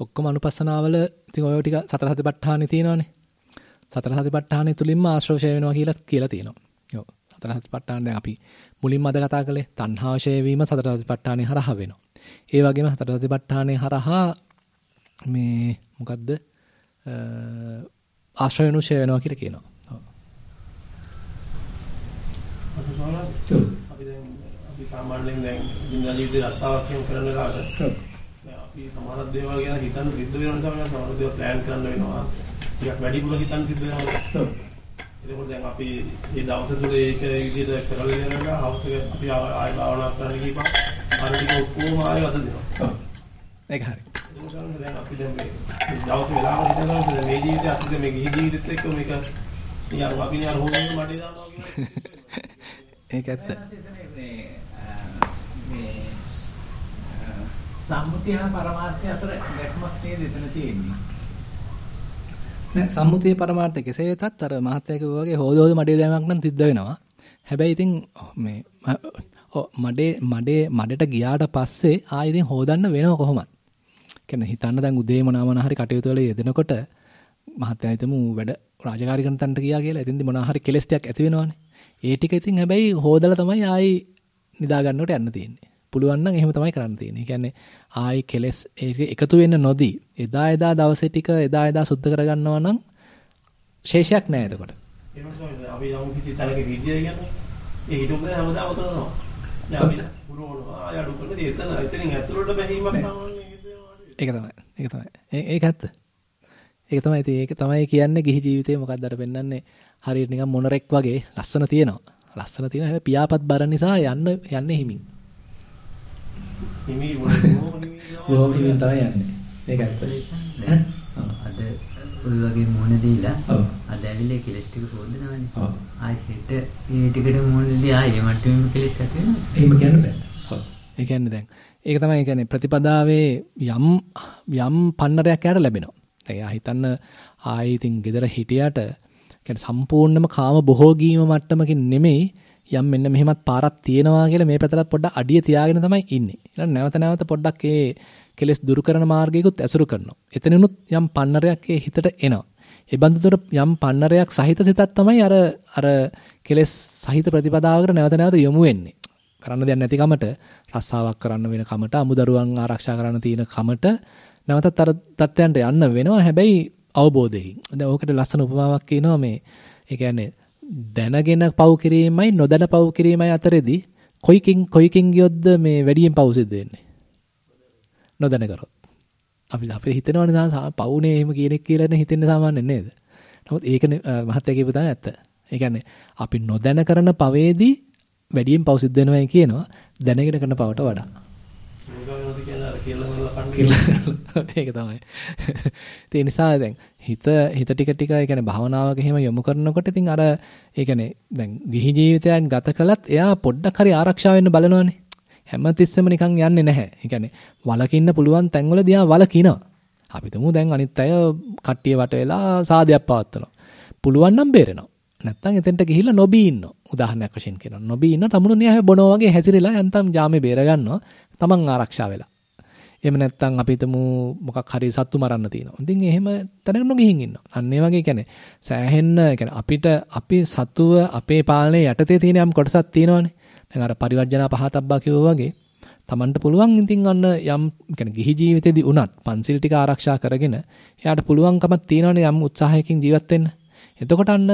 ඔක්කොම අනුපස්සනාවල ඉතින් ඔය ටික සතර සතිපට්ඨානෙ තියෙනවානේ. සතර සතිපට්ඨානෙ තුලින්ම ආශ්‍රවශය වෙනවා කියලා කියලා තියෙනවා. ඔව්. සතර සතිපට්ඨාන දැන් අපි මුලින්ම අද කතා කළේ තණ්හාවශය වීම සතර සතිපට්ඨානෙ හරහා වෙනවා. ඒ වගේම සතර සතිපට්ඨානයේ හරහා මේ මොකද්ද ආශ්‍රයනුෂය වෙනවා කියලා කියනවා. අපි දැන් අපි සාමාන්‍යයෙන් දැන් දිනදා ජීවිතේ රස්සාවක් කරන කාට අපි සමහර දේවල් ගැන හිතන්න සිද්ධ වෙන නිසා සමහර දේවල් ප්ලෑන් කරන්න වෙනවා. ටිකක් වැඩිපුර හිතන්න සිද්ධ වෙනවා. එතකොට දැන් අපි මේ දවස් තුනේ ඒක විදිහට කරලා ඉඳලා හවුස් එක අපි ආයෙ භාවනා කරන්න ගිහපන් අර ටික ඔක්කොම ආයෙ අද දෙනවා. ඒක හරි. දැන් අපි දැන් මේ දවස් වෙලාවක හිතනවා මේ ජීවිතය අපි මේ ගිහි ජීවිතෙත් එක්ක මේක නිකන් අපි නිකන් හොමෙන් මඩේ දානවා කියන්නේ. ඒක ඇත්ත. මේ සම්මුතිය පරමාර්ථය අතර ගැටුමක් නේද එතන තියෙන්නේ. නෑ සම්මුතිය පරමාර්ථය කෙසේ වෙතත් අර මහත්ය කිව්වා වගේ හොදෝද මඩේ දැමීමක් නම් සිද්ධ වෙනවා. හැබැයි ඉතින් මේ මඩේ මඩේ මඩට ගියාට පස්සේ ආයෙ ඉතින් හොදන්න වෙනව කොහොමද? කියන්නේ හිතන්න දැන් උදේ මොනවා මොනවා හරි කටයුතු වල යෙදෙනකොට මහත්යා හිතමු වැඩ රාජකාරී කරන තැනට ගියා කියලා. එතින්දි මොනවා හරි කෙලස් ටිකක් ඇති වෙනවනේ. ඒ ටික ඉතින් හැබැයි හොදලා තමයි ආයි නිදා ගන්නකොට යන්න තියෙන්නේ. පුළුවන් නම් එහෙම තමයි කරන්න තියෙන්නේ. ඒ කියන්නේ ආයි කෙලස් එකතු වෙන්න නොදී එදා එදා දවසේ ටික එදා එදා සුද්ධ කරගන්නවා නම් ශේෂයක් නැහැ එතකොට. එහෙම තමයි අපි යමු කිසි තරක විද්‍යාව කියන්නේ. ඒ හිතුවම හැමදාම උතනනවා. දැන් අපි පුරවනවා ආය අඩු කරලා එතන එතනින් ඇතුළට බැහිමක් තමයි ඒක තමයි. ඒක තමයි. ඒක ඇත්ත. ඒක තමයි ඉතින් ඒක තමයි කියන්නේ ගිහි ජීවිතේ මොකක්ද අර පෙන්වන්නේ හරියට නිකන් මොනරෙක් වගේ ලස්සන තියෙනවා. ලස්සන තියෙනවා හැබැයි පියාපත් බර නිසා යන්න යන්නේ හිමින්. හිමි බොහොම හිමින් තමයි යන්නේ. ඒක ඇත්ත. අද ඔය වගේ මුණ දීලා අද ඇවිල්ලා කෙලස් ටික පොඩනවානේ. ආයි හෙට මේ ටිකට මුණ දී ආයේ මට්ටමෙම කෙලස් ඇති වෙනවා. එහෙම කියන්න බෑ. ඔව්. ඒ කියන්නේ දැන් ඒක තමයි ඒ කියන්නේ ප්‍රතිපදාවේ යම් යම් පන්නරයක් යාට ලැබෙනවා. දැන් හිතන්න ආයි ඉතින් gedara හිටියට කියන්නේ සම්පූර්ණම කාම බොහෝගීම මට්ටමකින් නෙමෙයි යම් මෙන්න මෙහෙමත් පාරක් තියෙනවා කියලා මේ පැත්තට පොඩ්ඩක් අඩිය තියාගෙන තමයි ඉන්නේ. ඊළඟ නැවත නැවත පොඩ්ඩක් ඒ කෙලස් දුරු කරන මාර්ගයකුත් ඇසුරු කරනවා. එතනිනුත් යම් පන්නරයක් ඒ හිතට එනවා. ඒ බඳුතර යම් පන්නරයක් සහිත සිතක් තමයි අර අර කෙලස් සහිත ප්‍රතිපදාවකට නැවත නැවත යොමු වෙන්නේ. කරන්න දෙයක් නැති කමට රස්සාවක් කරන්න වෙන කමට අමුදරුවන් ආරක්ෂා කරන්න තියෙන කමට නැවතත් අර தත්ත්වයන්ට යන්න වෙනවා හැබැයි අවබෝධයකින්. දැන් ඕකට ලස්සන උපමාවක් කියනවා මේ ඒ කියන්නේ දැනගෙන පව් කිරීමයි නොදැන පව් කිරීමයි අතරේදී කොයිකින් කොයිකින් ගියොත්ද මේ වැඩියෙන් පව් සිද්ධ වෙන්නේ? නොදැන කරොත්. අපි අපිට හිතෙනවනේ පවුනේ එහෙම කියන එක කියලානේ හිතෙන්නේ සාමාන්‍යයෙන් නේද? නමුත් ඒකනේ මහත්ය කියපු තාන ඇත්ත. ඒ කියන්නේ අපි නොදැන කරන පවේදී වැඩියෙන් පව් සිද්ධ වෙනවයි කියනවා දැනගෙන කරන පවට වඩා. ඒක තමයි. ඒ නිසා දැන් හිත හිත ටික ටික ඒ කියන්නේ භාවනාවක එහෙම යොමු කරනකොට ඉතින් අර ඒ කියන්නේ දැන් ගිහි ජීවිතයක් ගත කළත් එයා පොඩ්ඩක් හරි ආරක්ෂා වෙන්න බලනවානේ. හැමතිස්සෙම නිකන් යන්නේ නැහැ. ඒ කියන්නේ වලකින්න පුළුවන් තැන්වලදී ආ වලකිනවා. අපි තුමු දැන් අනිත් අය කට්ටිය වට වෙලා සාදයක් පවත්වනවා. පුළුවන් නම් බේරෙනවා. නැත්තම් එතෙන්ට ගිහිල්ලා නොබී ඉන්නවා. උදාහරණයක් වශයෙන් කියනවා. නොබී ඉන්න තමුණු නිය බොනවා වගේ හැසිරෙලා යන්තම් ජාමේ බේර ගන්නවා. තමන් ආරක්ෂා වෙලා. එහෙම නැත්තම් අපි හිතමු මොකක් හරි සත්තු මරන්න තියෙනවා. ඉතින් එහෙම තැනක නොගිහින් ඉන්නවා. අන්න ඒ වගේ කියන්නේ සෑහෙන්න කියන්නේ අපිට අපි සතුව අපේ පාලනයේ යටතේ තියෙන යම් කොටසක් තියෙනවානේ. දැන් අර පරිවර්ජනා පහතබ්බා කිව්වා වගේ තමන්ට පුළුවන් ඉතින් අන්න යම් කියන්නේ ගිහි ජීවිතේදී උනත් පන්සිල් ටික ආරක්ෂා කරගෙන එයාට පුළුවන්කමක් තියෙනවානේ යම් උත්සාහයකින් ජීවත් වෙන්න. එතකොට අන්න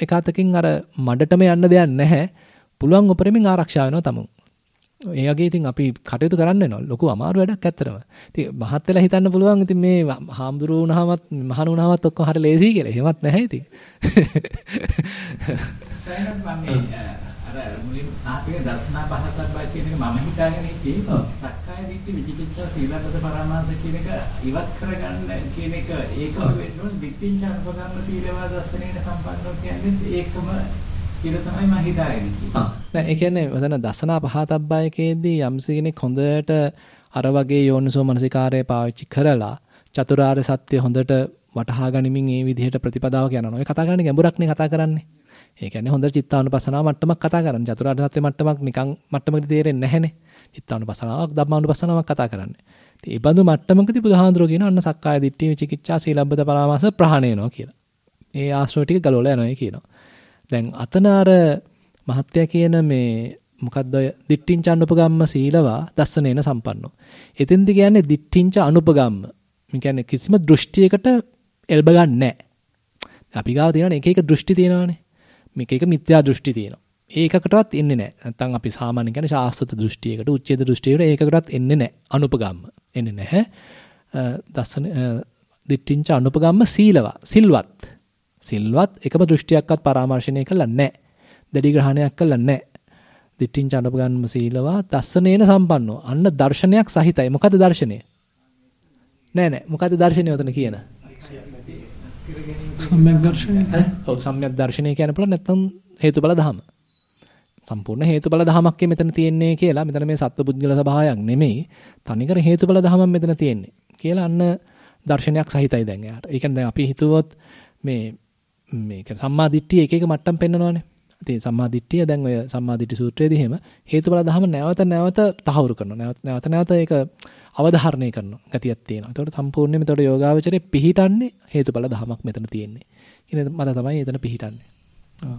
එක අතකින් අර මඩටම යන්න දෙයක් නැහැ. පුළුවන් උපරිමෙන් ආරක්ෂා වෙනවා තමුන්. ඒ වගේ ඉතින් අපි කටයුතු කරන්න වෙනවා. ලොකු අමාරු වැඩක් ඇත්තටම. ඉතින් මහත් වෙලා හිතන්න පුළුවන් ඉතින් මේ හාමුදුරු වුණාමත් මහණු වුණාමත් ඔක්කොම හරිය ලේසි කියලා. එහෙමත් නැහැ ඉතින්. අර මුලින් ආපේ දර්ශනා පහතක් කියන එක මම හිතාගෙන හිටියේ සක්කාය දිට්ඨි විචිකිච්ඡා සීලබ්බත පරමාර්ථ කියන එක ඉවත් කරගන්න කියන එක ඒකම වෙන්න ඕනේ දිට්ඨිං චර්පගන්න සීලවා දර්ශනේන සම්පන්නව කියන්නේ ඒකම කියලා තමයි මම හිතාගෙන හිටියේ. නෑ ඒ කියන්නේ මතන දසනා පහතබ්බයකේදී යම්ස කෙනෙක් හොඳට අර වගේ යෝනිසෝ මනසිකාරය පාවිච්චි කරලා චතුරාර්ය සත්‍ය හොඳට වටහා ගනිමින් ඒ විදිහට ප්‍රතිපදාවක් යනවා. ඔය කතා කරන්නේ ගැඹුරක්නේ කතා කරන්නේ. ඒ කියන්නේ හොඳ චිත්තානුපසනාව මට්ටමක් කතා කරන්නේ. චතුරාර්ය සත්‍ය මට්ටමක් නිකන් මට්ටමකට තේරෙන්නේ නැහැනේ. චිත්තානුපසනාවක් ධම්මානුපසනාවක් කතා කරන්නේ. ඉතින් ඒ බඳු මට්ටමකදී බුදුහාඳුරෝ කියන අන්න සක්කාය දිට්ඨි විචිකිච්ඡා සීලබ්බත පරාමාස ප්‍රහාණය වෙනවා කියලා. ඒ ආශ්‍රව ටික ගලවලා යනවා කියනවා. දැන් අතන අර මහත්ය කියන මේ මොකද්ද ඔය දිට්ඨිංච අනුපගම්ම සීලවා දස්සනේන සම්පන්නෝ. එතෙන්ද කියන්නේ දිට්ඨිංච අනුපගම්ම. මේ කියන්නේ කිසිම දෘෂ්ටියකට එල්බ ගන්න නැහැ. අපි ගාව තියෙනවනේ එක එක දෘෂ්ටි තියෙනවානේ. මේක එක මිත්‍යා දෘෂ්ටි තියෙනවා. ඒකකටවත් එන්නේ නැහැ. නැත්තම් අපි සාමාන්‍යයෙන් කියන්නේ ශාස්ත්‍ර දෘෂ්ටියකට, උච්ඡේද දෘෂ්ටියකට ඒකකටවත් එන්නේ නැහැ. අනුපගම්ම. එන්නේ නැහැ. දස්සන දිට්ඨිංච අනුපගම්ම සීලවා. සිල්වත්. සිල්වත් එකම දෘෂ්ටියක්වත් පරාමර්ශණය කළා නැහැ. දැඩි ග්‍රහණයක් කළා නැහැ. දිට්ඨිංච අනුපගම්ම සීලවා දස්සනේන සම්පන්නෝ. අන්න දර්ශනයක් සහිතයි. මොකද දර්ශනය? නෑ නෑ. මොකද දර්ශනය උතන කියන? සම්‍යක් දර්ශනය. ඔව් සම්‍යක් දර්ශනය කියන පුළුවන් නැත්නම් හේතුඵල ධම. සම්පූර්ණ හේතුඵල ධමයක් මෙතන තියෙන්නේ කියලා මෙතන මේ සත්පුද්ගල සභාවයක් නෙමෙයි තනිකර හේතුඵල ධමයක් මෙතන තියෙන්නේ කියලා අන්න දර්ශනයක් සහිතයි දැන් එයාට. ඒ කියන්නේ දැන් අපි හිතුවොත් මේ මේ කියන්නේ සම්මා දිට්ඨිය එක එක මට්ටම් පෙන්නනවානේ. ඉතින් සම්මා දිට්ඨිය දැන් ඔය සම්මා දිට්ඨි සූත්‍රයේදී එහෙම හේතුඵල ධම නැවත නැවත තහවුරු කරනවා. නැවත නැවත නැවත ඒක අවධාරණය කරනවා. ගතියක් තියෙනවා. ඒතකොට සම්පූර්ණයෙන්ම ඒතකොට යෝගාවචරේ පිහිටන්නේ හේතුඵල ධමයක් මෙතන තියෙන්නේ. කියන මත තමයි එතන පිහිටන්නේ. ආ.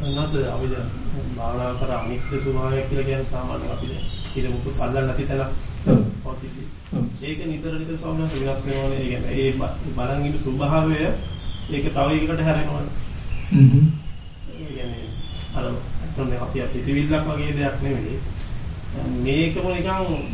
නැස අපි දැන් භාවනා කර අනිත්‍ය ස්වභාවය කියලා කියන්නේ සාමාන්‍යයෙන් අපි දැන් මුකුත් අල්ලන්න නැති තැන. ඔව්. ඒක නිතර නිතර සෝමනස් වෙනස් වෙනවනේ. ඒ කියන්නේ ඒ බලන් ඉන්න ස්වභාවය ඒක තව එකකට හැරෙනවනේ. හ්ම්. ඒ කියන්නේ අර අතන අපි හිතවිල්ලක් වගේ දෙයක් නෙමෙයි. මේකම නිකන්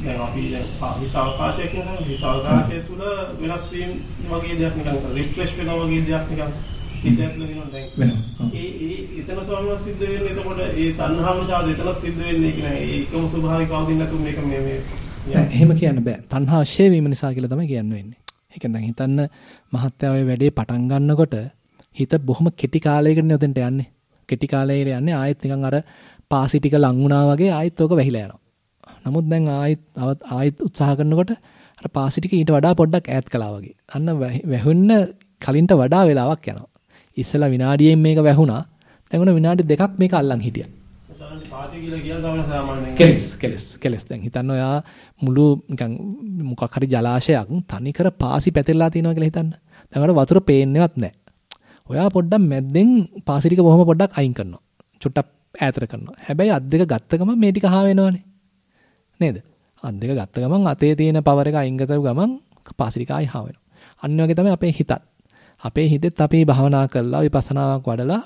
දැන් අපි දැන් හිස් අවකාශයක් කියනවා හිස් අවකාශය තුල වෙනස් වීම වගේ දෙයක් නිකන් රිෆ්‍රෙෂ් වෙනවා වගේ දෙයක් නිකන් හිතයක් ලගිනවා දැන් ඒ ඒ එතන ස්වභාවය සිද්ධ වෙන්නේ එතකොට ඒ තණ්හාව නිසා එතනත් සිද්ධ වෙන්නේ නෑ. ඒකම ස්වභාවික අවදින් නැතුව මේක මේ මේ එහෙම කියන්න බෑ. තණ්හා ශේ වීම නිසා කියලා තමයි කියන්න. වෙන්නේ ඒ කියන්නේ දැන් හිතන්න මහත්ය ඔය වැඩේ පටන් ගන්නකොට හිත බොහොම කෙටි කාලයකට නෙවෙතෙන්ට යන්නේ. කෙටි කාලයකට යන්නේ ආයෙත් නිකන් අර පාසි ටික ලං වුණා වගේ ආයෙත් ඕක වැහිලා යනවා නමුත් දැන් ආයෙත් ආයෙත් උත්සාහ කරනකොට අර පාසි ටික ඊට වඩා පොඩ්ඩක් ඈත් කළා වගේ. අන්න වැහුන්න කලින්ට වඩා වෙලාවක් යනවා. ඉස්සලා විනාඩියෙන් මේක වැහුණා. දැන් උන විනාඩි දෙකක් මේක අල්ලන් හිටියා. කෙලස් කෙලස් කෙලස් දැන් හිතන්න ඔයා මුළු නිකන් මොකක් හරි ජලාශයක් තනිකර පාසි පැතිරලා තියෙනවා කියලා හිතන්න. දැන් අර වතුර පේන්නේවත් නැහැ. ඔයා පොඩ්ඩක් මැද්දෙන් පාසි ටික බොහොම පොඩ්ඩක් අයින් කරනවා. චුට්ටක් ඈතට කරනවා. හැබැයි අත් දෙක ගත්ත ගමන් මේ ටික හා වෙනවනේ. නේද? අත් දෙක ගත්ත ගමන් අතේ තියෙන පවර එක අයින් කරපු ගමන් පාසිරික ආයි හා වෙනවා. අන්න වගේ තමයි අපේ හිතත්. අපේ හිතෙත් අපි භවනා කරලා විපස්සනාවක් වඩලා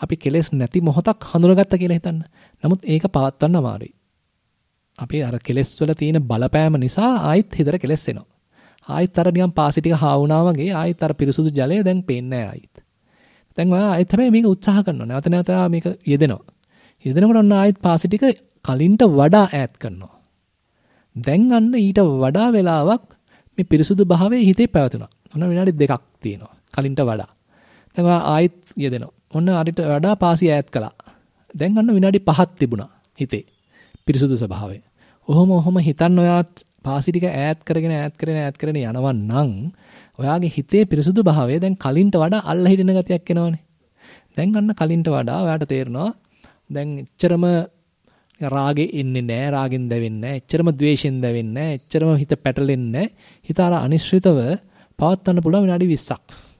අපි කෙලෙස් නැති මොහොතක් හඳුනගත්ත කියලා හිතන්න. නමුත් ඒක පවත්වන්න අමාරුයි. අපි අර කෙලෙස් වල තියෙන බලපෑම නිසා ආයිත් හිතට කෙලෙස් එනවා. ආයිත් අර නිකන් පාසි ටික හා වුණා වගේ ආයිත් අර පිරිසුදු ජලය දැන් පේන්නේ නැහැ ආයිත්. දැන් ඔයා ආයිත් හැබැයි මේක උත්සාහ කරනවා. නැවත නැවත මේක යෙදෙනවා. යෙදෙනකොට ඔන්න ආයිත් පාසි ටික කලින්ට වඩා ඈත් කරනවා. දැන් අන්න ඊට වඩා වෙලාවක් මේ පිරිසුදු භාවයේ හිතේ පැවතුණා. ඔන්න විනාඩි දෙකක් තියෙනවා. කලින්ට වඩා. දැන් ආයෙත් යෙදෙනවා. ඔන්න අරිට වඩා පාසි ඈත් කළා. දැන් අන්න විනාඩි 5ක් තිබුණා හිතේ. පිරිසුදු ස්වභාවය. ඔහොම ඔහොම හිතන්න ඔයා පාසි ටික ඈත් කරගෙන ඈත් කරගෙන ඈත් කරගෙන යනවා නම් ඔයාගේ හිතේ පිරිසුදු භාවය දැන් කලින්ට වඩා අල්ල හිටින ගතියක් එනවනේ. දැන් අන්න කලින්ට වඩා ඔයාට තේරෙනවා දැන් එච්චරම රාගේ එන්නේ නැහැ රාගෙන් දැවෙන්නේ නැහැ එච්චරම ද්වේෂෙන් දැවෙන්නේ නැහැ එච්චරම හිත පැටලෙන්නේ නැහැ හිත අර අනිශ්චිතව පවත්වන්න පුළුවන් විනාඩි 20ක්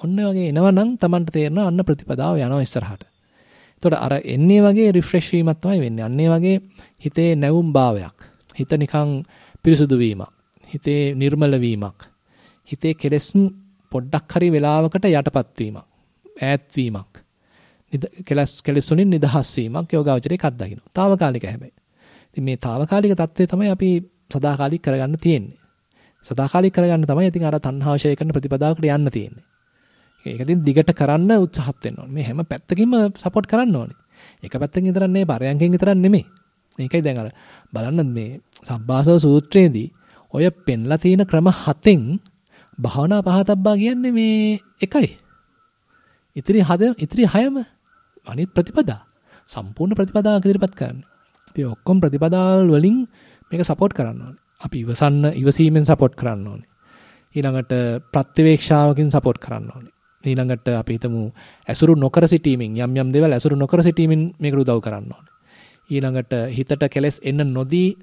ඔන්න වගේ එනවනම් Tamanට තේරෙනවා අන්න ප්‍රතිපදාව යනවා ඉස්සරහට. එතකොට අර එන්නේ වගේ රිෆ්‍රෙෂ් වීමක් තමයි වෙන්නේ. අන්නේ වගේ හිතේ නැවුම් භාවයක්. හිත නිකන් පිරිසුදු වීමක්. හිතේ නිර්මල වීමක්. හිතේ කෙලෙස් පොඩ්ඩක් හරි වෙලාවකට යටපත් වීමක්. ඈත් වීමක්. කෙලස් කෙලස් වලින් නිදහස් වීමක් යෝගාවචරයේ එකක් දකින්නවා. తాවකාලික හැබැයි. ඉතින් මේ తాවකාලික தත්ත්වය තමයි අපි සදාකාලික කරගන්න තියෙන්නේ. සදාකාලික කරගන්න තමයි ඉතින් අර තණ්හාවශය කරන ප්‍රතිපදාවකට යන්න තියෙන්නේ. ඒක ඉතින් දිගට කරන්න උත්සාහත් වෙන්න ඕනේ. මේ හැම පැත්තකින්ම සපෝට් කරන්න ඕනේ. එක පැත්තකින් විතරක් නෙවෙයි, පරයන්කෙන් විතරක් නෙමෙයි. මේකයි දැන් අර බලන්න මේ සබ්බාසව සූත්‍රයේදී ඔය පෙන්ලා තියෙන ක්‍රම හතෙන් භාවනා පහතබ්බා කියන්නේ මේ එකයි. ඉතින් හද ඉතින් හයම අනිත් ප්‍රතිපදා සම්පූර්ණ ප්‍රතිපදාවක් ඉදිරිපත් කරන්න. ඉතින් ඔක්කොම ප්‍රතිපදාවල් වලින් මේක සපෝට් කරන්න ඕනේ. අපි ඉවසන්න ඉවසීමෙන් සපෝට් කරන්න ඕනේ. ඊළඟට ප්‍රත්‍යවේක්ෂාවකින් සපෝට් කරන්න ඕනේ. ඊළඟට අපි හිතමු ඇසුරු නොකර සිටීමෙන් යම් යම් දේවල් ඇසුරු නොකර සිටීමෙන් මේකට උදව් කරන්න ඕනේ. ඊළඟට හිතට කෙලස් එන්න නොදී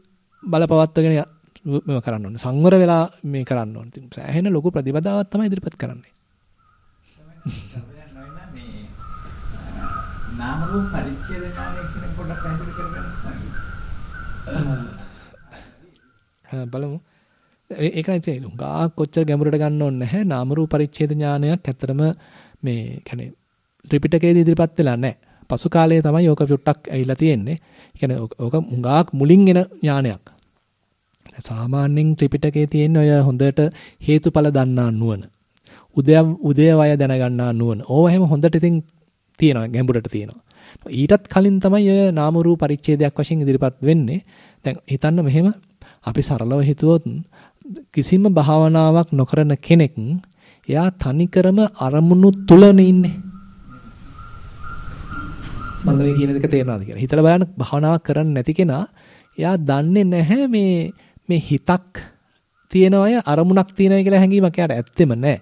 බලපවත්වගෙන මේව කරන්න ඕනේ. සංවර වෙලා මේ කරන්න ඕනේ. ඉතින් සෑහෙන ලොකු ප්‍රතිපදාවක් තමයි ඉදිරිපත් කරන්නේ. නාම රූප පරිච්ඡේද ඥානය කියන පොඩ්ඩක් පැහැදිලි කරගන්න. බලමු. ඒකයි තියෙන්නේ. උගා කොච්චර ගැඹුරට ගන්න ඕනේ නැහැ. නාම රූප පරිච්ඡේද ඥානයක් ඇත්තරම මේ කියන්නේ ත්‍රිපිටකයේදී ඉදිරිපත් වෙලා නැහැ. පසු කාලයේ තමයි ඕක චුට්ටක් ඇවිල්ලා තියෙන්නේ. ඒ කියන්නේ ඕක උගාක් මුලින් එන ඥානයක්. සාමාන්‍යයෙන් ත්‍රිපිටකයේ තියෙන ඔය හොඳට හේතුඵල දන්නා නුවණ. උදය උදය වය දැනගන්නා නුවණ. ඕවා හැම හොඳට ඉතින් තියෙනවා ගැඹුරට තියෙනවා. ඊටත් කලින් තමයි ඔය නාම රූප පරිච්ඡේදයක් වශයෙන් ඉදිරිපත් වෙන්නේ. දැන් හිතන්න මෙහෙම අපි සරලව හිතුවොත් කිසිම භාවනාවක් නොකරන කෙනෙක් එයා තනිකරම අරමුණු තුලනේ ඉන්නේ. මම මේ කියන දෙක තේරෙනවද කියලා. හිතලා බලන්න භාවනාවක් කරන්නේ නැති කෙනා එයා දන්නේ නැහැ මේ මේ හිතක් තියෙන අය අරමුණක් තියෙනවා කියලා හැඟීමක් එයාට ඇත්තෙම නැහැ.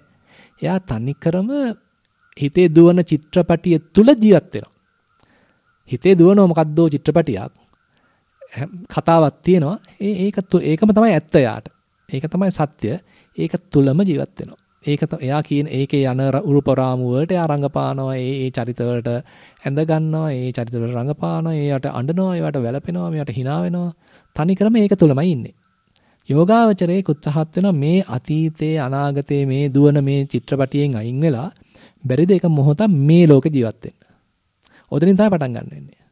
එයා තනිකරම හිතේ දුවන චිත්‍රපටිය තුල ජීවත් වෙනවා. හිතේ දුවන මොකද්දෝ චිත්‍රපටියක් කතාවක් තියෙනවා. ඒ ඒක ඒකම තමයි ඇත්ත යාට. ඒක තමයි සත්‍ය. ඒක තුලම ජීවත් වෙනවා. ඒක එයා කියන ඒකේ යන රූප රාමු වලට එයා රංගපානවා. ඒ ඒ චරිත වලට ඇඳ ගන්නවා. ඒ චරිත වලට රංගපානවා. ඒවට අඬනවා. ඒවට වැළපෙනවා. මේවට hina වෙනවා. තනිකරම ඒක තුලමයි ඉන්නේ. යෝගාවචරයේ උත්සාහත් වෙන මේ අතීතයේ අනාගතයේ මේ දුවන මේ චිත්‍රපටියෙන් අයින් වෙලා බැරිද එක මොහොතක් මේ ලෝකේ ජීවත් වෙන්න. ඔතනින් තමයි පටන් ගන්න වෙන්නේ.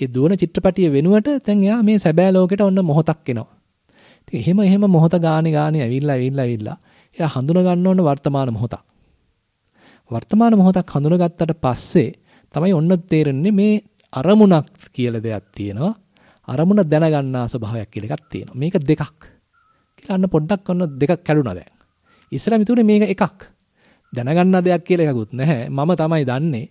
ඒ දුවන චිත්‍රපටිය වෙනුවට දැන් එයා මේ සැබෑ ලෝකෙට ඔන්න මොහොතක් එනවා. ඉතින් එහෙම එහෙම මොහොත ගානේ ගානේ ඇවිල්ලා ඇවිල්ලා ඇවිල්ලා එයා හඳුන ගන්න ඕන වර්තමාන මොහොතක්. වර්තමාන මොහොතක් හඳුනගත්තට පස්සේ තමයි ඔන්න තේරෙන්නේ මේ අරමුණක් කියලා දෙයක් තියෙනවා. අරමුණ දැනගන්නා ස්වභාවයක් කියලා එකක් තියෙනවා. මේක දෙකක්. කියලා අන්න පොඩ්ඩක් ඔන්න දෙකක් කැඩුනා දැන්. ඉස්සර මිතුනේ මේක එකක්. දැනගන්නා දෙයක් කියලා එකකුත් නැහැ. මම තමයි දන්නේ.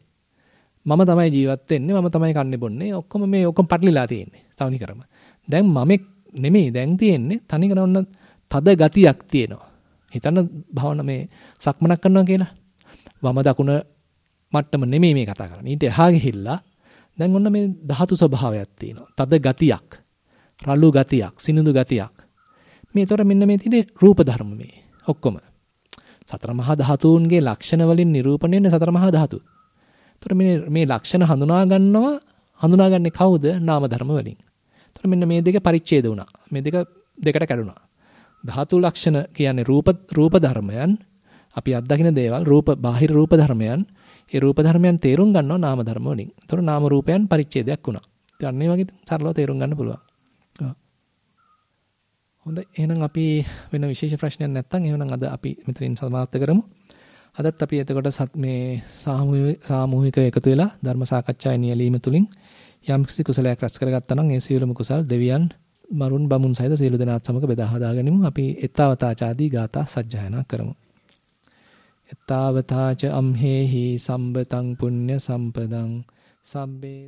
මම තමයි ජීවත් වෙන්නේ. මම තමයි කන්නේ බොන්නේ. ඔක්කොම මේ ඔක්කොම පටලිලා තියෙන්නේ. තවනි කරම. දැන් මම නෙමෙයි දැන් තියෙන්නේ තනිකර ඔන්න තද ගතියක් තියෙනවා. හිතන්න භවන මේ සක්මනක් කරනවා කියලා. වම දකුණ මට්ටම නෙමෙයි මේ කතා කරන්නේ. ඊට එහා ගිහිල්ලා දැන් ඔන්න මේ ධාතු ස්වභාවයක් තියෙනවා. තද ගතියක්, රළු ගතියක්, සිනිඳු ගතියක්. මේ ඒතර මෙන්න මේ තියෙන රූප ධර්ම මේ ඔක්කොම. සතර මහා ධාතුන්ගේ ලක්ෂණ වලින් නිරූපණය වෙන සතර මහා ධාතු. ඒතර මේ මේ ලක්ෂණ හඳුනා ගන්නවා හඳුනාගන්නේ කවුද? නාම ධර්ම වලින්. ඒතර මෙන්න මේ දෙක පරිච්ඡේද වුණා. මේ දෙක දෙකට කැඩුනා. ධාතු ලක්ෂණ කියන්නේ රූප රූප ධර්මයන් අපි අත්දකින දේවල් රූප බාහිර රූප ධර්මයන් ඒ රූප ධර්මයන් තේරුම් ගන්නවා නාම ධර්ම වලින්. ඒතර නාම රූපයන් පරිච්ඡේදයක් වුණා. ඉතින් අන්න ඒ වගේ සරලව තේරුම් ගන්න පුළුවන්. හොඳයි එහෙනම් අපි වෙන විශේෂ ප්‍රශ්නයක් නැත්නම් එහෙනම් අද අපි මෙතනින් සමාප්ත කරමු. අදත් අපි එතකොට මේ සාමූහික එකතු වෙලා ධර්ම සාකච්ඡාවේ නියැලීම තුලින් යම්කිසි කුසලයක් රැස් කරගත්තා නම් ඒ සියලුම කුසල් දෙවියන් මරුන් බමුන් සහිත සියලු දෙනාත් සමග බෙදා හදා ගනිමු. අපි එත්තාවතාචාදී ගාථා සජ්ජායනා කරමු. එත්තාවතාච අම්හෙහි සම්බතං පුඤ්ඤ සම්පදං සම්බේ